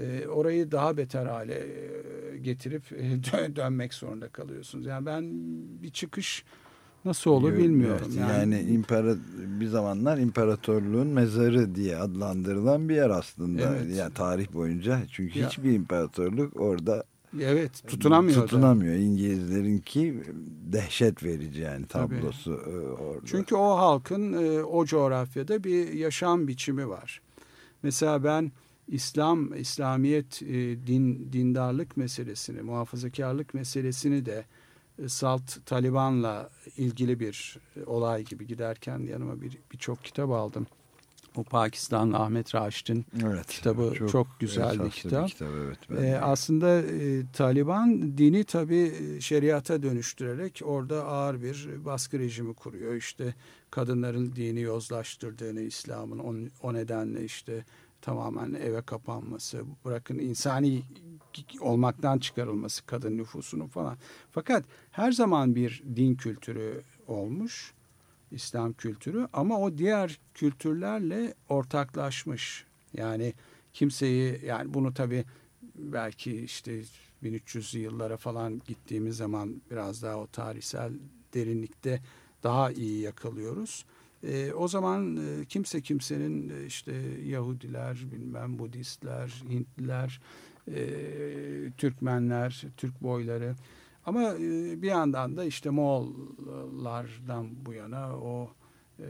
E, orayı daha beter hale e, getirip e, dö- dönmek zorunda kalıyorsunuz. Yani ben bir çıkış nasıl olur Evet, bilmiyorum. yani impara, bir zamanlar imparatorluğun mezarı diye adlandırılan bir yer aslında. Evet. Yani tarih boyunca. Çünkü Ya. hiçbir imparatorluk orada evet tutunamıyor. tutunamıyor. İngilizlerinki dehşet verici yani Tabii. tablosu e, orada. Çünkü o halkın o coğrafyada bir yaşam biçimi var. Mesela ben İslam, İslamiyet, e, din, dindarlık meselesini, muhafazakarlık meselesini de e, Salt Taliban'la ilgili bir e, olay gibi giderken yanıma bir birçok kitap aldım. O Pakistanlı Ahmet Raşit'in evet, kitabı çok, güzel bir esaslı kitap. evet, ben Ee, aslında e, Taliban dini tabii e, şeriata dönüştürerek orada ağır bir baskı rejimi kuruyor. İşte kadınların dini yozlaştırdığını İslam'ın o, o nedenle işte tamamen eve kapanması, bırakın insani olmaktan çıkarılması kadın nüfusunun falan. Fakat her zaman bir din kültürü olmuş. İslam kültürü ama o diğer kültürlerle ortaklaşmış. Yani kimseyi yani bunu tabii belki işte 1300 yıllara falan gittiğimiz zaman biraz daha o tarihsel derinlikte daha iyi yakalıyoruz. E, o zaman e, kimse kimsenin e, işte Yahudiler, bilmem Budistler, Hintliler, e, Türkmenler, Türk boyları ama e, bir yandan da işte Moğollardan bu yana o e,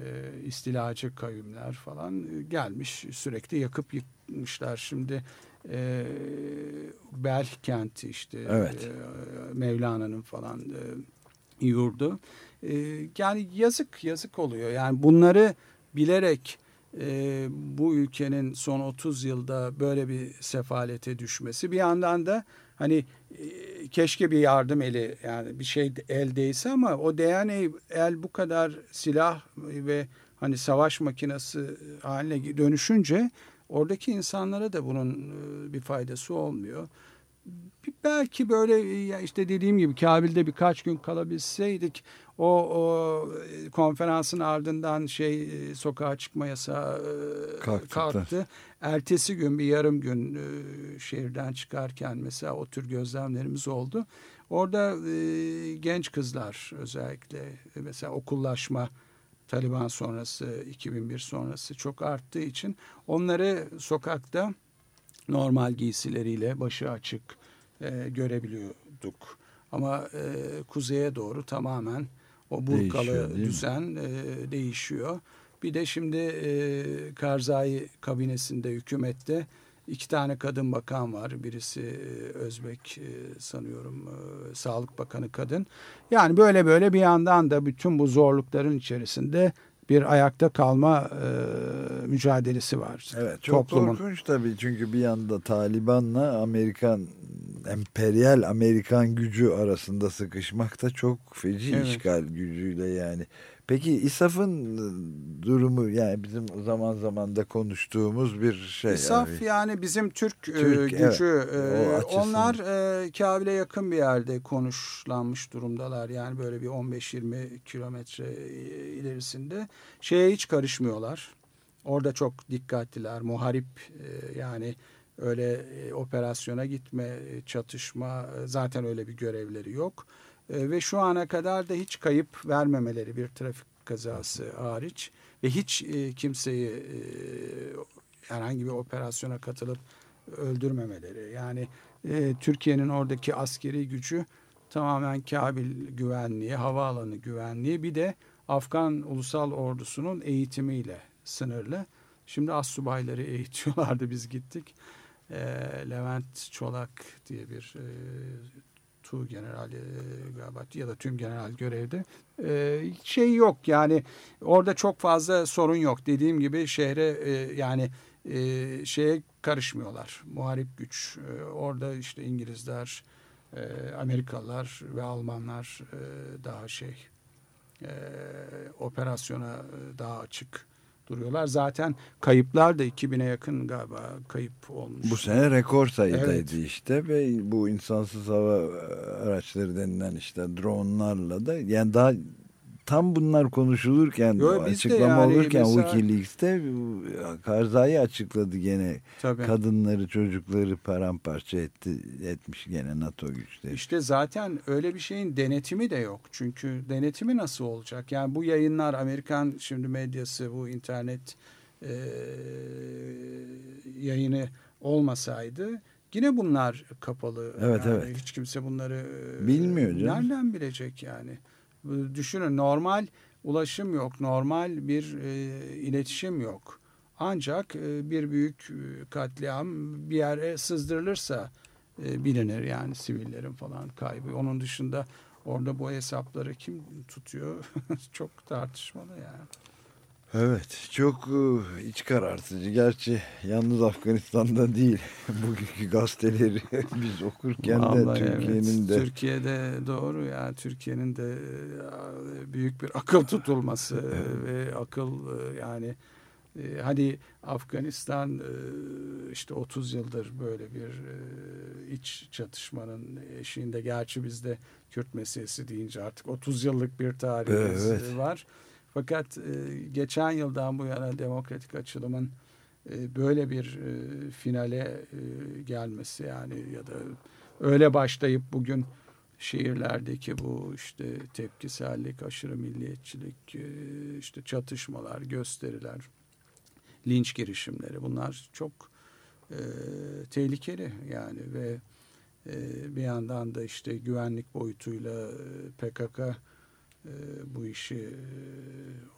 istilacı kavimler falan e, gelmiş sürekli yakıp yıkmışlar. Şimdi e, Bel kenti işte Evet. e, Mevlana'nın falan e, yurdu. E, yani yazık yazık oluyor. Yani bunları bilerek e, bu ülkenin son 30 yılda böyle bir sefalete düşmesi bir yandan da hani e, keşke bir yardım eli yani bir şey el değse ama o değen el bu kadar silah ve hani savaş makinesi haline dönüşünce oradaki insanlara da bunun e, bir faydası olmuyor. Belki böyle ya işte dediğim gibi Kabil'de birkaç gün kalabilseydik o, o e, konferansın ardından şey e, sokağa çıkma yasağı e, Kalktıklar. kalktı. Ertesi gün bir yarım gün e, şehirden çıkarken mesela o tür gözlemlerimiz oldu. Orada e, genç kızlar özellikle e, mesela okullaşma Taliban sonrası 2001 sonrası çok arttığı için onları sokakta normal giysileriyle başı açık e, görebiliyorduk. Ama e, kuzeye doğru tamamen o Değişiyor, burkalı mi? düzen e, değişiyor. Bir de şimdi e, Karzai kabinesinde, hükümette iki tane kadın bakan var. Birisi e, Özbek e, sanıyorum e, Sağlık Bakanı kadın. Yani böyle böyle bir yandan da bütün bu zorlukların içerisinde bir ayakta kalma e, mücadelesi var. Evet çok Toplumun. korkunç tabii çünkü bir yanda Taliban'la Amerikan emperyal Amerikan gücü arasında sıkışmak da çok feci Evet. işgal gücüyle yani. Peki İSAF'ın e, durumu yani bizim zaman zaman da konuştuğumuz bir şey. Saf yani. yani bizim Türk, e, Türk, gücü. evet. E, açısından. onlar e, Kabil'e yakın bir yerde konuşlanmış durumdalar. Yani böyle bir 15-20 kilometre ilerisinde. Şeye hiç karışmıyorlar. Orada çok dikkatliler. Muharip e, yani öyle e, operasyona gitme, çatışma zaten öyle bir görevleri yok. E, ve şu ana kadar da hiç kayıp vermemeleri bir trafik kazası hariç ve hiç e, kimseyi e, herhangi bir operasyona katılıp öldürmemeleri. Yani e, Türkiye'nin oradaki askeri gücü tamamen Kabil güvenliği, havaalanı güvenliği bir de Afgan Ulusal Ordusu'nun eğitimiyle sınırlı. Şimdi as subayları eğitiyorlardı biz gittik. E, Levent Çolak diye bir e, Tu general e, galiba ya da tüm general görevde. E, şey yok yani orada çok fazla sorun yok. Dediğim gibi şehre e, yani e, şeye karışmıyorlar. Muharip güç. E, orada işte İngilizler, e, Amerikalılar ve Almanlar e, daha şey e, operasyona e, daha açık duruyorlar. Zaten kayıplar da 2000'e yakın galiba kayıp olmuş. Bu sene rekor sayıdaydı Evet. işte ve bu insansız hava araçları denilen işte dronlarla da yani daha tam bunlar konuşulurken Yo, açıklama yani olurken mesela- Wikileaks'te bu Karzai açıkladı gene Tabii. kadınları çocukları paramparça etti etmiş gene NATO güçleri. İşte zaten öyle bir şeyin denetimi de yok. Çünkü denetimi nasıl olacak? Yani bu yayınlar Amerikan şimdi medyası bu internet e, yayını olmasaydı yine bunlar kapalı. Evet, Yani evet. Hiç kimse bunları e, Bilmiyor canım. Nereden bilecek yani? Bu- Düşünün normal ulaşım yok, normal bir e, iletişim yok. Ancak e, bir büyük e, katliam bir yere sızdırılırsa e, bilinir yani sivillerin falan kaybı. Onun dışında orada bu hesapları kim tutuyor çok tartışmalı yani. Evet çok e, iç karartıcı. Gerçi yalnız Afganistan'da değil. Bugünkü gazeteleri biz okurken de Vallahi evet. Türkiye'nin de Türkiye'de doğru ya Türkiye'nin de e, büyük bir akıl tutulması ve akıl e, yani hadi Afganistan işte 30 yıldır böyle bir iç çatışmanın eşiğinde gerçi bizde Kürt meselesi deyince artık 30 yıllık bir tarihimiz Evet. var. Fakat e, geçen yıldan bu yana demokratik açılımın e, böyle bir e, finale e, gelmesi yani ya da öyle başlayıp bugün şehirlerdeki bu işte tepkisellik, aşırı milliyetçilik, e, işte çatışmalar, gösteriler, linç girişimleri bunlar çok e, tehlikeli yani ve e, bir yandan da işte güvenlik boyutuyla e, PKK e, bu işi e,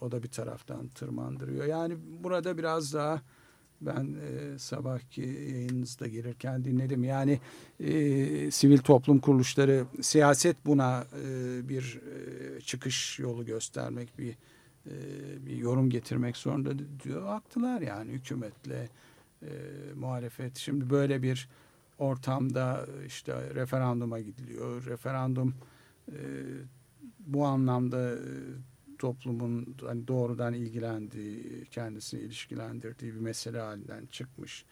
o da bir taraftan tırmandırıyor. Yani burada biraz daha ben e, sabahki yayınınızda gelirken dinledim. Yani e, sivil toplum kuruluşları siyaset buna e, bir e, çıkış yolu göstermek, bir e, bir yorum getirmek zorunda diyor. Haklılar yani hükümetle e, muhalefet. Şimdi böyle bir ortamda işte referanduma gidiliyor. Referandum e, bu anlamda e, toplumun hani doğrudan ilgilendiği, kendisini ilişkilendirdiği bir mesele halinden çıkmış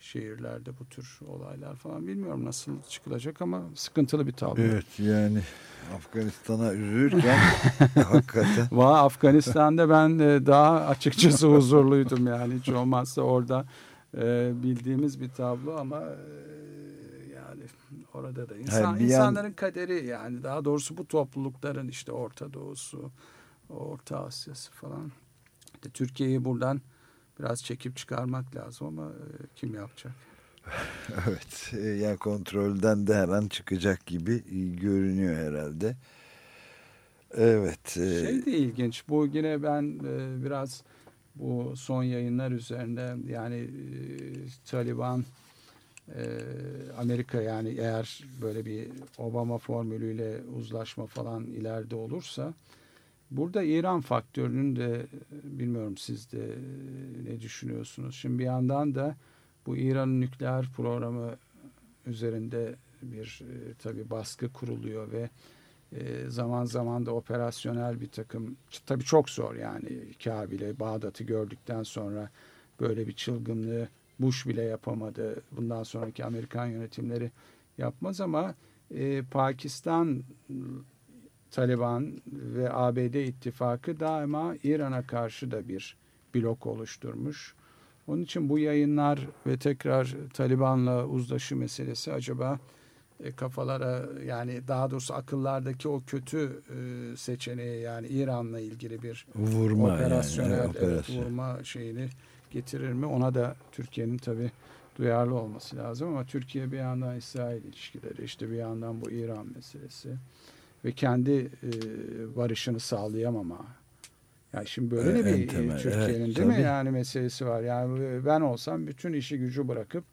şehirlerde bu tür olaylar falan. Bilmiyorum nasıl çıkılacak ama sıkıntılı bir tablo. evet yani Afganistan'a üzülürken hakikaten. Valla Afganistan'da ben e, daha açıkçası huzurluydum yani. Hiç olmazsa orada e, bildiğimiz bir tablo ama orada da insan, Hayır, bir yan- insanların kaderi yani daha doğrusu bu toplulukların işte Orta Doğu'su, Orta Asya'sı falan. İşte Türkiye'yi buradan biraz çekip çıkarmak lazım ama e, kim yapacak? evet e, yani kontrolden de her an çıkacak gibi e, görünüyor herhalde. Evet. Şey de ilginç. Bu yine ben biraz bu son yayınlar üzerinde yani Taliban Amerika yani eğer böyle bir Obama formülüyle uzlaşma falan ileride olursa burada İran faktörünün de bilmiyorum siz de e, ne düşünüyorsunuz. Şimdi bir yandan da bu İran'ın nükleer programı üzerinde bir e, tabii baskı kuruluyor ve e, zaman zaman da operasyonel bir takım tabii çok zor yani Kabil'e Bağdat'ı gördükten sonra böyle bir çılgınlığı Bush bile yapamadı. Bundan sonraki Amerikan yönetimleri yapmaz ama e, Pakistan Taliban ve ABD ittifakı daima İran'a karşı da bir blok oluşturmuş. Onun için bu yayınlar ve tekrar Taliban'la uzlaşı meselesi acaba kafalara yani daha doğrusu akıllardaki o kötü e, seçeneği yani İran'la ilgili bir Vurma yani, operasyonel evet, evet, operasyon. vurma şeyini getirir mi? Ona da Türkiye'nin tabii duyarlı olması lazım ama Türkiye bir yandan İsrail ilişkileri işte bir yandan bu İran meselesi ve kendi e, barışını sağlayamama. Yani şimdi böyle E, de bir temel, Türkiye'nin evet, değil mi tabii. yani meselesi var. Yani ben olsam bütün işi gücü bırakıp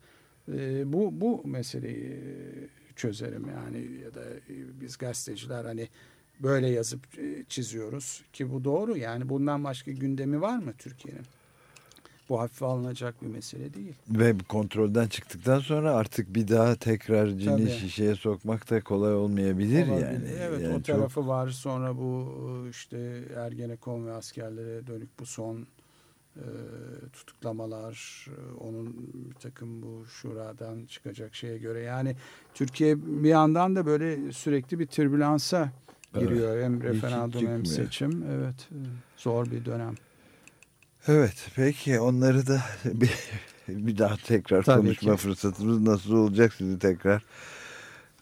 e, bu bu meseleyi çözerim yani ya da e, biz gazeteciler hani böyle yazıp e, çiziyoruz ki bu doğru yani bundan başka gündemi var mı Türkiye'nin? Bu hafife alınacak bir mesele değil. Ve kontrolden çıktıktan sonra artık bir daha tekrar cini Tabii. şişeye sokmak da kolay olmayabilir Olabilir. yani. Evet Yani o çok- tarafı var. Sonra bu işte Ergenekon ve askerlere dönük bu son e, tutuklamalar, e, onun bir takım bu şuradan çıkacak şeye göre. Yani Türkiye bir yandan da böyle sürekli bir türbülansa giriyor. Hem hiç referandum hem seçim. Evet e, zor bir dönem. Evet peki onları da bir, bir daha tekrar Tabii konuşma ki. fırsatımız nasıl olacak sizi tekrar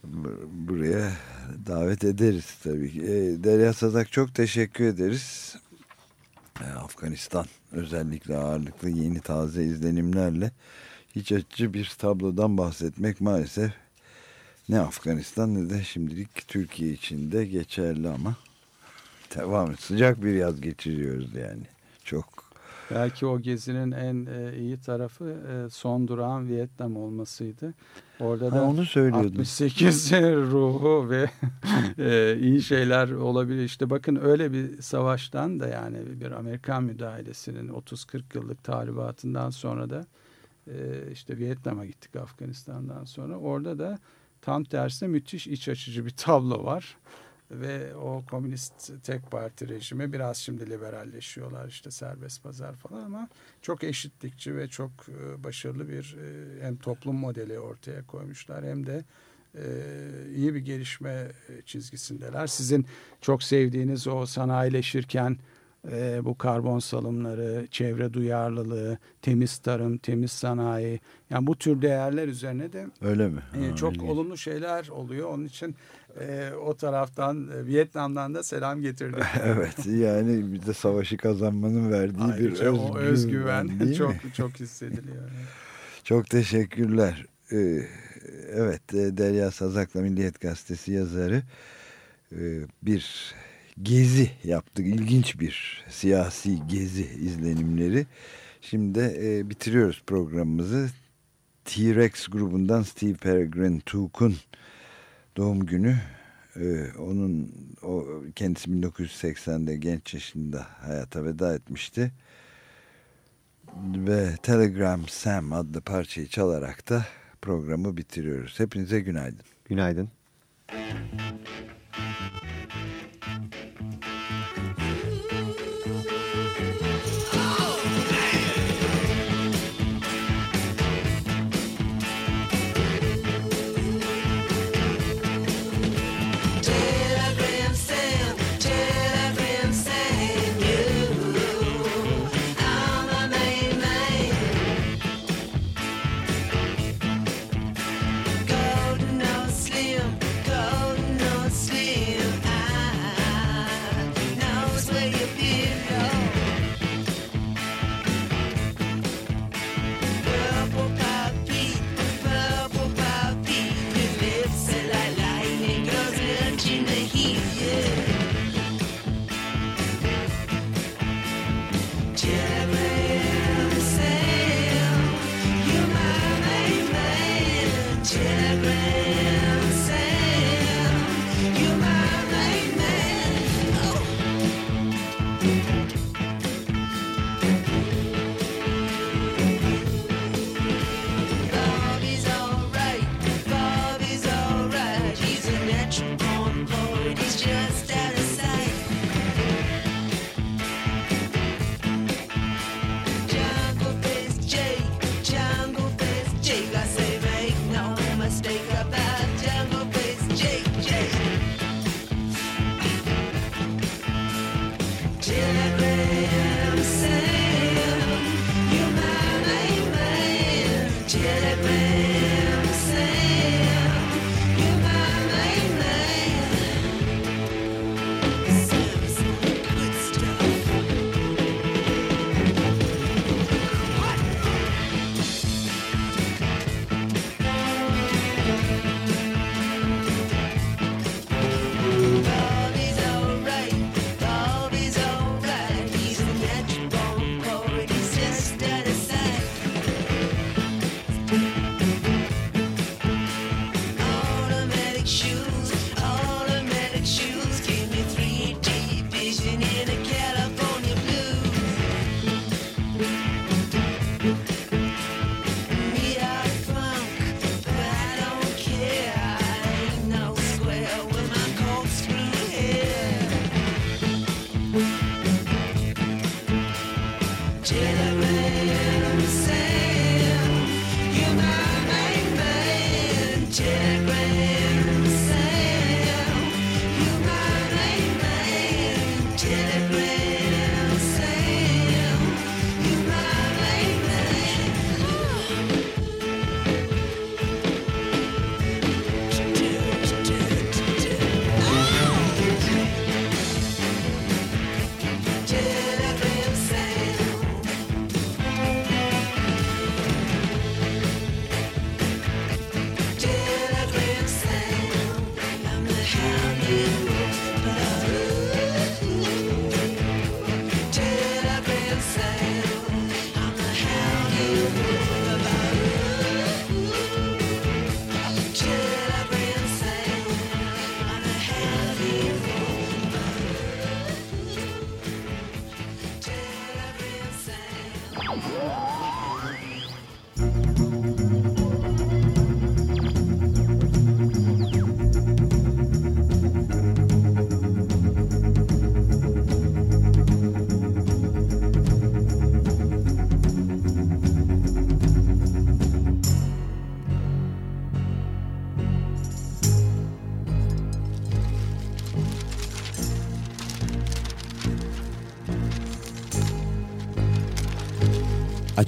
bu- buraya davet ederiz tabii ki. E, Derya Sazak çok teşekkür ederiz. Afganistan özellikle ağırlıklı yeni taze izlenimlerle hiç açıcı bir tablodan bahsetmek maalesef ne Afganistan ne de şimdilik Türkiye için de geçerli ama devam. Sıcak bir yaz geçiriyoruz yani. Belki o gezinin en e, iyi tarafı e, son durağın Vietnam olmasıydı. Orada Ha, da onu söylüyordun. 68 ruhu ve e, iyi şeyler olabilir. İşte bakın öyle bir savaştan da yani bir Amerikan müdahalesinin 30-40 yıllık tahribatından sonra da e, işte Vietnam'a gittik Afganistan'dan sonra. Orada da tam tersine müthiş iç açıcı bir tablo var. Ve o komünist tek parti rejimi biraz şimdi liberalleşiyorlar işte serbest pazar falan ama çok eşitlikçi ve çok e, başarılı bir e, hem toplum modeli ortaya koymuşlar hem de e, iyi bir gelişme çizgisindeler. Sizin çok sevdiğiniz o sanayileşirken e, bu karbon salımları, çevre duyarlılığı, temiz tarım, temiz sanayi yani bu tür değerler üzerine de öyle mi? e, Ha, çok ilginç. olumlu şeyler oluyor. Onun için e, o taraftan e, Vietnam'dan da selam getirdim. evet yani bir de savaşı kazanmanın verdiği bir Ayrıca o özgüven değil çok mi? çok hissediliyor. Çok teşekkürler. Ee, evet e, Derya Sazak'la Milliyet Gazetesi yazarı e, bir gezi yaptık. İlginç bir siyasi gezi izlenimleri. Şimdi bitiriyoruz programımızı. T-Rex grubundan Steve Peregrine Took'un doğum günü. Ee, onun o kendisi 1980'de genç yaşında hayata veda etmişti. Ve Telegram Sam adlı parçayı çalarak da programı bitiriyoruz. Hepinize günaydın. Günaydın. Telegram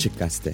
Açık Gazete